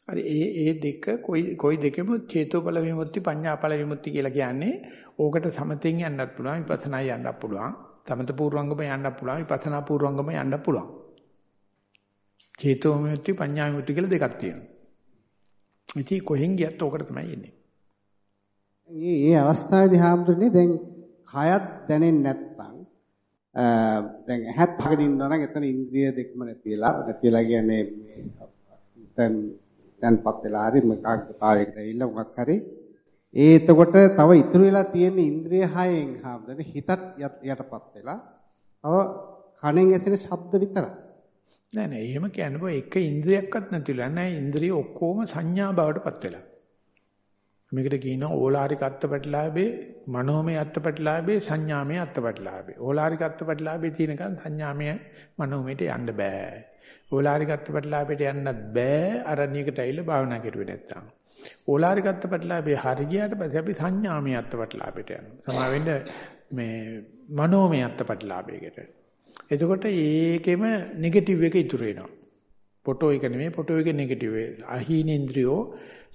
හරි ඒ ඒ දෙක කොයි කොයි දෙකෙම චේතෝපල විමුක්ති පඤ්ඤාපල විමුක්ති කියලා කියන්නේ ඕකට සමතෙන් යන්නත් පුළුවන් විපස්සනා යන්නත් පුළුවන්. සමත පූර්වංගම යන්නත් පුළුවන් විපස්සනා පූර්වංගම යන්නත් පුළුවන්. චේතෝ විමුක්ති පඤ්ඤා විමුක්ති කියලා දෙකක් තියෙනවා. ඉතින් කොහෙන් ගියත් ඕකට තමයි එන්නේ. මේ මේ අවස්ථාවේදී හාමුදුරනේ දැන් කයත් දැනෙන්නේ නැත්නම් දැන් හැත් පහගෙන ඉන්නවා නම් එතන ඉන්ද්‍රිය දෙකම නැතිලා නැතිලා කියන්නේ දැන් දැන්පත් වෙලා හරි මොකක්දතාවයකට ඇවිල්ලා මොකක් හරි. ඒ එතකොට තව ඉතුරු වෙලා තියෙන ඉන්ද්‍රිය හයෙන් හාමුදුරනේ හිතත් යටපත් වෙලා තව කණෙන් ඇසෙන ශබ්ද විතරයි. නෑ නෑ එහෙම කියන්න බෑ එක ඉන්ද්‍රියක්වත් නැතිලා නෑ. ඉන්ද්‍රිය ඔක්කොම සංඥා බවටපත් වෙලා. මේකට කියනවා ඕලාරික අත්පටිලාභේ මනෝමය අත්පටිලාභේ සංඥාමය අත්පටිලාභේ ඕලාරික අත්පටිලාභේ තියෙනකන් සංඥාමය මනෝමයට යන්න බෑ. ඕලාරික අත්පටිලාභයට යන්නත් බෑ අරණියකට ඇවිල්ලා භාවනා කරුවේ නැත්තම්. ඕලාරික අත්පටිලාභේ හරි ගියාට පස්සේ අපි සංඥාමය අත්පටිලාභයට යනවා. සමා වෙන්න මේ මනෝමය අත්පටිලාභයකට එතකොට ඒකෙම නෙගටිව් එක ඉතුරු වෙනවා. ෆොටෝ එක නෙමෙයි ෆොටෝ එක නෙගටිව් අහීනේන්ද්‍රියෝ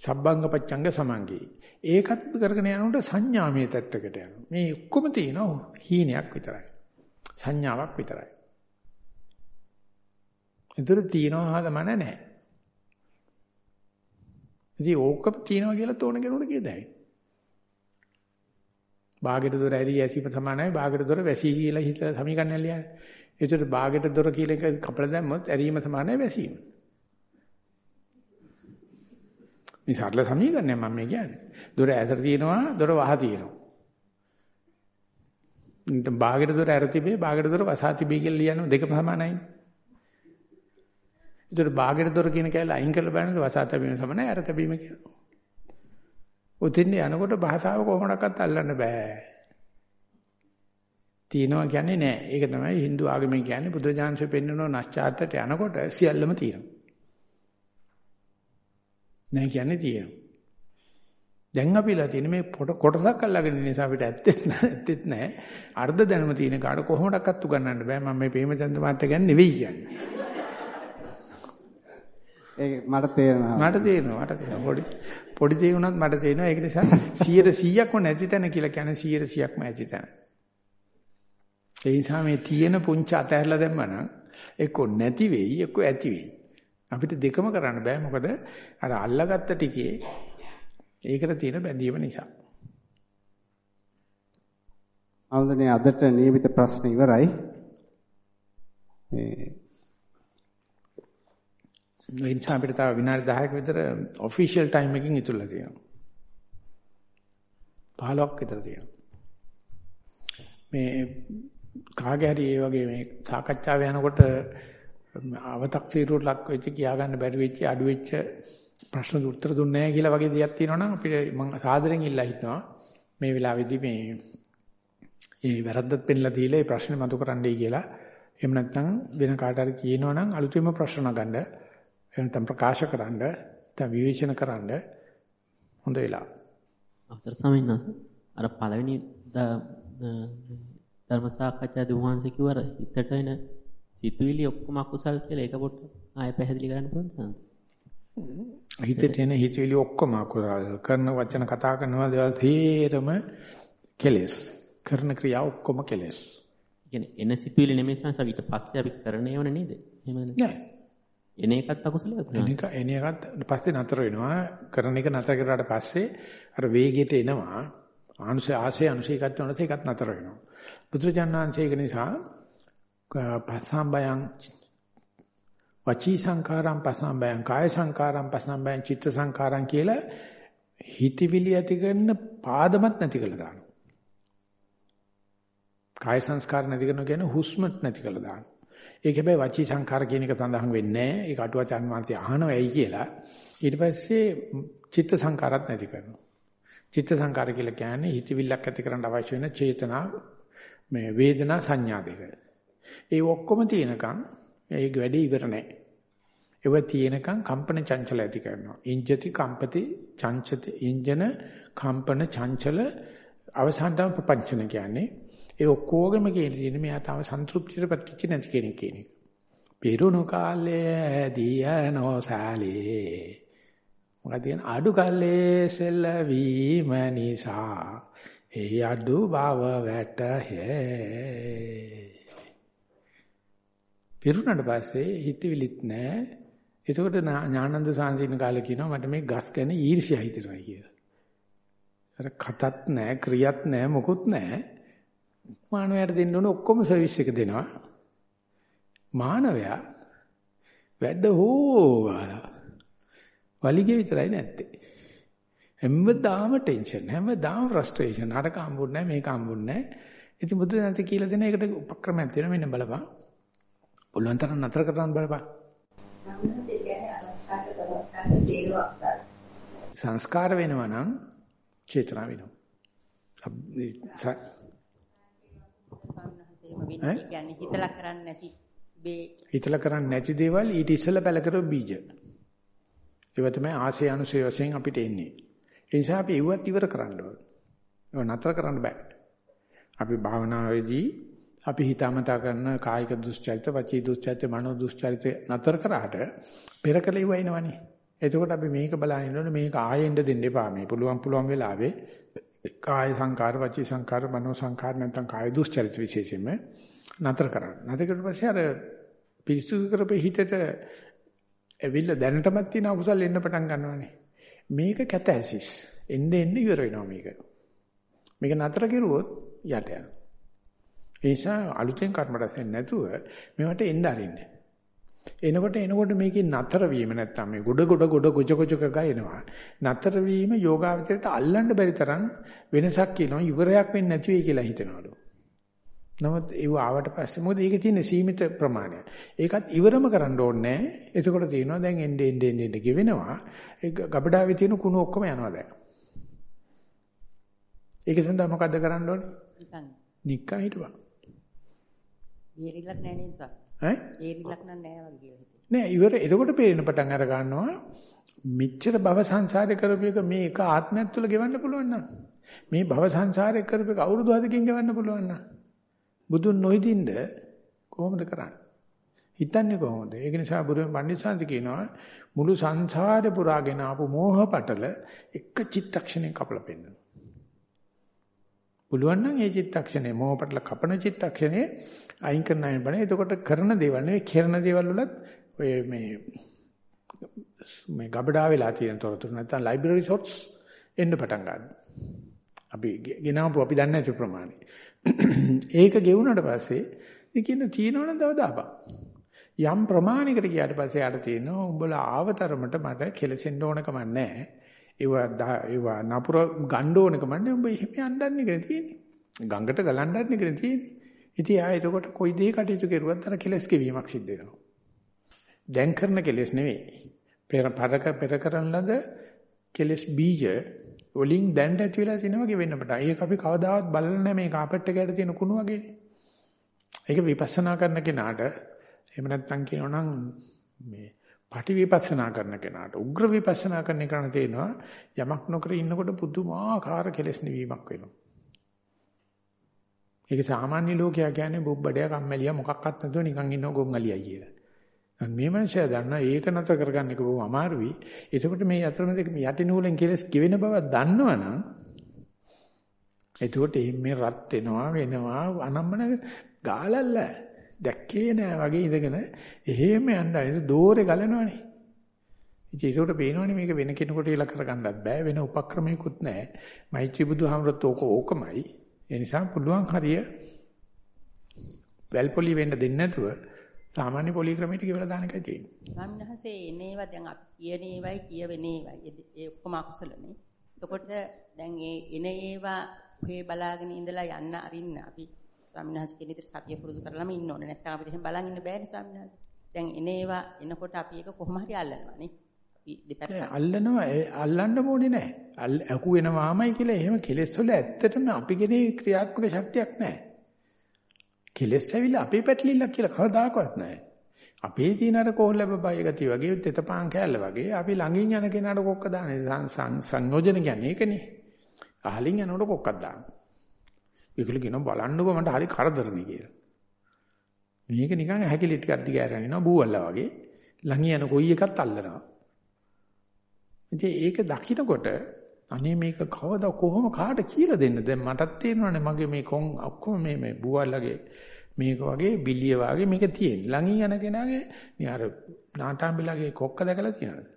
සබ්බංග පච්ඡංග සමංගී. ඒකත් කරගෙන යනකොට සංඥාමය තත්ත්වයකට යනවා. මේ ඔක්කොම තියෙනවා හීනයක් විතරයි. සංඥාවක් විතරයි. ඒතර තියනවා තමයි නැහැ. ඉතින් ඕකම තියනවා කියලා තෝරන කෙනෙකුට කියදයි. බාගෙට දොර ඇරි ඇසීම සමානයි බාගෙට දොර වැසී කියලා හිතලා සමීකරණයක් ලියන්නේ. ඒතර බාගෙට දොර කියලා එක කපලා දැම්මොත් ඇරීම සමානයි වැසීම. මේ සරල සමීකරණයක් මම මේ කියන්නේ. දොර ඇතර තියෙනවා, දොර වහ තියෙනවා. ඉතින් බාගෙට දොර ඇර තිබේ, බාගෙට දොර වසා තිබේ කියලා ලියනවා දෙකම සමානයි. ඒතර බාගෙට දොර කියන කැලේ අයින් කරලා බලනකොට වසා තැබීම සමානයි ඇර තැබීම කියලා. උතින් යනකොට භාෂාව කොහොමඩක්වත් අල්ලන්න බෑ. තියෙනවා කියන්නේ නෑ. ඒක තමයි Hindu ආගමෙන් කියන්නේ බුදුජානසෙ පෙන්වන නැස්චාර්තට යනකොට සියල්ලම තියෙනවා. නෑ කියන්නේ තියෙනවා. දැන් අපිලා තියෙන මේ කොටසක් අල්ලගෙන ඉන්න නිසා අපිට ඇත්තෙත් නෑ ඇත්තෙත් නෑ. අර්ධ දැනුම තියෙන කාට කොහොමඩක්වත් උගන්නන්න බෑ. මම මේ ප්‍රේමචන්ද්‍ර මාත්‍ය ගැන නෙවෙයි කියන්නේ. ඒක මට තේරෙනවා. මට තේරෙනවා. මට තේරෙනවා. පොඩි පොඩි දේ වුණත් මට තේරෙනවා. ඒක නිසා 100%ක්ම නැති තැන කියලා කියන්නේ 100%ක්ම ඇති තැන. ඒ නිසා මේ තියෙන පුංචි අතහැරලා දැම්මනම් එක්ක නැති වෙයි එක්ක ඇති වෙයි. අපිට දෙකම කරන්න බෑ මොකද අර අල්ලගත්ත ටිකේ ඒකට තියෙන බැඳීම නිසා. අවුදනේ අදට නියමිත ප්‍රශ්න ඉවරයි. මේ නිසා අපිට තව විනාඩි 10ක විතර ඔෆිෂියල් ටයිම් එකකින් ඉතුරුලා තියෙනවා. 15ක් විතර තියෙනවා. මේ කාගේ හරි ඒ වගේ මේ සාකච්ඡාව යනකොට අව탁සීරුවට ලක් වෙච්ච කියා ගන්න බැරි වෙච්ච අඩු වෙච්ච ප්‍රශ්න උත්තර දුන්නේ නැහැ කියලා වගේ දෙයක් තියෙනවා නම් අපිට මම සාදරෙන් ඉල්ලා හිටනවා. මේ වෙලාවේදී මේ ඒ වැරද්දත් පෙන්ලා දීලා ඒ ප්‍රශ්නේ මතු කරන්නයි කියලා. එහෙම නැත්නම් වෙන කාට හරි කියනවා නම් අලුතෙන්ම ප්‍රශ්න නගන්න එහෙම නැත්නම් ප්‍රකාශ කරන්න නැත්නම් විවේචන කරන්න හොඳ වෙලා. අවසර ස්වාමීන් වහන්සේ අර පළවෙනි ධර්ම සාකච්ඡාදී වහන්සේ කිව්වර හිතට එන සිතුවිලි ඔක්කොම අකුසල් කියලා ඒක පොඩ්ඩක් ආයෙ පැහැදිලි කරන්න පුළුවන්ද? හිතට එන හිතවිලි ඔක්කොම අකුසල් කරන වචන කතා කරනවා දේවල් තේරම කෙලෙස් කරන ක්‍රියා ඔක්කොම කෙලෙස්. කියන්නේ එන සිතුවිලි නෙමෙයි සංස ඊට පස්සේ අපි කරන ඒවන නේද? එහෙමද? නෑ. එන එකත් අකුසලයක් එන එක එන එකත් පස්සේ නතර වෙනවා. කරන එක නතර කරාට පස්සේ අර වේගයට එනවා. ආනුසය ආසය අනුසය එකත් වෙනස එකත් නතර වෙනවා. බුදුජානනාංශය ඒක නිසා පස්සම්බයං වචී සංකාරම් පස්සම්බයං කාය සංකාරම් පස්සම්බයං චිත්ත සංකාරම් කියලා හිතවිලි ඇති කරන පාදමත් නැති කළා දානවා. කාය සංස්කාර නැති කරනවා කියන්නේ හුස්මත් නැති කළා දානවා. ඒක හැබැයි වචී සංකාර කියන එක සඳහන් වෙන්නේ නැහැ. ඒක අටුවචන් වහන්සේ අහනවා ඇයි කියලා. ඊට පස්සේ චිත්ත සංකාරات නැති කරනවා. චිත්ත සංකාර කියලා කියන්නේ හිතවිල්ලක් ඇති කරන්න අවශ්‍ය වෙන චේතනා මේ වේදනා සංඥා දෙක. ඒ ඔක්කොම තියෙනකන් ඒක වැඩේ ඉවර නැහැ. ඒව තියෙනකන් කම්පන චංචල ඇති කරනවා. ඉංජති කම්පති චංචති ඉංජන කම්පන චංචල අවසානටම ප්‍රපංචන කියන්නේ ඒ ඔක්කොගෙම කියන්නේ මෙයා තාම සන්තුෂ්ටියට පැතිච්ච නැති කෙනෙක් කියන එක. පෙරුණු කාලයේ දියනෝසාලේ මොකද කියන අඩු කාලේ සෙල්ලවීම නිසා ඒ අඩු බව වැටහේ පිරුණාට පස්සේ හිතවිලිත් නැහැ. එතකොට ඥානන්ද සාංශින කාලේ කියනවා මට මේ ගස් ගැන ඊර්ෂ්‍යා හිතෙනවා කියලා. අර කතත් නැහැ, ක්‍රියත් නැහැ, මොකුත් නැහැ. මානවයාට දෙන්න ඕන ඔක්කොම සර්විස් එක දෙනවා. මානවයා වැඩ හොගාලා වලිගේ විතරයි නැත්තේ. හැමදාම ටෙන්ෂන් හැමදාම ෆ්‍රස්ට්‍රේෂන් අර කම්බුන්නේ නැහැ මේක හම්බුන්නේ නැහැ. ඉතින් බුදු දහමේ කියලා දෙන එකට උපක්‍රමයක් තියෙනවා මෙන්න බලපන්. පුළුවන් තරම් නතර කරන්න බලපන්. සංස්කාර වෙනවා නම් චේතනා වෙනවා. කියන්නේ හිතලා කරන්නේ නැති හිතලා කරන්නේ නැති දේවල් ඊට ඉස්සෙල්ලා පැල කරව බීජ. ඒව තමයි ආසය අනුසය වශයෙන් අපිට එන්නේ. ඒ නිසා අපි ඉවත් ඉවර කරන්න ඕනේ. ඒව නතර කරන්න බෑ. අපි භාවනාවේදී අපි හිතාමතා කරන කායික දුස්චරිත, වචී දුස්චරිත, මනෝ දුස්චරිත නතර කරාට පෙරකල ඉව එනවනේ. එතකොට අපි මේක බලන්න ඉන්නෝනේ මේක ආයෙන්න දෙන්න එපා. මේ පුළුවන් පුළුවන් වෙලාවේ කාය සංකාර, වචී සංකාර, මනෝ සංකාර නැත්නම් කාය දුස්චරිත විශේෂයෙන්ම නතර කරන්න. නතර කරලා පස්සේ අර පිරිසුදු කරපේ හිතට ඇවිල්ලා දැනටමත් තියෙන අකුසල් එන්න පටන් ගන්නවානේ. මේක කැතැසිස්. එන්න එන්න ඉවර වෙනවා මේක. මේක නතර කෙරුවොත් යට යනවා. ඒ නිසා අලුතෙන් කර්ම රැස් වෙන්නේ නැතුව මේවට එන්න අරින්න. එනකොට එනකොට මේකේ නතර වීම නැත්තම් මේ ගොඩ ගොඩ ගොඩ ගොජ ගොජ ගයනවා. නතර වීම යෝගාවචරයට අල්ලන්න බැරි තරම් වෙනසක් කියනවා ඉවරයක් වෙන්නේ නැති වෙයි කියලා හිතනවලු. නමුත් ඒව ආවට පස්සේ මොකද ඒකේ තියෙන සීමිත ප්‍රමාණය. ඒකත් ඉවරම කරන්න ඕනේ නැහැ. එතකොට තියෙනවා දැන් එන්නේ එන්නේ එන්නේ ගෙවෙනවා. ඒ ගබඩාවේ තියෙන කුණු ඔක්කොම යනවා දැන්. ඒක සඳහා මොකද්ද කරන්න ඕනේ? නිකන්. නික්කා හිටපන්. බේරිලක් නැහැ නේද සර්? ඈ? බේරිලක් නැහැ වගේ කියලා හිතේ. නෑ ඉවර එතකොට පේන පටන් අර ගන්නවා මෙච්චර භව සංසාරේ කරපු එක මේ එක ආත්මයක් තුළ ගෙවන්න පුළුවන් නම් මේ භව සංසාරේ කරපු එක අවුරුදු 7කින් ගෙවන්න පුළුවන් නම් බුදුන් නොහිදින්ද කොහොමද කරන්නේ? හිතන්නේ කොහොමද? ඒක නිසා බුදුන් පඬිස්සන්ති කියනවා මුළු සංසාරේ පුරාගෙන ආපු මෝහ පටල එක චිත්තක්ෂණයෙන් කපලා පෙන්නනවා. පුළුවන් නම් ඒ චිත්තක්ෂණේ මෝහ පටල කපන චිත්තක්ෂණේ අයින් කරන්න අයින් බෑ. එතකොට කරන දේවල් නෙවෙයි කරන දේවල් වලත් ඔය මේ මේ ගබඩා වෙලා තියෙන තොරතුරු නැත්නම් ලයිබ්‍රරි සොට්ස් එන්න පටන් ගන්නවා. අපි ගෙනාවු අපි දන්නේ නැති ප්‍රමාණය. ඒක ගෙවුනට පස්සේ ඉතින් තියෙනවනම් තව දාපන්. යම් ප්‍රමාණයකට ගියාට පස්සේ යාට තියෙනවා උඹලා ආවතරමට මට කෙලසෙන්න ඕනකම නැහැ. ඒවා ඒවා නපුර ගන්න ඕනකම නැහැ. උඹ එහෙම යන්නන්නේ කියලා තියෙන්නේ. ගඟට ගලන්නන්නේ කියලා තියෙන්නේ. ඉතින් ආයෙ එතකොට කොයි දේ කටයුතු කරුවත් අර කෙලස් ගෙවීමක් සිද්ධ වෙනවා. දැන් කරන කෙලස් නෙවෙයි. පෙර පරක පෙර කරන ලද කෙලස් බීජ වලින් දැන්ට ඇති වෙලා තිනවා ගෙවෙන්න පටන්. ඒක අපි කවදාවත් බලලා නැහැ මේ කාපට් එකකට තියෙන කුණු වගේනේ. ඒක විපස්සනා කරන කෙනාට එහෙම නැත්නම් කියනවනම් මේ පටි විපස්සනා කරන කෙනාට උග්‍ර විපස්සනා කරන කෙනාට තේනවා යමක් නොකර ඉන්නකොට පුදුමාකාර කෙලෙස් නිවීමක් වෙනවා. ඒක සාමාන්‍ය ලෝකයා කියන්නේ බුබ්බඩය කම්මැලියා මොකක්වත් නැතුව නිකන් ඉන්නව ගොංගලියයි කියලා. මේ මනුස්සයා දන්නා ඒක නතර කරගන්න එක බොහොම අමාරුයි. එතකොට මේ අතරමැද යටි නූලෙන් කෙලස් ගෙවෙන බව දන්නවනම් එතකොට මේ රත් වෙනවා වෙනවා අනම්මන ගාලල්ල දැක්කේ නෑ වගේ ඉඳගෙන එහෙම යන්න දෝරේ ගලනවනේ. ඉතින් ඒකට පේනවනේ මේක වෙන කෙනෙකුට ඉල කරගන්නත් බෑ වෙන උපක්‍රමයකුත් නෑ. මෛත්‍රී බුදුහාමරත් ඕක ඕකමයි. ඒ නිසා පුළුවන් හරිය වැල්පොලි වෙන්න දෙන්නේ නැතුව සාමාන්‍ය පොලි ක්‍රමයට කියලා දාන එකයි තියෙන්නේ. ස්වාමින්වහන්සේ එනේවා දැන් අපි කියන ඒවයි කියවෙන ඒවයි ඒ ඔක්කොම අකුසලනේ. එතකොට දැන් ඒ එන ඒවා ඔහේ බලාගෙන ඉඳලා යන්න අරින්න අපි ස්වාමින්වහන්සේ කියන විදිහට සතිය පුරුදු කරලාම ඉන්න ඕනේ. නැත්නම් අපිට එහෙම බලන් ඉන්න බෑනේ ස්වාමින්වහන්සේ. දැන් එන ඒවා එනකොට අපි ඒක කොහොම හරි අල්ලනවා නේ. අපි දෙපැත්ත අල්ලනවා අල්ලන්න ඕනේ නැහැ. අහු වෙනවාමයි කියලා එහෙම කෙලෙස් වල ඇත්තටම අපි කෙනේ ක්‍රියාත්මක ශක්තියක් නැහැ. කෙලස් ඇවිල්ලා අපේ පැටලිල්ලක් කියලා කවදාකවත් නැහැ. අපේ තියෙන අර කොහොල්ල බබයි ගතිය වගේ තෙතපාන් කෑල්ල වගේ අපි ළඟින් යන කෙනාට කොක්ක දාන්නේ සංයෝජන කියන්නේ ඒකනේ. අහලින් යනකොට කොක්කක් දාන්න. ඒකල කියන බලන්නකෝ මට හරි කරදරනේ කියලා. මේක නිකන් හැකිලි ටිකක් දිග ඇරගෙන යනවා බූවල්ලා වගේ. ළඟින් යන කොයි එකත් අල්ලනවා. ඉතින් ඒක දකින්නකොට අනේ මේක කවදා කොහොම කාට කියලා දෙන්න දැන් මටත් තේරෙනවානේ මගේ මේ කොන් ඔක්කොම මේ මේ බුවල්ලගේ මේක වගේ බිලිය වගේ මේක තියෙන. ළඟින් යන කෙනාගේ මේ අර නාටාම්බිලාගේ කොක්ක දැකලා තියෙනවද?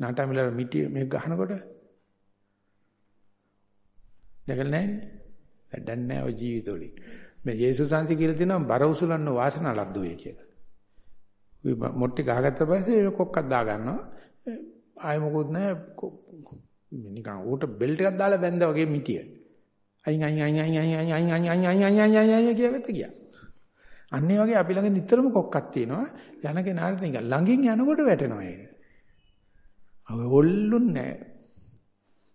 නාටාම්බිලා මිටි මේක ගහනකොට දැකලා නැන්නේ. වැඩක් නැහැ ඔය ජීවිතවලින්. මේ යේසුස් වහන්සේ කියලා තියෙනවා බර උසුලන්න වාසනා ලද්දෝය කියලා. උයි මොට්ටි ගහගත්ත පස්සේ ඒක කොක්කක් දා ගන්නවා. ආයෙ මොකුත් නැහැ. නිකන් ඌට බෙල්ට් එකක් දාලා බැඳා වගේ මිටිය. අයින් අයින් අයින් අයින් අයින් අයින් අයින් අයින් අයින් අයින් අයින් අයින් අයින් කියවට ගියා. අන්න ඒ වගේ අපි ළඟ නිතරම කොක්කක් තියෙනවා. යන කෙනාට නිකන් ළඟින් යනකොට වැටෙනවා ඒක. අව ඔල්ලුන්නේ නැහැ.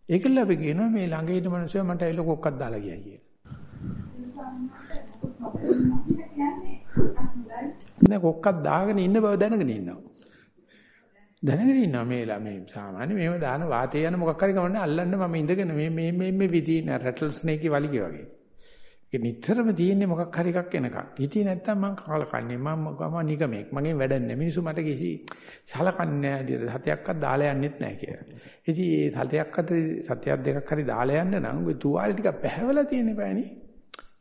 ඒකල අපි කියනවා මේ ළඟ ඉන්න මිනිස්සු මට ඇවිල්ලා කොක්කක් දාලා ගියා කියලා. නෑ කොක්කක් දාගෙන ඉන්න බව දැනගෙන ඉන්නවා. දැනගෙන ඉන්නවා මේ ළමයි සාමාන්‍ය මේව දාන වාතය යන මොකක් හරි කවන්නේ අල්ලන්න මම ඉඳගෙන මේ මේ මේ මේ විදින රැටල් ස්නේක් වලිගේ වගේ. ඒක නිතරම තියෙන්නේ මොකක් හරි එකක් එනකන්. හිතේ නැත්තම් මං කලකන්නේ මම මම නිකමෙක්. මගේ වැඩක් නැහැ. මිනිස්සු මට කිසි සලකන්නේ නැහැ. සතයක්වත් දාලා යන්නෙත් නැහැ කියලා. ඉතින් මේ සතයක් අතර සතයක් දෙකක් හරි දාලා යන්න නම් ওই තුවාල ටික පැහැවලා තියෙන්න බෑනේ.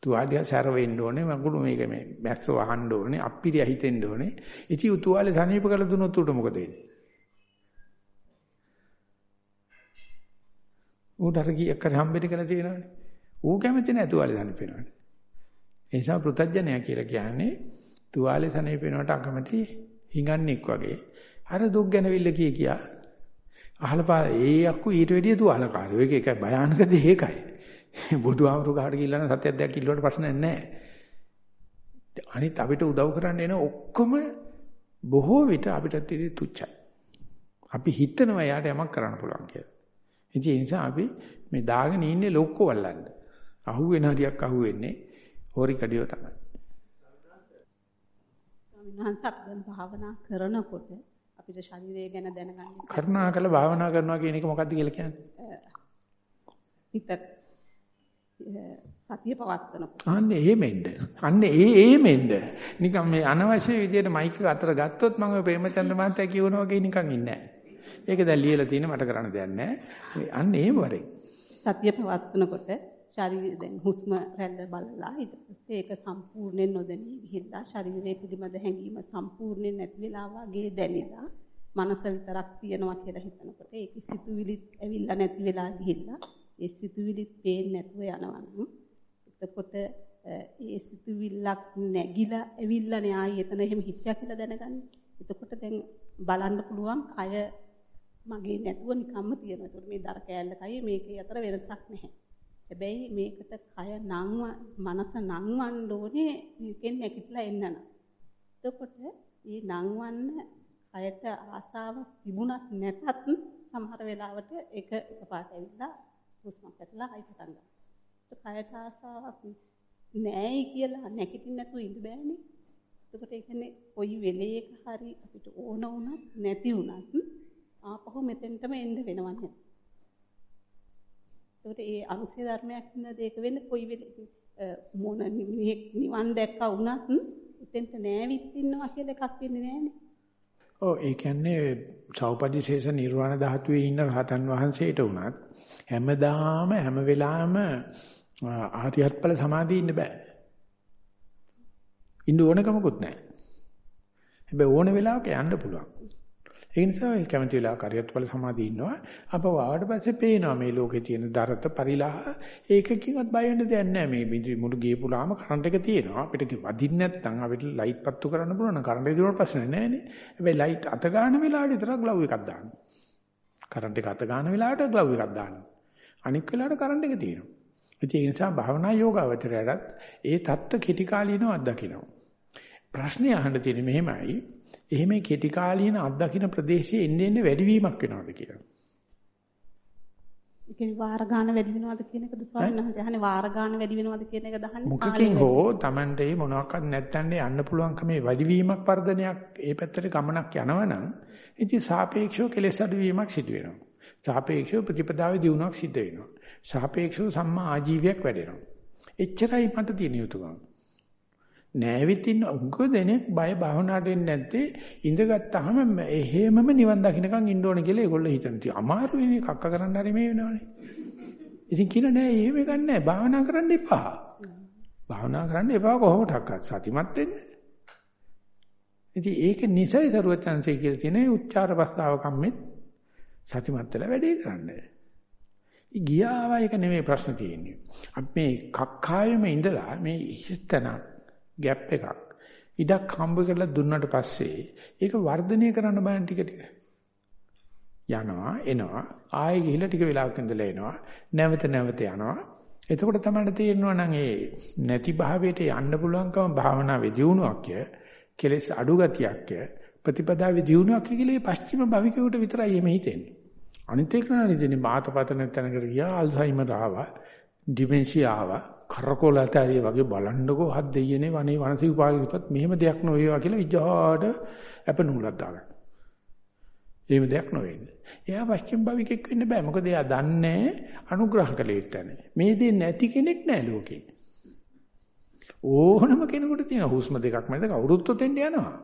තුවාලිය සැර වෙන්න ඕනේ මගුරු මේක මේ මැස්ස වහන්න ඕනේ අප්පිරිය හිතෙන්න ඕනේ. ඉති උතුවාලේ සනීප කරලා දුන්නොත් උට මොකද වෙන්නේ? ඌට අර කීයක් හරි හම්බෙට කරලා තියෙනවනේ. ඌ කැමති නැහැ තුවාලේ සනීප වෙනවට. ඒ නිසා පෘතජ්ජනය කියලා කියන්නේ තුවාලේ සනීප වෙනවට අකමැති හිඟන්නේක් වගේ. අර දුක් ගැනවිල්ල කිය කියා අහලපා ඒ අක්කු ඊට වැඩිය තුවාලකාරයෝ ඒක එකයි භයානක දේ ඒකයි. බුදුහාමුදුරු ගහට ගිහිල්ලා නම් සත්‍යයක් දැක් කිල්ලුවට ප්‍රශ්නයක් නැහැ. අනිත් අපිට උදව් කරන්න එන ඔක්කොම බොහෝ විට අපිට තියෙන්නේ තුච්චයි. අපි හිතනවා යාට යමක් කරන්න පුළුවන් කියලා. ඒ නිසා අපි මේ දාගෙන ඉන්නේ ලොක්කෝ වල්ලන්න. අහුවෙන හරියක් අහුවෙන්නේ හොරි කඩියෝ තමයි. ස්වාමීන් වහන්සේ භාවනා කරනකොට අපිට ශරීරය ගැන දැනගන්න කරුණාකර භාවනා කරනවා කියන එක මොකක්ද කියලා කියන්නේ? හිත සතිය පවත්වනකොට. අන්න එහෙමෙන්ද. අන්න ඒ එහෙමෙන්ද. නිකන් මේ අනවශ්‍ය විදියට මයික් එක අතර ගත්තොත් මම ඔය ප්‍රේමචන්ද්‍ර මහත්තයා කියවනවා වගේ නිකන් ඉන්නේ නැහැ. ඒක දැන් ලියලා තියෙන මට කරන්න දෙයක් නැහැ. අන්න ඒ වරේ. සතිය පවත්වනකොට ශරීරය දැන් හුස්ම රැල්ල බලලා ඊට පස්සේ ඒක සම්පූර්ණයෙන් නොදැනී ගිහිල්ලා ශරීරයේ පිළිමද හැඟීම සම්පූර්ණයෙන් නැති වෙලා වගේ දැනෙලා මනස විතරක් තියෙනවා කියලා හිතනකොට ඒක සිතුවිලිත් ඇවිල්ලා නැති වෙලා ගිහිල්ලා ඒ සිතුවිලිත් පේන්නේ නැතුව යනවා නම් එතකොට ඒ සිතුවිල්ලක් නැగిලා ඇවිල්ලානේ ආයි එතන එහෙම හිටියා කියලා දැනගන්නේ. එතකොට දැන් බලන්න පුළුවන් කය මගේ නැතුව නිකම්ම තියෙනවා. ඒතකොට මේ දර කෑල්ල කය මේකේ අතර වෙනසක් නැහැ. හැබැයි මේකට කය නංව මනස නංවන්න ඕනේ මේකෙන් නැගිටලා එන්න නම්. එතකොට මේ නංවන්න කයට ආසාවක් තිබුණත් නැතත් සමහර වෙලාවට ඒක එකපාරට ඇවිල්ලා හුස්මක් ඇතුළේ ආයි පටන් ගන්නවා. කයට ආසාවක් නෑයි කියලා නැගිටින්න නැතුව ඉඳ බෑනේ. එතකොට ඒ කියන්නේ කොයි වෙලේක හරි අපිට ඕන වුණත් නැති වුණත් ආපහු මෙතෙන්ටම එන්න වෙනවන්නේ. එතකොට ඒ අනුසය ධර්මයක් නේද ඒක වෙන්නේ කොයි වෙලේ මොන නිවන් දැක්කා වුණත් එතෙන්ට නෑවිත් ඉන්නවා කියලා එකක් වෙන්නේ නෑනේ. ඔව් ඒ කියන්නේ සෞපදිශේෂ නිර්වාණ ධාතුවේ ඉන්න රහතන් වහන්සේට උනත් හැමදාම හැම වෙලාවෙම ආර්යත්ඵල සමාධිය ඉන්න බෑ. ඉන්න ඕනකමකුත් නැහැ. හැබැයි ඕන වෙලාවක යන්න පුළුවන්. ඒ නිසා ඒ කැමති වෙලාවක ආර්යත්ඵල සමාධිය ඉන්නවා. අපව ආවට පස්සේ පේනවා මේ ලෝකේ තියෙන දරත පරිලාහ ඒකකින්වත් බය වෙන්න දෙයක් නැහැ. මේ මුළු ගේ පුලාම කරන්ට් එක තියෙනවා. අපිට වදින්න නැත්නම් අපිට ලයිට් පත්තු කරන්න පුළුවන් නම් කරන්ට් එක දිනුවට ප්‍රශ්නේ නැහැ නේ. හැබැයි ලයිට් අත ගන්න වෙලාවට විතර ග්ලව් එකක් දාන්න. කරන්ට් එක අත ගන්න වෙලාවට ග්ලව් එකක් දාන්න. අනික් වෙලාවට කරන්ට් එක තියෙනවා. ඒ නිසා භාවනා යෝගාවචරයටත් ඒ தත්ත්ව කෙටි කාලීනව අත්දකිනවා. ප්‍රශ්නේ අහන්න තියෙන්නේ මෙහෙමයි. එහෙම කෙටි කාලීන අත්දකින්න ප්‍රදේශයේ එන්නේ එන්නේ වැඩිවීමක් වෙනවද කියලා. කියන්නේ වාර ගන්න වැඩි වෙනවද කියන එකද ස්වාමීන් වහන්සේ අහන්නේ වාර ගන්න වැඩි වෙනවද කියන එක දහන්නේ මොකකින් හෝ Tamante මොනවාක්වත් නැත්තන් යන්න පුළුවන්කම වැඩිවීමක් වර්ධනයක් ඒ පැත්තට ගමනක් යනවනම් ඉතින් සාපේක්ෂව කෙලෙස් අඩුවීමක් සිදු වෙනවා. සාපේක්ෂව ප්‍රතිපදාවේ දියුණුවක් සිද්ධ වෙනවා. සාපේක්ෂව සම්මා ආජීවයක් වැඩෙනවා. එච්චරයි මට තියෙන යුතුයකම. නෑවිත් ඉන්න උගෝ දෙනෙක් බය භාවනාවට එන්නේ නැත්තේ ඉඳගත්tාම එහෙමම නිවන් දකින්නකන් ඉන්න ඕනේ කියලා ඒගොල්ලෝ හිතන තිය. අමාරුයිනේ කක්ක කරන්න හරි මේ වෙනවනේ. ඉතින් කියන නෑ එහෙම ගන්න නෑ භාවනා කරන්න එපා. භාවනා කරන්න එපා කොහොමඩක්වත් සතිමත් වෙන්න. ඉතින් ඒක නිසයි සරුවචන්සේ කියලා තියෙන උච්චාර පස්සාව කම්මෙත් සතිමත් වෙලා වැඩේ කරන්න. ගියාව එක නෙමෙයි ප්‍රශ්න තියෙන්නේ. අපි මේ කක්කාවෙම ඉඳලා මේ හිස්තන ગેප් එකක්. ඉඩක් හම්බ කරලා දුන්නට පස්සේ ඒක වර්ධනය කරන්න බෑන් ටික ටික. යනවා එනවා ආයෙ ගිහිල්ලා ටික වෙලාවක ඉඳලා එනවා. නැවත නැවත යනවා. එතකොට තමයි තේරෙනවා නම් ඒ නැති භාවයට යන්න පුළුවන්කම භාවනාවේ දියුණුවක් කෙලෙස් අඩු ගතියක් ප්‍රතිපදාවේ දියුණුවක් කියලා මේ පස්චිම භවිකයට විතරයි එමෙ හිතෙන්නේ. අනිත් එක නේදනේ මාතපතන තැනකට ගියා අල්සයිමර් ආවා ඩිමෙන්ෂියා ආවා. කරකොලතරිය වගේ බලන්නකෝ හත් දෙයියනේ වනේ වනසි උපාගිපත් මෙහෙම දෙයක් නොවේවා කියලා විජහාට අප නූලක් දාගන්න. එහෙම දෙයක් නොවෙන්නේ. එයා පස්චිම භවිකෙක් වෙන්න බෑ. මොකද එයා දන්නේ අනුග්‍රහ කළ යුත්තේ මේ දේ නැති කෙනෙක් නෑ ලෝකේ. ඕනම කෙනෙකුට තියෙන හුස්ම දෙකක් මැද කවුරුත් ඔතෙන්ට යනවා.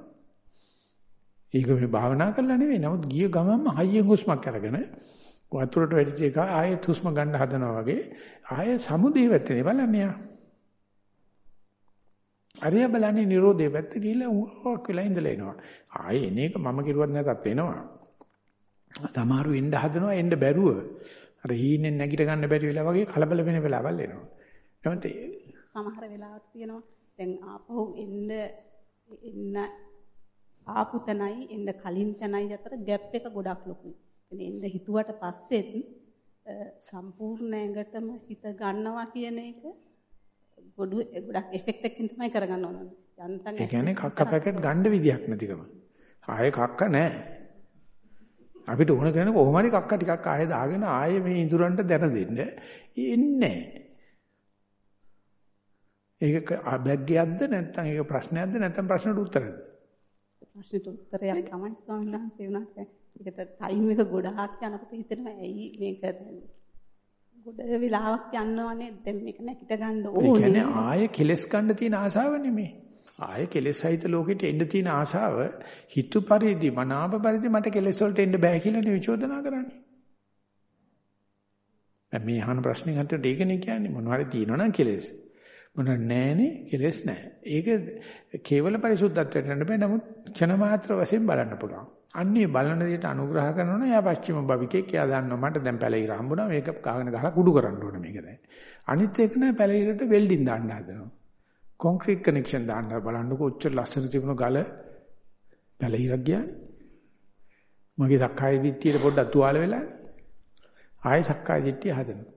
ඒක මේ භාවනා කරලා නෙවෙයි. නමුත් ගිය ගමන්ම හයියෙන් හුස්මක් අරගෙන වතුරට වැටිච්ච එක ආයෙත් හුස්ම ගන්න හදනවා වගේ ආයෙ සමුදේ වැත්තේ බලන්නේ යා. අරිය බලන්නේ Nirodhe පැත්ත ගිහිල්ලා උවක් වෙලා ඉඳලා එනවා. ආයෙ එන එක මම කිරුවත් නැතත් එනවා. තමාරු එන්න හදනවා එන්න බැරුව. අර හීනෙන් නැගිට ගන්න බැරි වෙලා වගේ කලබල වෙන වෙලාවල් එනවා. එහෙනම් සමහර වෙලාවක් තියෙනවා දැන් ආපහු එන්න එන්න ආපු තැනයි එන්න කලින් තැනයි අතර ગેප් එක ගොඩක් ලොකුයි. එන්න හිතුවට පස්සෙත් සම්පූර්ණ ඇඟටම හිත ගන්නවා කියන එක ගොඩු ගොඩක් එෆෙක්ට් එකකින් තමයි කරගන්න ඕන. යන්තම් ඒ කියන්නේ කක්ක පැකට් ගන්න විදියක් නැතිකම. ආයේ කක්ක නැහැ. අපිට ඕන කරන්නේ කොහොම හරි කක්ක ටිකක් ආයේ දාගෙන ආයේ මේ ඉඳුරන්ට දැන දෙන්න. එන්නේ ඒක බැග්ගයක්ද නැත්නම් ඒක ප්‍රශ්නයක්ද නැත්නම් ප්‍රශ්නට උත්තරද? ප්‍රශ්නට උත්තරයක් තමයි ස්වාමීන් වහන්සේ උනාට. ඒකට ටයිම් එක ගොඩාක් යනකොට හිතෙනවා ඇයි මේක ගොඩ වෙලාවක් යනවනේ දැන් මේක නැකිට ගන්න ඕනේ. ඒ කියන්නේ ආයේ කෙලස් ගන්න තියෙන ආසාව නෙමෙයි. ආයේ කෙලස් සහිත ලෝකෙට එන්න තියෙන ආසාව හිතු පරිදි මනාප පරිදි මට කෙලස් වලට එන්න බෑ කියලා නේ විචෝදනා කරන්නේ. මේ අහන ප්‍රශ්නේ අතරට ඒකනේ කියන්නේ මොනවාරි තියෙනවනම් කෙලස්. මොන නැහැනේ කෙලස් නැහැ. ඒක කේවල පරිසුද්ධත්වයට යන්න බෑ නමුත් ක්ෂණ මාත්‍ර වශයෙන් බලන්න පුළුවන්. අන්නේ බලන දෙයට අනුග්‍රහ කරනවා නම් එයා පස්චිම භවිකෙක් එයා දන්නවා මට දැන් පැලිර හම්බුණා මේක කාගෙන ගහලා කුඩු කරන්න ඕනේ මේක දැන්. අනිත් එක නෑ පැලිරට වෙල්ඩින් දාන්න හදනවා. කොන්ක්‍රීට් කනෙක්ෂන් දාන්න බලන්නකො ඔච්චර ලස්සන තිබුණ ගල පැලිරක් ගියානේ. මගේ සක්කාය විත්තියට පොඩ්ඩක් තුවාල වෙලා ආයෙ සක්කාය දිට්ඨිය හදනවා.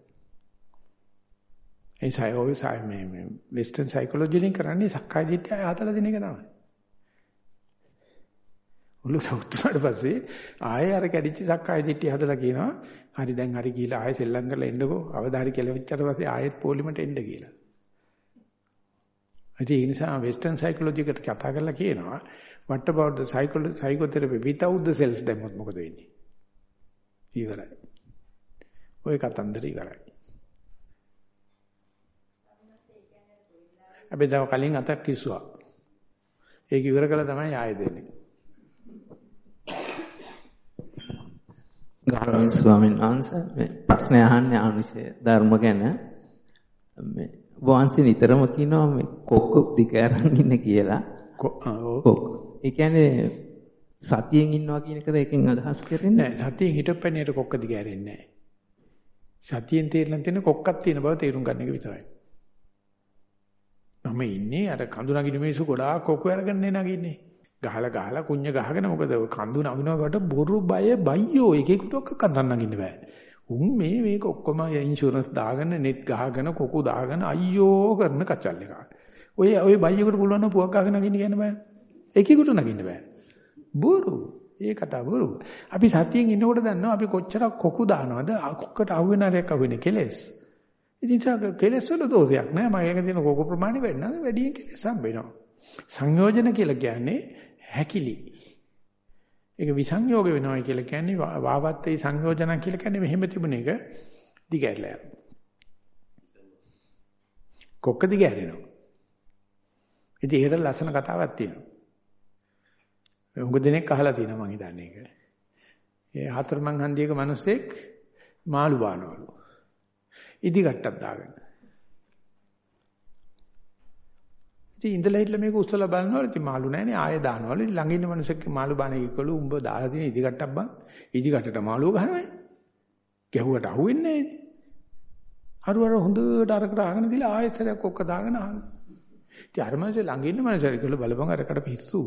ඒ සයි ඔය සයි මේ වෙස්ටර්න් සයිකොලොජි වලින් කරන්නේ සක්කාය දිට්ඨිය හදලා දෙන එක තමයි. ඔළුව සවුත්තුනාට පස්සේ ආයෙ අර කැඩිච්ච සක්කාය දිට්ඨිය හදලා කියනවා හරි දැන් හරි ගිහලා ආයෙ සෙල්ලම් කරලා එන්නකෝ අවදාරි කෙලවිච්චට පස්සේ ආයෙත් පොලිමට එන්න කියලා. ඒ නිසා වෙස්ටර්න් සයිකොලොජි එකට කතා කරලා කියනවා what about the psychotherapy without the self දැම්මොත් මොකද වෙන්නේ? ඉවරයි. ওই කතන්දර ඉවරයි. අපි දැන් කලින් අතක් කිස්සුවා. ඒක ඉවර කළා තමයි ආයෙ දෙන්නේ. ගෞරවනීය ස්වාමීන් වහන්සේ මේ ප්‍රශ්න අහන්නේ අනුශය ධර්ම ගැන මේ වහන්සේ නිතරම කියනවා මේ කොක්ක දිග අරන් ඉන්න කියලා. කොක්. ඒ කියන්නේ සතියෙන් ඉන්නවා කියන එකද එකෙන් අදහස් කරන්නේ? නෑ සතියෙන් හිටපැන්නේට කොක්ක දිග ඇරෙන්නේ නෑ. සතියෙන් තේරෙන තියෙන කොක්කක් තියෙන බව තේරුම් ගන්න එක විතරයි. මම ඉන්නේ අර කඳු නගින මිනිස්සු ගොඩාක් කොක්ක අරගෙන නගින්නේ. ගහලා ගහලා කුඤ්ඤ ගහගෙන මොකද කඳු නගිනකොට බොරු බය බයියෝ එකෙකුට ඔක්ක කඳන් නගින්න බෑ. උන් මේ මේක ඔක්කොම ඉන්ෂුරන්ස් දාගෙන net ගහගෙන කොකු දාගෙන අයියෝ කරන කචල් එකක්. ඔය ඔය බයියෙකුට පුළුවන් නම් පුවක් ගහගෙන නගින්න කියන්න බෑ. එකෙකුට නගින්න බෑ. බොරු. ඒ කතාව බොරු. අපි සතියෙන් ඉන්නකොට දන්නවා අපි කොච්චර කොකු දානවද කොක්කට අහුවෙන රැක් අහුවෙන කෙලස්. ඉතින් සාක කෙලස් වල දෝෂයක් නෑ. මම ඒක දින කොකු ප්‍රමාණය වෙන්න වැඩියෙන් කෙලස් හම්බ වෙනවා. සංයෝජන කියලා කියන්නේ හැකිලි. ඒක විසංයෝග වෙනවා කියලා කියන්නේ වාවත්තේ සංයෝජන කියලා කියන්නේ මෙහෙම තිබුණ එක දිගහැරලා යනවා. කොක්ක දිගහැරෙනවා. ඉතින් ඒකට ලස්සන කතාවක් තියෙනවා. උඟ දිනෙක අහලා තියෙනවා මං හිතන්නේ ඒක. ඒ හතරමං හන්දියක මිනිස්සෙක් මාළු බානවලු. ඉදි කට්ටක් දාගෙන. ඉතින් ඉඳලා හිටලා මේක උස්සලා බලනවලු ඉතින් මාළු නැහනේ ආයෙ දානවලු. ඉතින් ළඟ ඉන්න මිනිස්සෙක් මාළු බානේ කිව්වලු උඹ දාලා තියෙන ඉදිකටක් බං. ඉදිකටට මාළුව ගහනවා. ගැහුවට අහුවෙන්නේ නැහනේ. අර අර හොඳට අරකට ආගෙන දීලා ආයෙසරයක් ඔක්ක දාගෙන ආන. ඉතින් අර මිනිස්සේ ළඟ ඉන්න මිනිස්සර කියලා බලපන් අරකට පිස්සු.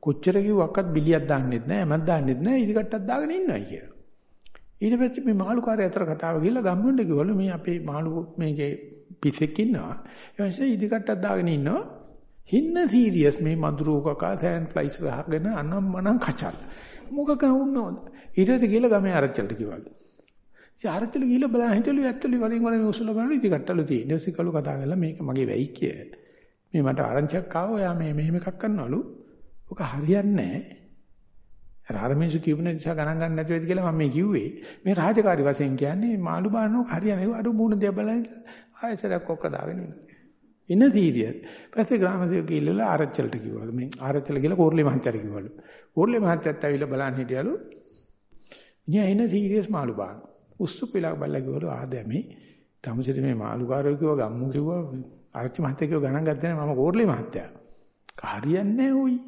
කොච්චර කිව්වක්වත් බිලියක් දාන්නෙත් නැහැ, එමත් දාන්නෙත් නැහැ, ඉදිකටක් දාගෙන ඉන්නවයි කියලා. ඊට පස්සේ මේ මාළු කාර්ය අතර කතාව ගිහලා ගම්මුන්ට කිව්වලු මේ අපේ මාළු මේකේ පිස්සෙක් ඉන්නවා. ඒ නිසා ඉදිකටක් දාගෙන ඉන්නවා. හින්න සීරියස් මේ මදුරුව කකා සෑන් ෆ්ලයිස් ගහගෙන අනම්මනම් කචල්. මොකක වුණොත් ඊට පස්සේ ගිහලා ගමේ ආරච්චිලට කිව්වලු. ඉතින් ආරච්චිල ගිහලා බලන් හිටලු ඇත්තලු වලින් වලින් උසල බලන ඉදිකට්ටලු තියෙන. ඊට පස්සේ කළු කතා කරලා මේක මගේ වෙයි කිය. මේ මට ආරංචියක් ආවා. ඔයා මේ මෙහෙම එකක් කරනවලු. ඔක හරියන්නේ නැහැ. රාරමේසු කියපු නිසා ගණන් ගන්න නැති වෙයිද කියලා මම මේ කිව්වේ. මේ රාජකාරි වශයෙන් කියන්නේ මාළු බානෝක හරියන්නේ. අර මූණ දිහා බලලා ආයෙසරක් ඔක්ක දාගෙන ඉන්න. ඉන්න සීරියස්. පස්සේ ග්‍රාමසේවක ඉල්ලලා ආරච්චලට කිව්වලු. මේ ආරච්චල කියලා කෝර්ලේ මහත්තයාට කිව්වලු. කෝර්ලේ මහත්තයාත් ඇවිල්ලා බලන් හිටියලු. ඉතින් එන සීරියස් මාළු බාන. උස්සු පිලා බලලා කිව්වලු ආදැමි. තමුසෙට මේ මාළුකාරයෝ කිව්වා ගම්මු කිව්වා ආරච්චි මහත්තයා කිව්වා ගණන් ගත්තේ නැහැ මම කෝර්ලේ මහත්තයා. හරියන්නේ නැහැ උයි.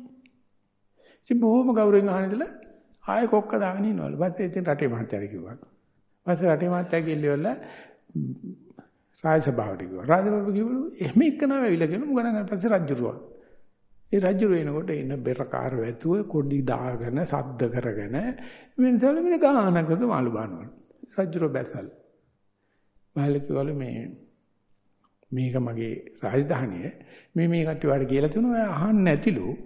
ඉතින් බොහොම ගෞරවයෙන් අහන ඉඳලා ආයෙ කොක්ක දාගෙන ඉන්නවලු. පස්සේ ඉතින් රටේ මහත්තයාට කිව්වා. පස්සේ රටේ මහත්තයා කිව්ලිවල රාජසභාවට කිව්වා. රාජසභාව කිව්වලු එහෙම එක්කනව ඇවිල්ලා කියන මු ගණන් ගන්න පස්සේ රජුරුවා. ඒ රජුරු එනකොට එන බෙරකාර වැතුව කොඩි දාගෙන සද්ද කරගෙන වෙනසල මෙන්න ගානකට මාළු බානවලු. රජුරුව බැසල්. මහල කිව්වලු මේ මේක මගේ රාජධානිය. මේ මේ කට්ටිය වාට කියලා තුන ඔය අහන්න නැතිලු.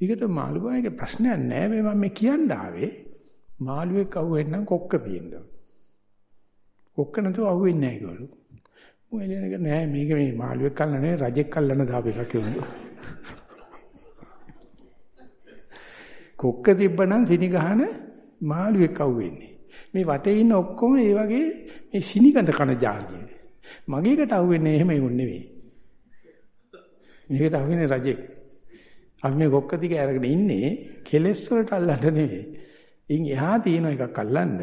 ඊකට මාළු බාන එක ප්‍රශ්නයක් නෑ මේ මම මේ කියන්න ආවේ. මාළුවෙක් අහුවෙන්නම් කොක්ක තියෙනවා. කොක්ක නැතුව අහුවෙන්නේ නැහැ කිව්වලු. මම එළියනක නෑ මේක මේ මාළුවෙක් කල්ලා නෙවෙයි රජෙක් කල්ලන දාපු එකක් කියනවා. කොක්ක තිබ්බනම් සිනි ගහන මාළුවෙක් අහුවෙන්නේ. මේ වටේ ඉන්න ඔක්කොම ඒ වගේ මේ සිනිගඳ කන ජාතිය. මගේකට අහුවෙන්නේ එහෙම උන් නෙවෙයි. මේකට අහුවෙන්නේ රජෙක්. අපි මේ කොක්ක දිග අරගෙන ඉන්නේ කෙලස් වලට අල්ලන්න නෙවෙයි. ඉන් එහා තියෙන එකක් අල්ලන්න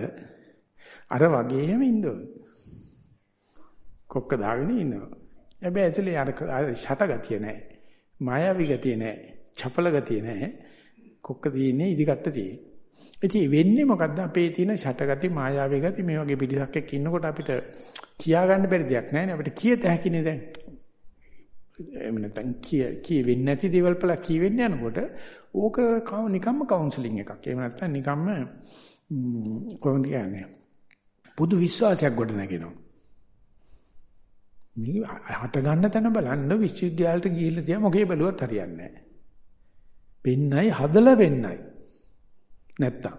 අර වගේම ඉන්න ඕනේ. කොක්ක දාගෙන ඉන්නවා. හැබැයි ඇතුලේ අර ෂටගතිය නැහැ. මායාවි ගතිය නැහැ. චපල ගතිය නැහැ. කොක්ක තියෙන්නේ ඉදිකට තියෙන්නේ. ඉතින් වෙන්නේ මොකද්ද අපේ තියෙන ෂටගති මායාවී ගති මේ වගේ පිටිසක් එක්ක ඉන්නකොට අපිට කියා ගන්න බැරි දෙයක් නැහැ නේ අපිට කියත හැකිනේ දැන්. එහෙම නැත්නම් කිය කිය වෙන්නේ නැති දේවල් පළ කිය වෙන්න යනකොට ඕක නිකම්ම කවුන්සලින් එකක්. එහෙම නැත්නම් නිකම්ම කොහොමද කියන්නේ? පුදු විශ්වාසයක් ගොඩ නැගෙනවා. මේ හට ගන්න තැන බලන්න විශ්වවිද්‍යාලයට ගිහිල්ලා තියා මොකේ බැලුවත් හරියන්නේ නැහැ. වෙන්නයි හදලා වෙන්නයි. නැත්තම්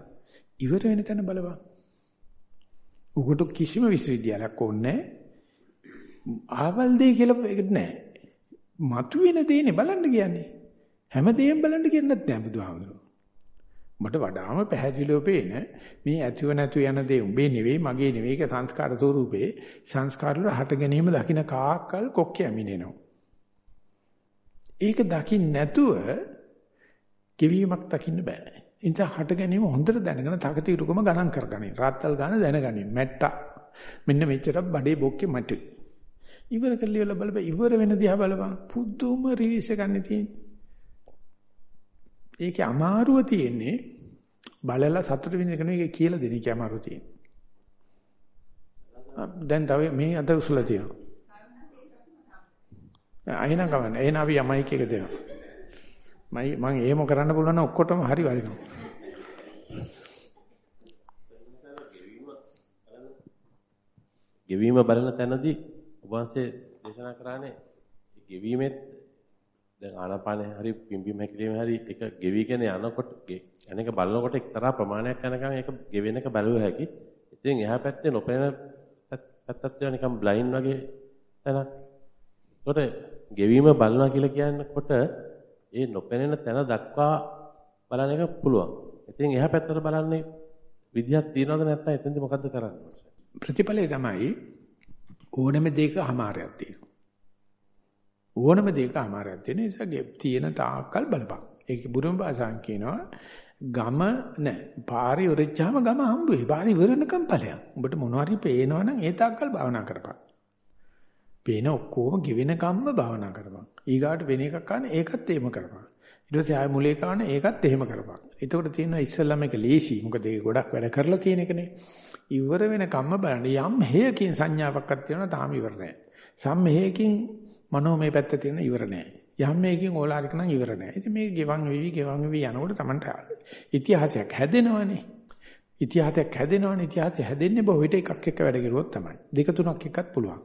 ඉවර වෙන තැන බලපන්. උකට කිසිම විශ්වවිද්‍යාලයක් ඕනේ ආවල් දෙය කියලා ඒකට නැහැ. මතුවෙන දේනේ බලන්න කියන්නේ. හැමදේම බලන්න කියන්නත් නෑ බුදුහාමුදුරුවෝ. මට වඩාම පැහැදිලිව පේන මේ ඇතිව නැතු යන දේ උඹේ නෙවෙයි මගේ නෙවෙයි ඒක සංස්කාර ස්වරූපේ සංස්කාර වල හට ගැනීම දකින්න කාක්කල් කොක්කිය මිනෙනවා. ඒක දකින්න නැතුව කිවීමක් දකින්න බෑ. ඒ නිසා හට ගැනීම හොඳට දැනගෙන තකතිරුකම ගණන් කරගනින්. රාත්තල් ගන්න දැනගනින්. මැට්ටා. මෙන්න මෙච්චර බඩේ බොක්කේ මට. ඉවර කල්ලිවල බලපන් ඉවර වෙන දිහා බලපන්. පුදුම රිලීස් එකක් නේ තියෙන්නේ. ඒකේ අමාරුව තියෙන්නේ බලලා සතුට විඳින එක කියලා දෙන එකේ අමාරුව තියෙන්නේ. දැන් තව මේ අත උසලා තියෙනවා. අයින ගමන. එහෙනම් අපි යමයික් එක දෙනවා. මයි මම එහෙම කරන්න පුළුවන් නම් ඔක්කොටම හරි වරිනවා. ගෙවීම බලන තැනදී ඔබ වහන්සේ දේශනා කරානේ ගෙවීමෙත් දැන් ආනාපානේ හරි පිම්බීම හැකිලිම හරි එක ගෙවිගෙන යනකොට යන එක බලනකොට එක්තරා ප්‍රමාණයක් යනකම් ඒක ගෙවෙන එක බලුව හැකි. ඉතින් එහා පැත්තේ නොපෙනෙන පැත්තත් ඒවා නිකන් බ්ලයින්ඩ් වගේ තැනක්. ඒකට ගෙවීම බලනවා කියලා කියනකොට ඒ නොපෙනෙන තැන දක්වා බලන එක පුළුවන්. ඉතින් එහා පැත්තට බලන්නේ විදිහක් තියනවද නැත්නම් එතෙන්දි මොකද්ද කරන්නේ? ප්‍රතිඵලය තමයි ඕනම දෙයක අමාරයක් තියෙනවා. ඕනම දෙයක අමාරයක් තියෙන නිසා තියෙන තාක්කල් බලපන්. ඒක බුදුම භාෂාවෙන් කියනවා ගම නෑ. පාරි උරච්චාම ගම හම්බ වෙයි. පාරි ඉවරනකම් ඵලයක්. උඹට මොනවා හරි පේනවනම් ඒ තාක්කල් භාවනා කරපන්. පේන ඔක්කොම ගෙවෙන කම්ම භාවනා කරපන්. ඊගාට වෙන එකක් කන්න ඒකත් එහෙම කරපන්. ඊට පස්සේ ආය මුලේ කන්න ඒකත් එහෙම කරපන්. එතකොට තියෙනවා ඉස්සල්ලාම එක ලේසි. මොකද ඒක ගොඩක් වැඩ කරලා තියෙන එකනේ. ඉවර වෙන කම්ම බලන්න යම් හේයකින් සංඥාවක්වත් තියෙනවා තාම ඉවර නැහැ. සම් හේයකින් මනෝමය පැත්ත තියෙන ඉවර නැහැ. යම් මේකෙන් ඕලාරික නම් ඉවර නැහැ. ඉතින් මේක ගෙවන් වෙවි ගෙවන් වෙවි යනකොට Tamanට ඉතිහාසයක් හැදෙනවනේ. ඉතිහාසයක් හැදෙනවනේ. ඉතිහාසය හැදෙන්නේ බොහෝ විට එකක් එක වැඩ කරුවොත් තමයි. දෙක තුනක් එකත් පුළුවන්.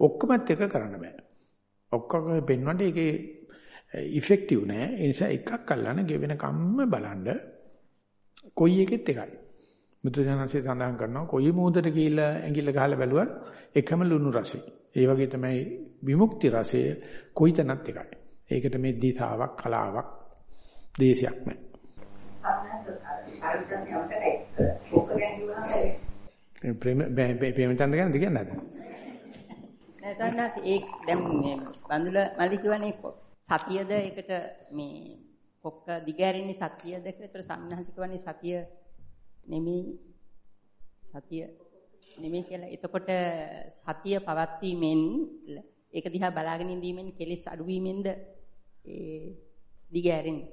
ඔක්කොමත් එක කරන්න බෑ. ඔක්කොම පෙන්වන්න ඒකේ ඉෆෙක්ටිව් නෑ. ඒ නිසා එකක් අල්ලන්න ගෙවෙන කම්ම බලන්න කොයි එකෙත් එකයි. මුද්‍රජනන්සේ සඳහන් කරනවා කොයි මොහොතට ගිහිල්ලා ඇඟිල්ල ගහලා බැලුවත් එකම ලුණු රසය. ඒ වගේ තමයි විමුක්ති රසය කොයිතනත් එකයි. ඒකට මේ දිසාවක් කලාවක් දේශයක් නැහැ. ප්‍රේම ප්‍රේමචන්ද ගැනද කියන්නද? නෑ සන්නස් ඒ දැන් මේ බඳුල මල්ලි කියවනේ සතියද ඒකට මේ කොක්ක දිගෑරෙන්නේ සතියද කියලා. ඒතර සන්නහස කියවනේ සතිය නෙමෙයි සතිය නෙමෙයි කියලා. එතකොට සතිය පවත්වීමෙන් ඒක දිහා බලාගෙන ඉඳීමෙන් කෙලෙස් අඩුවීමෙන්ද ඒ දිග ඇරෙන්නේ.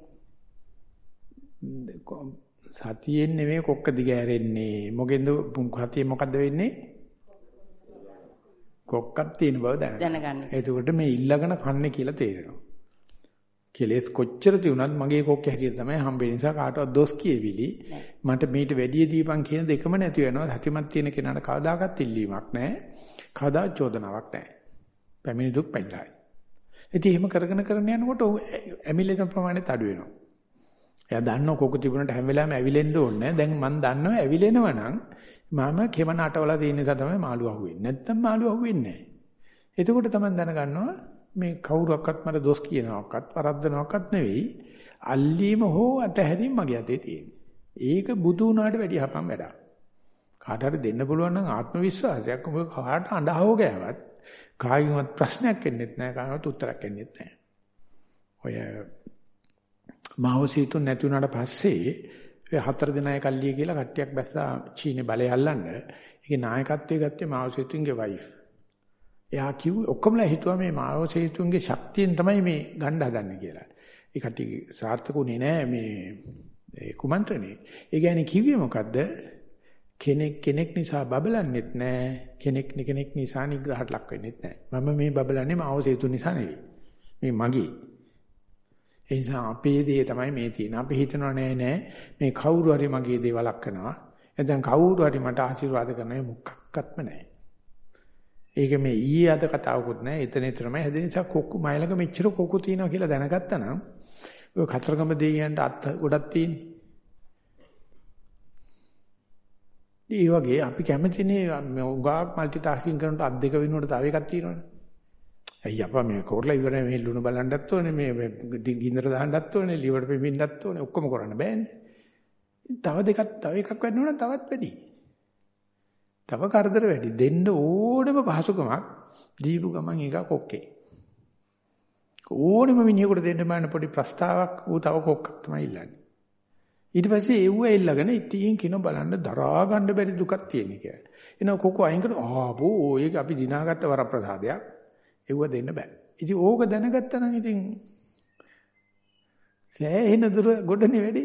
සතියෙන් නෙමෙයි කොක්ක දිග ඇරෙන්නේ. මොකෙන්ද සතිය මොකද්ද වෙන්නේ? කොක්කක් තියෙන බව දැනගන්න. එතකොට මේ ඉල්ලගෙන කන්නේ කියලා තේරෙනවා. කෙලෙස් කොච්චර තියුණත් මගේ කොක්ක හැටියට තමයි හම්බෙන්නේ නිසා කාටවත් දොස් කියෙවිලි මට මීට වැඩිය දීපන් කියන දෙකම නැති වෙනවා සතිමත් තියෙන කෙනාට කවදාකවත් ඉල්ලීමක් නැහැ කවදා චෝදනාවක් නැහැ පැමිණි දුක් පැනිරයි ඉතින් එහෙම කරගෙන කරගෙන යනකොට ඇමිලෙන ප්‍රමාණයත් අඩු වෙනවා. එයා දන්නව කොක තිබුණාට හැම වෙලාවෙම ඇවිලෙන්න ඕනේ දැන් මම දන්නවා ඇවිලෙනව නම් මම කෙමන අටවලා තියෙන නිසා තමයි මාළු අහුවෙන්නේ. නැත්තම් මාළු අහුවෙන්නේ නැහැ. එතකොට තමයි දැනගන්නවා මේ කවුරුවක්වත් මට දොස් කියනවක්වත් වරද්දනවක්වත් නෙවෙයි. අල්ලීම හෝ අතහැරීම මගේ අතේ තියෙන්නේ. ඒක බුදු වුණාට වැඩි හපම් වැඩක්. කාට හරි දෙන්න පුළුවන් නම් ආත්ම විශ්වාසයක් ඔබ කාට අඬහව ගෑවත් කායිමත් ප්‍රශ්නයක් එන්නෙත් නැහැ කායිමත් උත්තරයක් එන්නෙත් නැහැ. ඔය මාවසීතුන් නැති වුණාට පස්සේ ඔය හතර දිනයි කල්ලිය කියලා කට්ටියක් බැස්සා චීනේ බලය අල්ලන්න. ඒකේ නායකත්වයේ ගත්තේ මාවසීතුන්ගේ වයිෆ්. එයා කිව්වේ ඔක්කොමලා හිතුවා මේ මානව චේතුන්ගේ ශක්තියෙන් තමයි මේ ගන්න හදන්නේ කියලා. ඒ කටි සාර්ථකුනේ නෑ මේ ඒ කුමන්ත්‍රණේ. ඒ කියන්නේ කිව්වේ මොකද්ද? කෙනෙක් කෙනෙක් නිසා බබලන්නෙත් නෑ. කෙනෙක් කෙනෙක් නිසා නිග්‍රහට ලක් වෙන්නෙත් නෑ. මම මේ බබලන්නේ මානව චේතුන් නිසා නෙවෙයි. මේ මගේ. ඒ නිසා අපේ දේ තමයි මේ තියෙන. අපි හිතනවා නෑ නෑ මේ කවුරු හරි මගේ දේ වළක් කරනවා. එතෙන් කවුරු හරි මට ආශිර්වාද කරනවා මොකක්වත්ම නෑ. ඒක මේ ඊයේ අද කතාවකුත් නෑ. එතන එතරම්යි හැදෙන නිසා කොක්කු මයිලක මෙච්චර කොක්කු තියෙනවා කියලා දැනගත්තා නම් ඔය කතරගම දෙයියන්ට අත් ගොඩක් තියෙන්නේ. ඒ වගේ අපි කැමතිනේ උගාක් মালටි ටාස්කින් කරනකොට අත් දෙක වෙනුවට තව එකක් තියෙනවනේ. අයිය අපා මේ කෝරලා ඉවරයි මේ ලුණු බලන්නත් ඕනේ මේ ගින්දර දාන්නත් ඕනේ liver පෙමින්නත් ඕනේ ඔක්කොම කරන්න බෑනේ. තව දෙකක් තව එකක් වැඩි තවත් වැඩි. තව කරදර වැඩි. දෙන්න ඕනම පහසුකමක් දීපු ගමන් ඒක කොක්කේ. ඕනෙම මිනිහෙකුට දෙන්න බෑන පොඩි ප්‍රස්තාවක් ඌ තව කොක්කක් තමයි ඉල්ලන්නේ. ඊට පස්සේ ඒව එල්ලගෙන ඉතින් කිනෝ බලන්න දරා ගන්න බැරි දුකක් තියෙන කියලා. එනවා කොකෝ අයින් කරන ආපෝ ඒක අපි දිනාගත්ත වරප්‍රසාදයක්. ඒව දෙන්න බෑ. ඉතින් ඕක දැනගත්තා නම් ඉතින් සෑහෙන දුර ගොඩනේ වැඩි.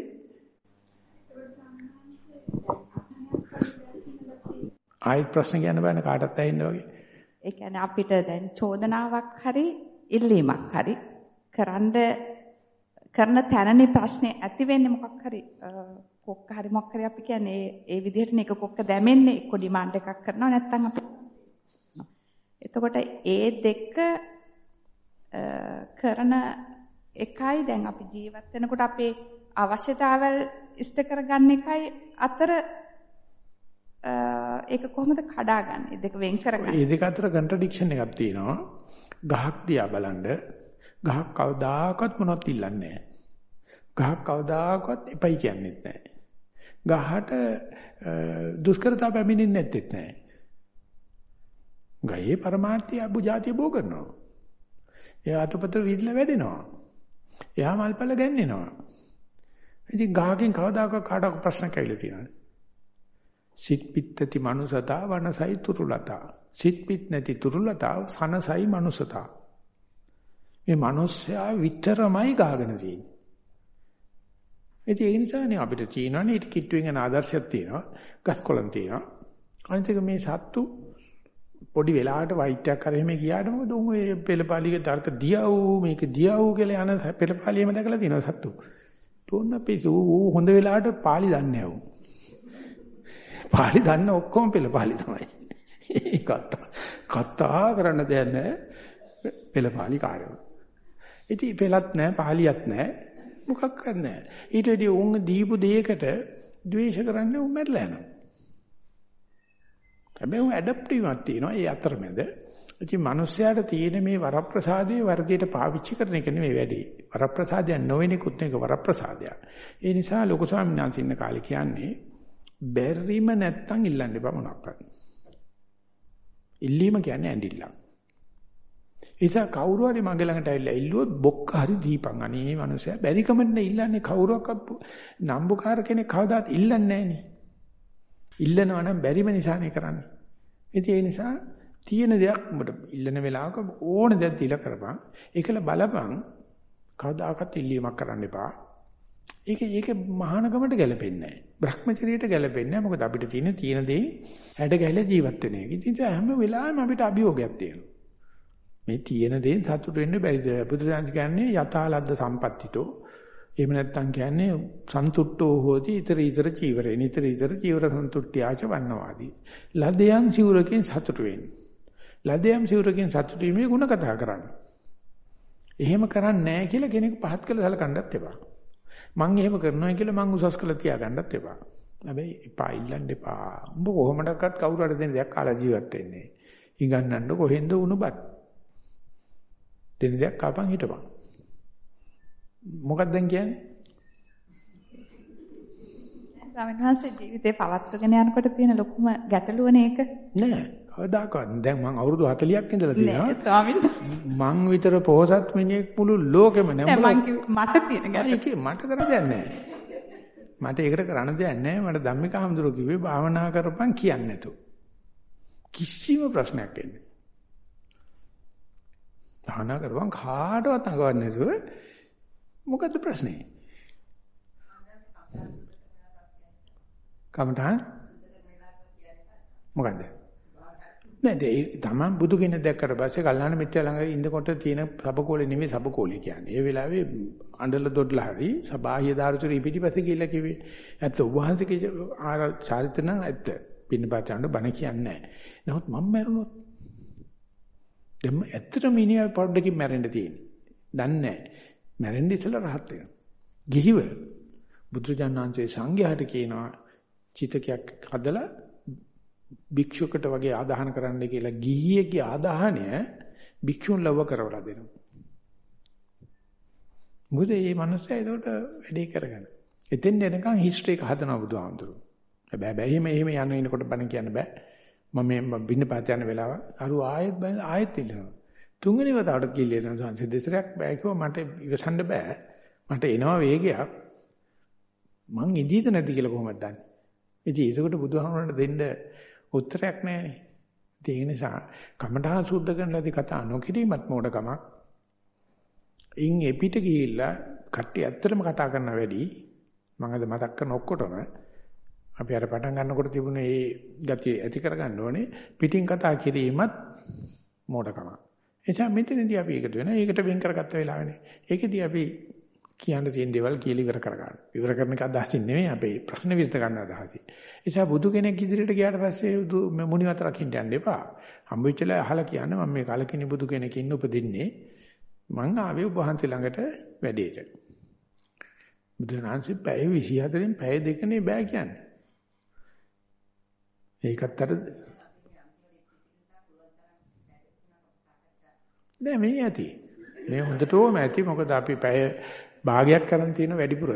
ආයෙත් ප්‍රශ්න කියන්න බෑනේ කාටවත් ඇහෙන්න වගේ. ඒ කියන්නේ අපිට දැන් චෝදනාවක් හරි ඉල්ලීමක් හරි කරන්න කරන තැනනේ ප්‍රශ්නේ ඇති වෙන්නේ මොකක් හරි කොක්ක හරි මොකක් හරි අපි කියන්නේ ඒ විදිහට නේ කොක්ක දැමෙන්නේ එක්ක ඩිමාන්ඩ් එකක් කරනවා නැත්නම් අපි එතකොට ඒ දෙක කරන එකයි දැන් අපි ජීවත් වෙනකොට අපේ අවශ්‍යතාවල් ඉෂ්ට කරගන්න එකයි අතර ඒක කොහොමද කඩාගන්නේ? දෙක වෙන් කරගන්නේ. මේ දෙක අතර කන්ට්‍රඩික්ෂන් එකක් තියෙනවා. ගහක් දිහා බලනද ගහක් කවදාකවත් මොනවත් ඉල්ලන්නේ නැහැ. ගහක් කවදාකවත් එපයි කියන්නේත් නැහැ. ගහට දුෂ්කරතා පැමිණෙන්නේ නැත්තේත් නැහැ. ගහේ પરමාර්ථය අභුජාතිය බෝ කරනවා. එයා අතුපතර විදිලා වැඩෙනවා. එයා මල්පල ගන්නෙනවා. ඉතින් ගහකින් කවදාකවත් කාටවත් ප්‍රශ්නයක් ඇවිල්ලා තියෙනවද? සිත් පිත්තති මනුසතා වනසයි තුරුලතා. සිත් පිත් නැති තුරුලතා සනසයි මනුසතා. මේ මිනිස්සයා විතරමයි ගාගෙන තියෙන්නේ. ඒ නිසානේ අපිට තියෙනවානේ ඊට කිට්ටුවෙන් යන ආදර්ශයක් තියෙනවා. ගස්කොලන් තියෙනවා. අනිත් එක මේ සත්තු පොඩි වෙලාවට වයිට් එකක් කරේ මේ ගියාට මොකද උන් ඔය පෙළපාලිගේ තර්ක දියව් මේක දියව් කියලා යන පෙළපාලියම දැකලා තියෙනවා සත්තු. පොන්න පිසු හොඳ වෙලාවට පාලි දන්නේ නැහැ පාලි දන්න ඔක්කොම පෙළපාලි තමයි. කතා කතා කරන්න දෙයක් නැහැ. පෙළපාලි කාර්යය. ඉතින් පෙළත් නැහැ, පාලියක් නැහැ. මොකක්වත් නැහැ. ඊට වඩා උන් දීපු දෙයකට ද්වේෂ කරන්නේ උන් මැරලා යනවා. හැබැයි උන් ඇඩැප්ටිව්වක් තියෙනවා ඒ අතරමැද. ඉතින් මිනිස්යාට තියෙන මේ වරප්‍රසාදයේ වර්ධයට පාවිච්චි කරන එක නෙමෙයි වැඩි. වරප්‍රසාදයක් නොවෙනෙකුත් එක වරප්‍රසාදයක්. ඒ නිසා ලොකු ස්වාමීන් වහන්සේ ඉන්න කාලේ කියන්නේ බැරිම නැත්තම් ඉල්ලන්න එපා මොනක්වත්. ඉල්ලීම කියන්නේ ඇඬිල්ලක්. ඒසා කවුරු හරි මගේ ළඟට ඇවිල්ලා ඉල්ලුවොත් බොක්ක හරි දීපන්. අනේ මනුස්සයා බැරි කමන්නේ ඉල්ලන්නේ කවුරුවක්වත් නම්බුකාර කෙනෙක් කවදාත් ඉල්ලන්නේ නැහනේ. ඉල්ලනවා නම් බැරිම නිසානේ කරන්නේ. ඉතින් ඒ නිසා තියෙන දෙයක් උඹට ඉල්ලන වෙලාවක ඕන දෙයක් දීලා කරපන්. ඒකල බලපන් කවදාකවත් ඉල්ලීමක් කරන්න එපා. ඒක ඒක මහානගමට ගැලපෙන්නේ නැහැ. Brahmacharyaට ගැලපෙන්නේ නැහැ. මොකද අපිට තියෙන තියෙන දේ හැඩ ගැහිලා ජීවත් වෙන එක. ඉතින් හැම වෙලාවෙම අපිට අභියෝගයක් තියෙනවා. මේ තියෙන දේ සතුට වෙන්න බැරිද? බුදුරජාණන් කියන්නේ යථාලද්ද සම්පත්තිතෝ. එහෙම නැත්නම් කියන්නේ සන්තුට්ඨෝ හෝති ඊතර ඊතර චීවරේ. ඊතර ඊතර චීවර සන්තුට්ඨ්‍යාච වන්නවාදී. ලදයන් සිවුරකින් සතුට වෙන්නේ. ලදයන් සිවුරකින් සතුට වීමේ ಗುಣ කතා කරන්නේ. එහෙම කරන්නේ නැහැ කියලා කෙනෙක් පහත් කළ සලකන්නත් එපා. මං එහෙම කරනවා කියලා මං උසස් කළ තියාගන්නත් එපා. හැබැයි එපා ඉල්ලන්න එපා. උඹ කොහොමඩක්වත් කවුරු හරි දෙන දෙයක් කාලා ජීවත් වෙන්නේ. ඉගන්නන්න කොහෙන්ද උණුබත්. දෙන දෙයක් කාපන් හිටපන්. මොකක්ද දැන් කියන්නේ? ස්වාමීන් වහන්සේ ජීවිතේ පවත්වගෙන යනකොට තියෙන ලොකුම ගැටලුවනේ ඒක. නෑ. කවදාකවත් දැන් මම අවුරුදු 40ක් ඉඳලා තියෙනවා. නෑ ස්වාමීන් මං විතර පොහසත් මිනිහෙක් මුළු ලෝකෙම නෑ. මට තියෙන ගැටලුව. මට කරන්න දෙයක් නෑ. මට ඒකට කරන්න දෙයක් නෑ. මට ධම්මික හඳුරෝ කිව්වේ භාවනා කරපන් කියන්නේ නැතු. කිසිම ප්‍රශ්නයක් එන්නේ. භාවනා කරපන් කාටවත් අඟවන්නේ නැතුව මොකද්ද ප්‍රශ්නේ? කමඨාන් මොකද්ද? නෑ ඒ තමන් බුදු කෙනෙක් දැක්කට පස්සේ කල්ලාන මිත්‍යා ළඟ ඉඳකොට තියෙන සබකෝලේ නෙමෙයි සබකෝලේ කියන්නේ. ඒ වෙලාවේ අඬල දොඩලා හරි සබාහිය දාරුචරි පිටිපස්සේ ගිහිල්ලා කිව්වේ. ඇත්ත වහන්සේගේ ආර චාරිත්‍ර නම් ඇත්ත. පින්නපත් යන බණ කියන්නේ නෑ. නමුත් මම මැරුණොත් දෙම ඇත්තටම මිනිහා පොඩ්ඩකින් මැරෙන්න තියෙන්නේ. දන්නේ නෑ. මැරෙන්න ඉස්සෙල්ලා රහත් වෙනවා. ගිහිව බුදුජානනාංශයේ සංඝයාට කියනවා චිතකයක් හදලා භික්ෂුවකට වගේ ආදාහන කරන්න කියලා ගිහියෙක්ගේ ආදාහනය භික්ෂුන් ලව කරවලා දෙනවා. මොකද මේ මනුස්සයා ඒකට වැඩේ කරගන්න. එතෙන් එනකන් හිස්ටරි එක හදනවා බුදුහාමුදුරුවෝ. හැබැයි බෑ එහෙම එහෙම යන ඉනකොට බණ කියන්න බෑ. මම මේ බින්න පාත යන වෙලාව අරු ආයෙත් ආයෙත් ඉල්ලනවා. තුන්වෙනි වතාවට කිල්ලේන සංසි දෙසරයක් බෑ කිව්වා මට ඉවසන්න බෑ. මට එනවා වේගයක්. මං ඉදීද නැති කියලා කොහොමද දන්නේ? ඉතින් ඒකට බුදුහාමුදුරන්ට දෙන්න උත්තරයක් නැහැනේ. ඒ නිසා කමඨා සුද්ධ කරනලාදී කතා නොකිරීමත් මෝඩකමක්. ඉන් එපිට ගිහිල්ලා කට්ටිය ඇත්තටම කතා කරන වැඩි මම අද මතක් කරන ඔක්කොටම අපි අර පටන් ගන්නකොට තිබුණේ ඒ ගතිය ඇති කරගන්න ඕනේ පිටින් කතා කිරීමත් මෝඩකමක්. එනිසා මෙතනදී අපි ඒකට වෙන ඒකට වෙන් කරගත්ත වෙලාවනේ. ඒකෙදී අපි කියන්න තියෙන දේවල් කියලා ඉවර කරගන්න. ඉවර කරන එක අදහසින් නෙමෙයි අපේ ප්‍රශ්න විසඳ ගන්න අදහසින්. ඒ නිසා බුදු කෙනෙක් ඉදිරියට ගියාට පස්සේ මුනිවත රකින්න යන්න එපා. හම්බෙච්චලා අහලා කියන්න මම මේ කලකිනි බුදු කෙනෙක් ඉන්න උපදින්නේ මං ආවේ ඔබ වහන්සේ ළඟට වැඩේට. බුදුරජාණන්සේ පැය 24න් පැය දෙකනේ බෑ කියන්නේ. ඒකත් අර නෑ මේ ඇති. මේ හොඳටම ඇති මොකද අපි පැය භාගයක් කරන් තියෙන වැඩිපුර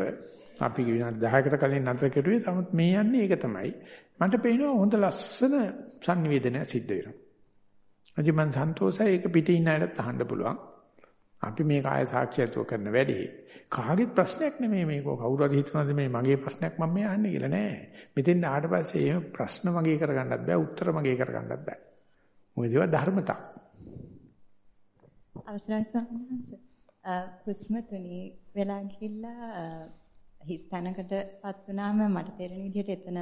අපි විනාඩි 10කට කලින් නතර කෙරුවේ තමත් මේ යන්නේ ඒක තමයි. මට පේනවා හොඳ ලස්සන sannivedana සිද්ධ වෙනවා. අද මම සන්තෝෂයි ඒක පිටේ ඉන්න අයටත් අහන්න පුළුවන්. අපි මේ කාය සාක්ෂියත්ව කරන වැඩේ කාගෙත් ප්‍රශ්නයක් නෙමෙයි මේක කවුරු හරි හිතනවාද මේ මගේ ප්‍රශ්නයක් මම මේ අහන්නේ කියලා නෑ. මෙතෙන් ආවට පස්සේ එහෙම ප්‍රශ්න මගේ කරගන්නත් බෑ උත්තර මගේ කරගන්නත් බෑ. මොකද ඒවා ධර්මතා. අවසරයි ස්වාමීන් වහන්සේ. හුස්ම තුනී වෙලා ගිහිල්ලා හිස් තැනකටපත් වුණාම මට තේරෙන විදිහට එතන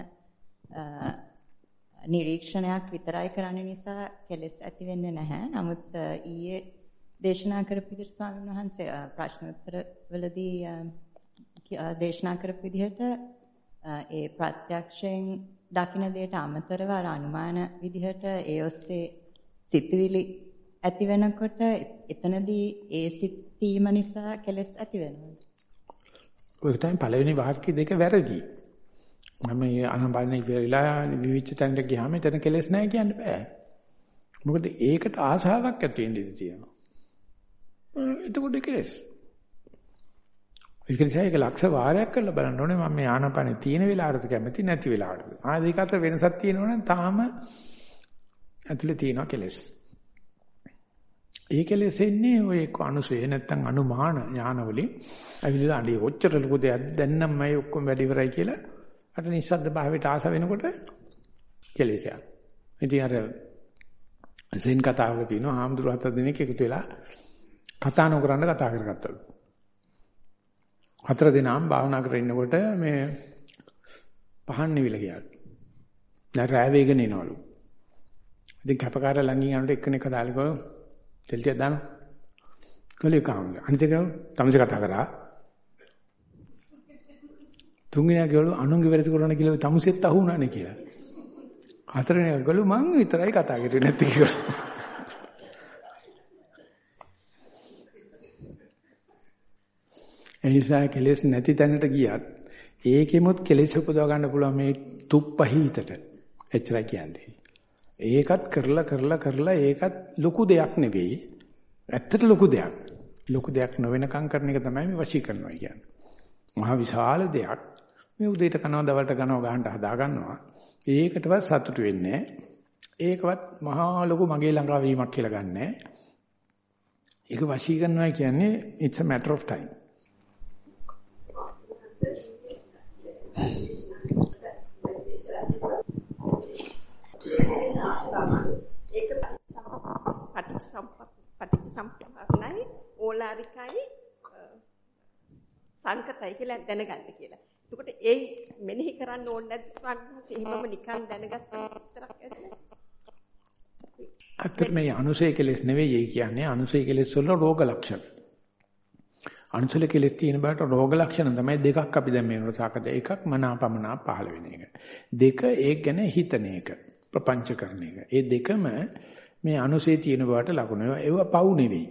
නිරීක්ෂණයක් විතරයි කරන්න නිසා කෙලෙස් ඇති වෙන්නේ නැහැ. නමුත් ඊයේ දේශනා කරපු විදිහට ස්වාමීන් වහන්සේ ප්‍රශ්න උත්තර වලදී දේශනා කරපු විදිහට ඒ ප්‍රත්‍යක්ෂයෙන් දකින්න දෙයට අමතරව අර අනුමාන විදිහට ඒ ඔස්සේ සිතුවිලි ඇති වෙනකොට එතනදී ඒ සිතීම නිසා කෙලස් ඇති වෙනවා. ඔය තමයි පළවෙනි වාක්‍ය දෙක වැරදි. මම මේ අනබන්නේ ඉවරලා විවිච්ච තැනට ගියාම එතන කෙලස් නැහැ කියන්න බෑ. මොකද ඒකට ආසාවක් ඇති වෙන්න ඉඩ තියෙනවා. එතකොට කෙලස්. ඒක නිසා ඒක ලක්ෂ වාරයක් කරලා බලන්න ඕනේ මම මේ ආනපනේ තියෙන වෙලාවටද කැමති නැති වෙලාවටද. ආ දෙක අතර වෙනසක් තියෙනවනම් තාම ඇතුලේ තියෙනවා කෙලස්. ඒ කෙලස් එන්නේ ඔය අනුසය නැත්තම් අනුමාන ඥානවලින් අවිලලා අඬි ඔච්චර ලොකු දෙයක් දැන් නම් මම ඔක්කොම වැඩි ඉවරයි කියලා අට නිස්සද්ද භාවයට ආස වෙනකොට කෙලෙසයක්. ඉතින් අර සෙන් කතාවක තියෙනවා හාමුදුරුවෝ හතර දිනක් එකතු වෙලා කතා නොකරන කතා කරගත්තලු. හතර දිනාම භාවනා කරගෙන ඉන්නකොට මේ පහන් නිවිල ගියා. දැන් රෑ වේගන එනවලු. ඉතින් කැපකාර ළඟින් යනකොට එක්කෙනෙක් දාලිකෝ තෙල් ටික දාන්න. කලේ කාම. අනිත් එක තමස කතා කරා. තුන්වෙනි ගලු අනුන්ගේ වැරදි කරන කියලා තමුසෙත් අහුණානේ කියලා. හතරවෙනි ගලු මං විතරයි කතා කරේ නැති කියලා. එනිසා කෙලෙස් නැති තැනට ගියත් ඒකෙමුත් කෙලෙස් උපදව ගන්න පුළුවන් මේ තුප්පහීතට. එච්චරයි කියන්නේ. ඒකත් කරලා කරලා කරලා ඒකත් ලොකු දෙයක් නෙවෙයි. ඇත්තට ලොකු දෙයක්. ලොකු දෙයක් නොවෙනකම් කරන එක තමයි මේ වශී කරනවා කියන්නේ. මහා විශාල දෙයක්. මේ උදේට කනවා දවල්ට කනවා ගහන්න හදා ගන්නවා. ඒකටවත් සතුටු වෙන්නේ ඒකවත් මහා ලොකු මගේ ළඟා වීමක් කියලා ගන්නෑ. ඒක වශී කරනවා කියන්නේ it's a matter of time. ඒක පටිච්ච සම්පන්නයි ඕලාරිකයි සංකතයි කියලා දැනගන්න කියලා. එතකොට ඒ මෙනෙහි කරන්න ඕනේ නැද්ද ස්වාමීන් එහෙමම නිකන් දැනගත්ත විතරක් ඇද්ද? අතට මේ අනුසය කෙලෙස් නෙවෙයි කියන්නේ අනුසය කෙලෙස් වල රෝග ලක්ෂණ. අනුසල කෙලෙස් තියෙන බාට රෝග ලක්ෂණ තමයි දෙකක් අපි දැන් මේ සාකච්ඡා එකක් මනාපමනා පහළ වෙන එක. දෙක ඒක ගැන හිතන එක. ප්‍රපංච කරන එක. ඒ දෙකම මේ අනුසේ තියෙන බවට ලකුණු. ඒවා පව් නෙවෙයි.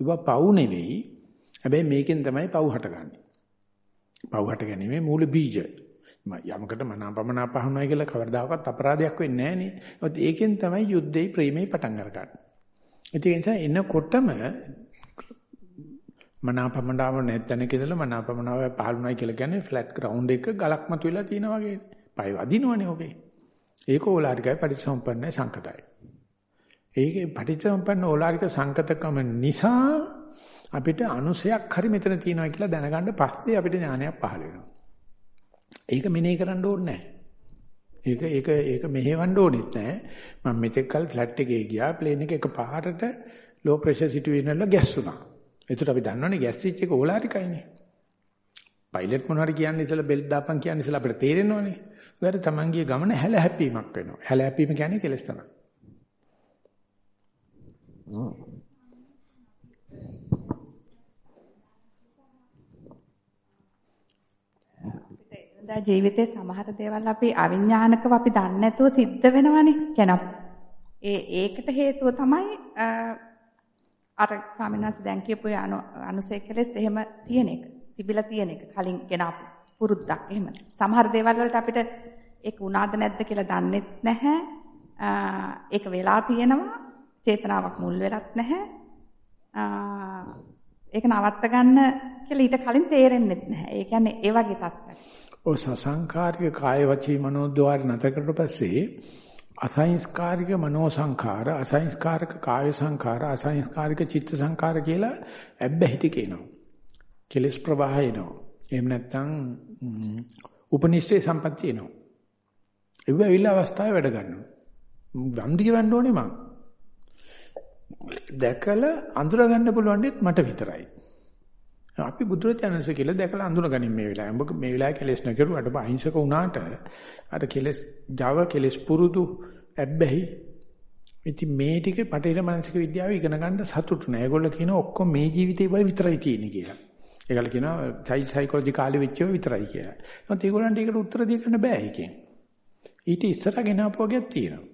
ඒවා පව් නෙවෙයි. හැබැයි මේකෙන් තමයි පව් හටගන්නේ. පව් හට ගැනීමේ මූල බීජ. යමකට මනාපමනා පහනොයි කියලා කවදාකවත් අපරාධයක් වෙන්නේ නැහැ නේ. ඒකෙන් තමයි යුද්ධේ ප්‍රේමේ පටන් අරගන්නේ. ඒ නිසා එනකොටම මනාපමනාව නැත්තනක ඉඳලා මනාපමනාව පහළුණයි කියලා කියන්නේ ෆ්ලැට් ග්‍රවුන්ඩ් එක ගලක් මතුවලා තියෙනවා වගේ. පය වදිනවනේ ඔගේ. ඒක ඕලාරිකයි පටිච්චසමුප්පන්නයි සංකතයි. ඒකේ පටිච්චසමුප්පන්න ඕලාරික සංකතකම නිසා අපිට අනුසයක් හරි මෙතන තියෙනවා කියලා දැනගන්න පස්සේ අපිට ඥානයක් පහළ වෙනවා. ඒක මෙනෙහි කරන්න ඕනේ ඒක ඒක ඒක මෙහෙවන්න ඕනෙත් නැහැ. මම මෙතෙක් කල ෆ්ලැට් එකේ ගියා ප්ලේන් එක එකපාරට ලෝ ප්‍රෙෂර් සිටුේෂන් වල ගැස්සුණා. ඒකට අපි දන්නවනේ ගෑස් ස්විච් එක ඕලාරිකයිනේ. පයිලට් මොනවාරි කියන්නේ ඉතලා බෙල්ට් දාපන් කියන්නේ ඉතලා අපිට තේරෙනවනේ. උගාට තමන්ගේ ගමන හැල හැප්පීමක් වෙනවා. හැල හැප්පීම කියන්නේ කෙලස් තමයි. දා ජීවිතේ සමහර දේවල් අපි අවිඥානිකව අපි දන්නේ නැතුව සිද්ධ වෙනවනේ. කියනවා ඒ ඒකට හේතුව තමයි අර ස්වාමීන් වහන්සේ දැන් කියපු අනුසය කෙලෙස් එහෙම තියෙන එක. තිබිලා තියෙන එක. කලින් ගෙනාපු පුරුද්දක් එහෙම. සමහර දේවල් වලට අපිට ඒක උනාද නැද්ද කියලා දන්නෙත් නැහැ. ඒක වෙලා තියෙනවා. චේතනාවක් මුල් වෙලත් නැහැ. ඒක නවත්ත ගන්න කියලා ඊට කලින් තේරෙන්නේ නැහැ. ඒ කියන්නේ ඒ වගේ තත්ත්වයක්. ඔය සසංකාරික කාය වචී මනෝද්වාර නැතර කරලා පස්සේ අසංස්කාරික මනෝ සංඛාර අසංස්කාරික කාය සංඛාර අසංස්කාරික චිත්ත සංඛාර කියලා ඇබ්බැහිටි කියනවා. කෙලස් ප්‍රවාහයනවා. එහෙම නැත්නම් උපනිෂ්ඨේ සම්පත්‍ය එනවා. ඒව ඇවිල්ලා අවස්ථාවේ වැඩ ගන්නවා. වන්දි කියවන්න ඕනේ මං. දැකලා අඳුරගන්න පුළුවන් මට විතරයි. අපි බුදුරජාණන්සේ කියලා දැකලා අඳුනගනින් මේ වෙලාවේ. උඹ මේ වෙලාවේ කෙලෙස් නැකරුවාට අහිංසක වුණාට අර කෙලෙස් Java කෙලෙස් පුරුදු ඇබ්බැහි. ඉතින් මේ ටික පටේර මානසික විද්‍යාව ඉගෙන ගන්න සතුටු නෑ. ඒගොල්ලෝ කියන ඔක්කොම මේ ජීවිතේ බයි විතරයි තියෙන්නේ කියලා. ඒගොල්ලෝ කියනවා චයිල්ඩ් සයිකොලොජි කාලේ වෙච්චව විතරයි කියලා. ඒත් ඒගොල්ලන්ට ඒකට උත්තර දෙන්න ගන්න බෑ ඒකෙන්. ඊට ඉස්සරහ ගෙනාපු වගේක් තියෙනවා.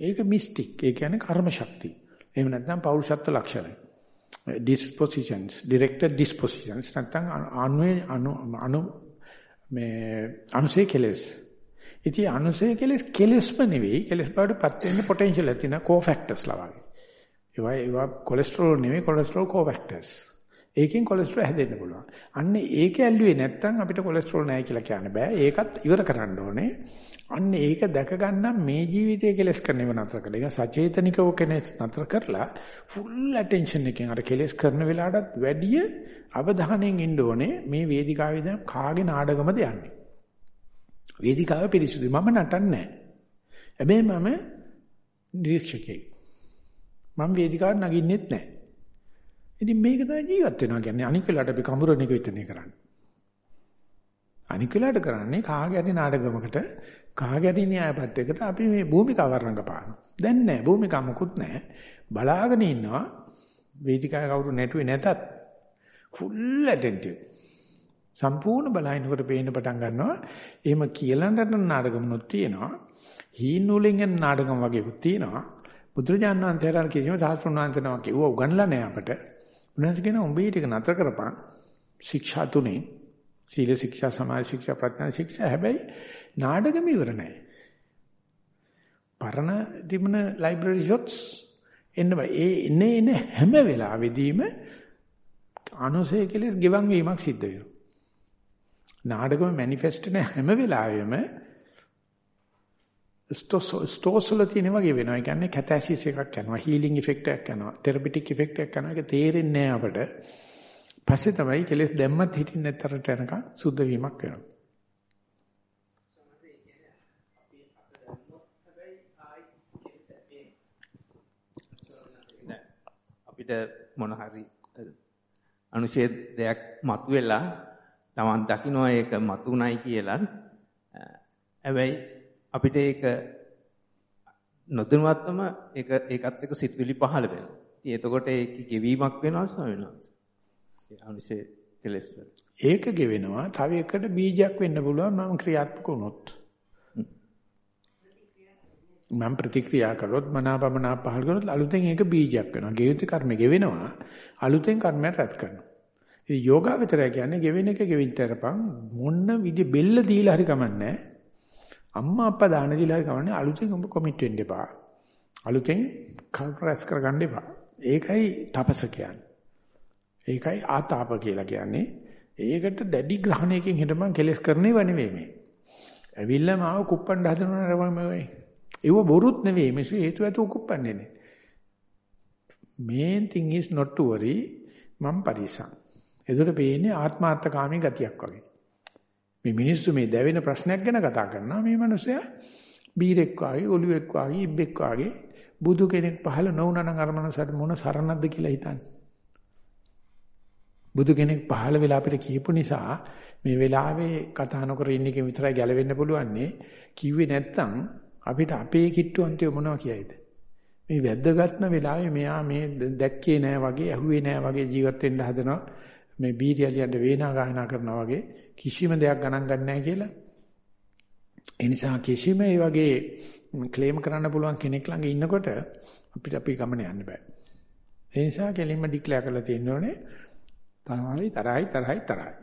ඒක මිස්ටික්. ඒ කියන්නේ කර්ම ශක්තිය. එහෙම නැත්නම් පෞරුෂත්ව ලක්ෂණ. Dispositions directed dispositions. නැත්නම් අනුවේ අනු අනු මේ අනුසේ කෙලස්. ඉතින් අනුසේ කෙලස් කෙලස්ම නෙවෙයි. කෙලස් බවට පත් වෙන්න පොටෙන්ෂල් ඇති තියෙන කෝ ෆැක්ටර්ස් ලා වගේ. ඒවා ඒවා කොලෙස්ටරෝල් නෙවෙයි කොලෙස්ටරෝල් කෝ ෆැක්ටර්ස් ඒකෙන් කොලෙස්ටරෝල් හැදෙන්න පුළුවන් අන්න ඒක ඇල්ලුවේ නැත්නම් අපිට කොලෙස්ටරෝල් නැහැ කියලා කියන්න බෑ ඒකත් ඉවර කරන්න ඕනේ අන්න ඒක දැක ගන්න මේ ජීවිතයේ කෙලස් කරනව නතර කළා. ඒක සචේතනිකව කෙනෙක් නතර කරලා ෆුල් ඇටෙන්ෂන් එකෙන් අර කෙලස් කරන වෙලාවටත් වැඩිය අවධානයෙන් ඉන්න ඕනේ මේ වේදිකාවේ දැන් කාගේ නාඩගමද යන්නේ. වේදිකාව පිරිසුදුයි. මම නටන්නේ හැබැයි මම නිරීක්ෂකෙක්. මම වේදිකාවට නගින්නෙත් නැහැ. ඉතින් මේක තමයි ජීවත් වෙනවා කියන්නේ අනික වෙලාවට අපි කඹරණ එක විතරනේ කරන්නේ. අනික වෙලාවට කරන්නේ කාගේ හරි නාටකමකට කාගේ හරි න්‍යායපත්‍යයකට අපි මේ භූමිකාව රංගපානවා. දැන් නෑ භූමිකාව මොකුත් නෑ. බලාගෙන ඉන්නවා වේදිකාව කවුරු නැටුවේ නැතත් full attentive. සම්පූර්ණ බලහිනකොට පේන්න පටන් ගන්නවා. එහෙම කියලා නටන නාටකමුත් තියෙනවා. හීන නූලෙන් යන නාටකම් වගේකුත් තියෙනවා. බුදුරජාණන් වහන්සේලා කියනවා සාස්ත්‍රඥාන්තනවා කිව්වා උගන්ලා නෑ අපට. උන්වහන්සේ කියනවා උඹේ ටික නතර කරපන්. ශික්ෂා තුනේ සීල ශික්ෂා සමාධි ශික්ෂා ප්‍රඥා ශික්ෂා හැබැයි නාඩගම ඉවර නැහැ. පරණ තිබුණ ලයිබ්‍රරි ෂොට්ස් එන්න ඒ එන්නේ එන හැම වෙලාවෙදීම අනුසය කෙලස් ගෙවන් වීමක් සිද්ධ වෙනවා. නාඩගම මැනිෆෙස්ට් වෙන හැම වෙලාවෙම ස්ටෝස් වල තියෙන වගේ වෙනවා. ඒ කියන්නේ කැතැසිස් එකක් යනවා, හීලින් ඉෆෙක්ට් එකක් යනවා, තෙරපිටික් ඉෆෙක්ට් එකක් යනවා. ඒක තේරෙන්නේ නැහැ අපට. පස්සේ තමයි කෙලෙස් දැම්මත් හිටින් නැතරට යනකම් සුද්ධ වීමක් වෙනවා. අපිට මොන හරි අනුශේධයක් මතුවෙලා Taman දකින්න ඒක මතුණයි කියලා හැබැයි අපිට ඒක නොදැනුවත්වම ඒක ඒකත් එක්ක සිතුවිලි පහළ වෙනවා. ඉතින් එතකොට ඒක ගෙවීමක් වෙනවා ස්වාමීන් වහන්සේ. අනුශේ කෙලෙස් ඒක ගෙවෙනවා. තව එකට බීජයක් වෙන්න පුළුවන් මම ක්‍රියාත්මක වුණොත්. මම ප්‍රතික්‍රියා කරොත් මනාපමනා පහල කරොත් අලුතෙන් ඒක බීජයක් වෙනවා. ගෙවිත කර්ම ගෙවෙනවා. අලුතෙන් කර්මයක් රැස් කරනවා. ඉතින් යෝගාවචරය කියන්නේ ගෙවෙන එක ගෙවින් තරපන් මොන්න විදි බෙල්ල දීලා හරි කමන්නේ. අම්මා අප්පා දාන දීලා හරි කමන්නේ අලුතෙන් ඔබ කොමිට් වෙන්න එපා. අලුතෙන් කර්ම රැස් කරගන්න එපා. ඒකයි තපස කියන්නේ. ඒකයි ආතාප කියලා කියන්නේ. ඒකට දැඩි ග්‍රහණයකින් හිටමන් කෙලස් කරන්නේව නෙවෙයි මේ. ඇවිල්ලා මාව කුප්පණ්ඩ හදනවා නෙවෙයි. ඒව බොරුත් නෙවෙයි. මේසු හේතු ඇතුව කුප්පන්නේ නේ. main thing is not to worry මම පරිසම්. ඒකට පේන්නේ ආත්මාර්ථකාමී ගතියක් වගේ. මේ මිනිස්සු මේ දැවෙන ප්‍රශ්නයක් ගැන කතා කරනවා. මේ මිනිස්සයා බීරෙක් වාගේ ඔළුවෙක් වාගේ ඉබ්බෙක් වාගේ බුදු කෙනෙක් පහළ නොවුනනම් අර මනසට මොන සරණක්ද කියලා හිතන්නේ. බුදු කෙනෙක් පහළ වෙලා අපිට කියපු නිසා මේ වෙලාවේ කතා නොකර ඉන්න එකෙන් විතරයි ගැලවෙන්න පුළුවන්නේ. කිව්වේ නැත්තම් අපිට අපේ කිට්ටු අන්තිම මොනවා කියයිද? මේ වැද්දගත්න වෙලාවේ මෙයා මේ දැක්කේ නෑ වගේ ඇහුවේ නෑ වගේ ජීවත් වෙන්න හදනවා. මේ බීරියලියන්ට වේනා ගායනා කරනවා වගේ කිසිම දෙයක් ගණන් ගන්න නැහැ කියලා ඒ නිසා කිසිම ඒ වගේ ක්ලේම් කරන්න පුළුවන් කෙනෙක් ළඟ ඉන්නකොට අපිට අපි ගමන යන්න බෑ ඒ නිසා කෙලින්ම ඩික්ලෙයාර් කරලා තියෙන්න ඕනේ තරහයි තරහයි තරහයි තරහයි.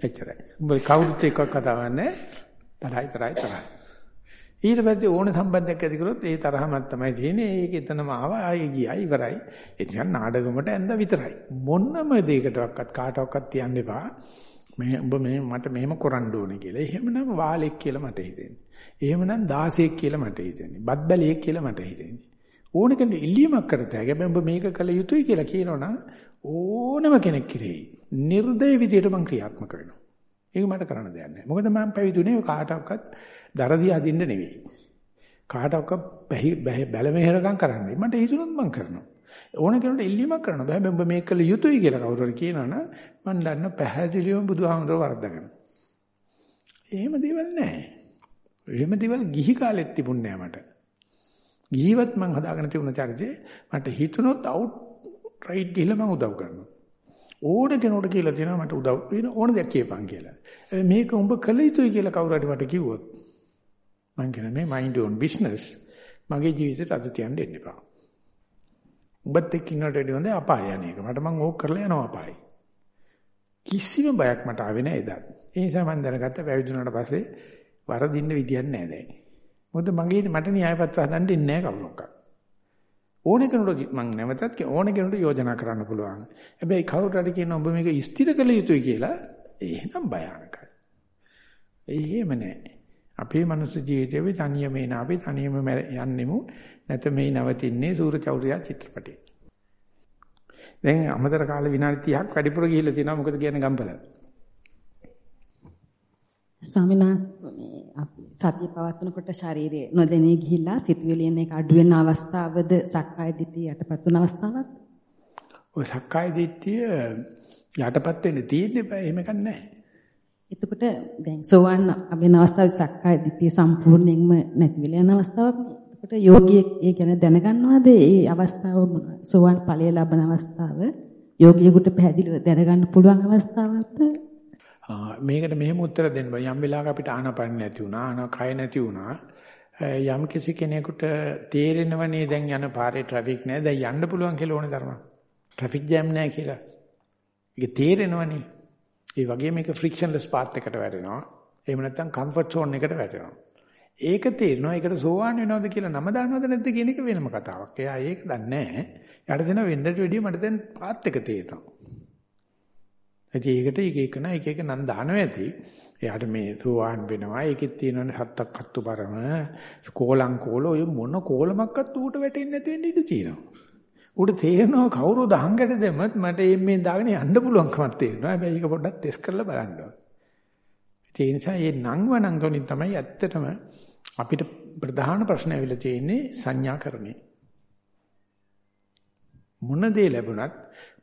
එච්චරයි. උඹ කවුරුත් එක්ක කතාවක් නැහැ. තරහයි තරහයි තරහයි. ඊට පස්සේ ඕන සම්බන්ධයක් ඇති කරොත් ඒ තරහමක් තමයි තියෙන්නේ. ඒක එතනම ආවා ආයේ ගියා ඉවරයි. ඒ කියන්නේ නාඩගමට ඇඳ විතරයි. මොන්නම දෙයකටවත් කාටවත් තියන්න එපා. මේ උඹ මේ මට මෙහෙම කරන්න ඕනේ කියලා. එහෙමනම් වාලෙක් කියලා මට හිතෙන්නේ. එහෙමනම් 16ක් කියලා මට හිතෙන්නේ. බත් බැලියෙක් කියලා මට හිතෙන්නේ. ඕන කෙනෙක් ඉල්ලීමක් කරත හැකි. හැබැයි උඹ මේක කළ යුතුයි කියලා කියනවනම් ඕනම කෙනෙක් කෙරෙහි නිර්දය විදියට මම ක්‍රියාත්මක වෙනවා. ඒක මට කරන්න දෙයක් නැහැ. මොකද මම පැවිදුනේ කාටවත් දරදී අදින්න නෙවෙයි. කාටවත් බැල මෙහෙරකම් කරන්නේ. මට හිතුනොත් මං කරනවා. ඕන කෙනෙකුට ඉල්ලීමක් කරන්න බෑ. ඔබ මේක කළ යුතුයි කියලා කවුරු හරි කියනවනම් මම දන්න පැහැදිලිවම බුදුහාමුදුරුවෝ වරද්දගෙන. එහෙම දේවල් නැහැ. එහෙම දේවල් ගිහි කාලෙත් තිබුණේ නැහැ මට. ගිහිවත් මං හදාගෙන තිබුණ චරිතේ මට හිතුනොත් අවුට් රයිට් ගිහලා මං උදව් කරනවා. ඕන කෙනෙකුට කියලා තියෙනවා මට උදව් වෙන ඕන දෙයක් කියපන් කියලා. මේක උඹ කළ යුතුයි කියලා කවුරු හරි මට කිව්වොත් මං කියන මේ mind your own business මගේ ජීවිතේට අද තියන්න දෙන්න එපා. උඹත් එක්ක ඉන්නට වැඩි හොඳ අපාය යන්නේක. මට මං ඕක කරලා යනවා අපායි. කිසිම බයක් මට ආවේ නැහැ එදා. ඒ නිසා මම දැනගත්ත පැවිදුණාට පස්සේ වරදින්න විදියක් නැහැ දැන්. මොකද මගේ මට න්‍යාය පත්‍ර හදන්න ඉන්නේ නැහැ කවුරක්වත්. ඕන කෙනෙකුට මම නැවතත් ඕන කෙනෙකුට යෝජනා කරන්න පුළුවන්. හැබැයි කවුරු හරි කියන ඔබ මේක ස්ථිර කළ යුතුයි කියලා එහෙනම් භයානකයි. එහෙම නැහැ. අපේ මනුස්ස ජීවිතේ අපි තනියම එන අපි තනියම යන්නෙමු නැත මේ නවතින්නේ සූර චෞර්යා චිත්‍රපටයේ. දැන් අමතර කාල විනාඩි 30ක් වැඩිපුර ගිහිල්ලා තියෙනවා මොකද කියන්නේ ගම්පල. ස්වාමීන් වහන්සේ සතිය පවත්වනකොට ශරීරයේ නොදැනී ගිහිල්ලා සිතුවිලියෙන් එක අඩු වෙන අවස්ථාවද සක්කාය දිට්ඨිය යටපත් වුන අවස්ථාවක්? ඔය සක්කාය දිට්ඨිය යටපත් වෙන්න තියෙන්නේ බෑ එහෙම එකක් නැහැ. එතකොට දැන් සෝවන් වෙන අවස්ථාවේ සක්කාය දිට්ඨිය සම්පූර්ණයෙන්ම නැති වෙලා යන අවස්ථාවක්. එතකොට යෝගියෙක් ඒ ගැන දැනගන්නවද ඒ අවස්ථාව සෝවන් ඵලය ලබන අවස්ථාව යෝගියෙකුට පැහැදිලිව දැනගන්න පුළුවන් අවස්ථාවක්ද? මේකට මෙහෙම උත්තර දෙන්න බෑ. යම් වෙලාවක අපිට ආනපන නැති වුණා, ආනකය නැති වුණා. යම් කිසි කෙනෙකුට තේරෙනවනේ දැන් යන පාරේ ට්‍රැෆික් නැහැ. දැන් යන්න පුළුවන් කියලා ඕනේ ධර්ම. ට්‍රැෆික් ජෑම් නැහැ කියලා. ඒක තේරෙනවනේ. ඒ වගේ මේක ෆ්‍රික්ෂන්ලස් පාත් එකට වැටෙනවා. එහෙම නැත්නම් කම්ෆර්ට් සෝන් එකට වැටෙනවා. ඒක තේරෙනවා. ඒකට සෝවාන් වෙනවද කියලා නම දානවද නැද්ද කියන එක වෙනම කතාවක්. එයා ඒක දන්නේ නැහැ. යාට දෙන වෙන්දට වැඩිය මට දැන් පාත් එක තේරෙනවා. ඉතින් ඒකට එක එක නා එක එක නම් දානවා ඇති. එයාට මේ සෝවාන් වෙනවා. ඒකෙත් තියෙනවනේ සත්තක් කත්තු පරම, කෝලං කෝල ඔය මොන කෝලමක්වත් ඌට වැටෙන්නේ නැති වෙන්න ඉඩ තියෙනවා. ඌට තේරෙනවා කවුරුද අහංගට දෙමත් මට මේ දාගෙන යන්න පුළුවන්කමක් තේරෙනවා. හැබැයි ඒක පොඩ්ඩක් ටෙස්ට් කරලා බලන්න ඕනේ. ඒ නිසා මේ නම් වණන් තොලින් තමයි ඇත්තටම අපිට ප්‍රධාන ප්‍රශ්න ඇවිල්ලා තියෙන්නේ සංඥාකරණේ. මොන දේ ලැබුණත්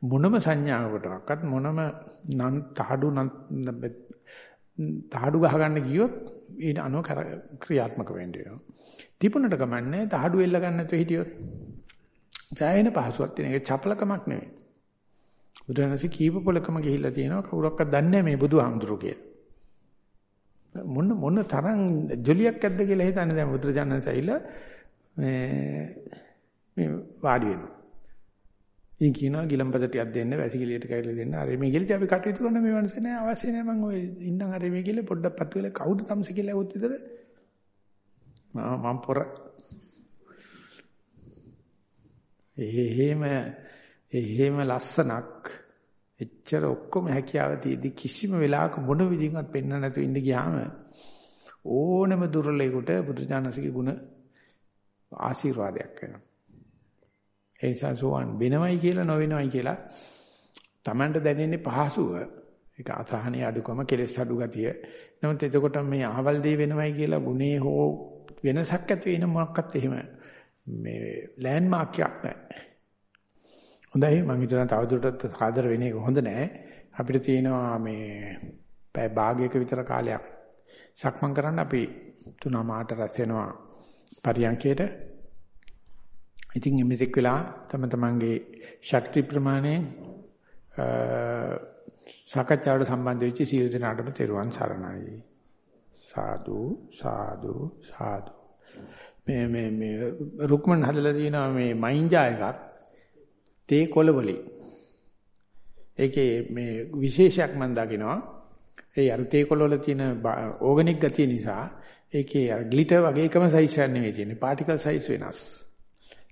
මොනම සංඥාවකටවත් මොනම නම් තහඩු නම් තහඩු ගහගන්න ගියොත් ඊට අනුව ක්‍රියාත්මක වෙන්න වෙනවා. තිබුණට ගමන්නේ තහඩු එල්ල ගන්න නැතුව හිටියොත්. ජයන පහසුවක් තියෙන එක චපලකමක් නෙවෙයි. බුදුරජාණන්සේ කීප පොලකම ගිහිල්ලා තියෙනවා කවුරක්වත් දන්නේ නැහැ මේ බුදුහාමුදුරුවෝ කියලා. මොන මොන තරම් ජොලියක් ඇද්ද කියලා හිතන්නේ දැන් බුදුරජාණන්සේ ඇවිල්ලා මේ මේ වාඩි වෙනවා. ඉන් කියනවා ගිලම්පත ටිකක් දෙන්න වැසිකිළියට කැවිලා දෙන්න. අර මේ ගිලිට අපි කටයුතු කරන මේ වන්සේ නෑ අවශ්‍ය නෑ මම ඔය ඉන්නම් අර මේ ගිල පොඩ්ඩක් පත් වෙලා කවුද තමස කියලා ඇහුවොත් විතර මම පොර එහෙම එහෙම ලස්සනක් එච්චර ඔක්කොම හැකියාව තියදී කිසිම වෙලාවක මොන විදිහකට පෙන්වන්න නැතුව ඉඳ ගියාම ඕනම දුර්ලභයකට බුදුජානසිකේ ගුණ ආශිර්වාදයක් වෙනවා. ඒ නිසා සෝවන් වෙනවයි කියලා නොවෙනවයි කියලා Tamanට දැනෙන්නේ පහසුව ඒක අසහනේ අඩුකම කෙලෙස් අඩු ගතිය. නමුත් එතකොට මේ අහවල් දේ වෙනවයි කියලා ගුණේ හෝ වෙනසක් ඇති වෙන මොනක්වත් එහෙම මේ ලෑන්ඩ්මාර්ක් එකක් නැහැ. හොඳයි මම හිතනවා තවදුරටත් සාදර වෙන එක හොඳ නැහැ. අපිට තියෙනවා මේ පැය භාගයක විතර කාලයක් සක්මන් කරන්න අපි තුනමාට රැස් වෙනවා පරියන්කේට ඉතින් මෙතෙක් වෙලා තම තමන්ගේ ශක්ති ප්‍රමාණයෙන් සාකච්ඡාවට සම්බන්ධ වෙච්ච සියලු දෙනාටම තෙරුවන් සරණයි. සාදු සාදු සාදු. මේ මේ මේ රුක්මන් හදලා තියෙනවා මේ මයින්ජා එකක් තේ කොළ වලින්. ඒකේ මේ විශේෂයක් මම දකිනවා. ඒ අර තේ කොළ වල තියෙන ඕගනික් ගතිය නිසා ඒකේ අර ග්ලිටර් වගේ එකම සයිස් එකක් නෙවෙයි තියෙන්නේ. පාටිකල් සයිස් වෙනස්.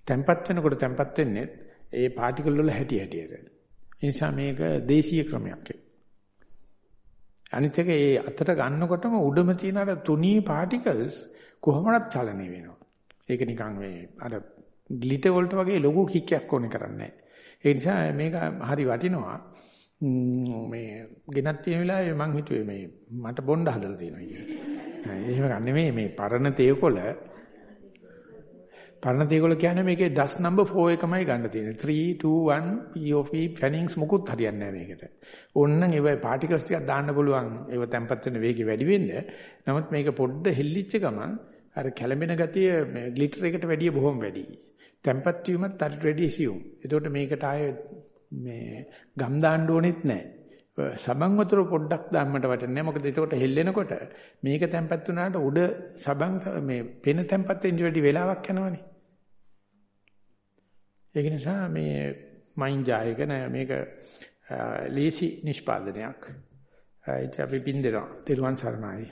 තැම්පත් වෙනකොට තැම්පත් වෙන්නේ ඒ පාටිකල් වල හැටි හැටියට. ඒ නිසා මේක දේශීය ක්‍රමයක්. අනිත් එක ඒ අතට ගන්නකොටම උඩම තියෙන අර තුනී පාටිකල්ස් කොහොමවත් චලනය වෙනවා. ඒක නිකන් මේ අර ග්ලිටර් වලට වගේ ලොකු කික්කයක් ඕනේ කරන්නේ ඒ නිසා මේක හරි වටිනවා. මේ ගෙනත් තියෙන වෙලාවේ මං හිතුවේ මේ මට බොණ්ඩ හදලා තියෙනවා කියලා. එහෙම ගන්න නෙමෙයි මේ පරණ තේකොළ පරණ දේගොල්ල කියන්නේ මේකේ ඩස් නම්බර් 4 එකමයි ගන්න තියෙන්නේ. 3 2 1 POP Fannings මුකුත් හරියන්නේ නැහැ මේකට. ඕන්නම් ඒවයි පාටිකල්ස් ටිකක් දාන්න පුළුවන්. ඒව තැම්පත් වෙන වේගය වැඩි වෙන්න. නමුත් මේක පොඩ්ඩ හෙල්ලිච්ච ගමන් අර කැළඹෙන ගතිය මේ ග්ලිටර් එකට වැඩිය බොහොම වැඩි. තැම්පත් වීමත් අර රෙඩි සියුම්. ඒකට මේකට ආයේ මේ ගම් දාන්න ඕනෙත් නැහැ. සබන් වතුර පොඩ්ඩක් දැම්මට වටන්නේ මොකද එතකොට හෙල්ලෙනකොට මේක තැම්පත් වුණාට උඩ සබන් මේ පෙන තැම්පත් වෙන්න වැඩි වෙලාවක් යනවනේ. ඒක නිසා මේ මයින් ජායක නෑ. මේක ලීසි නිෂ්පාදනයක්. ඒක අපි පින් දෙනවා. තිරුවන් සරණයි.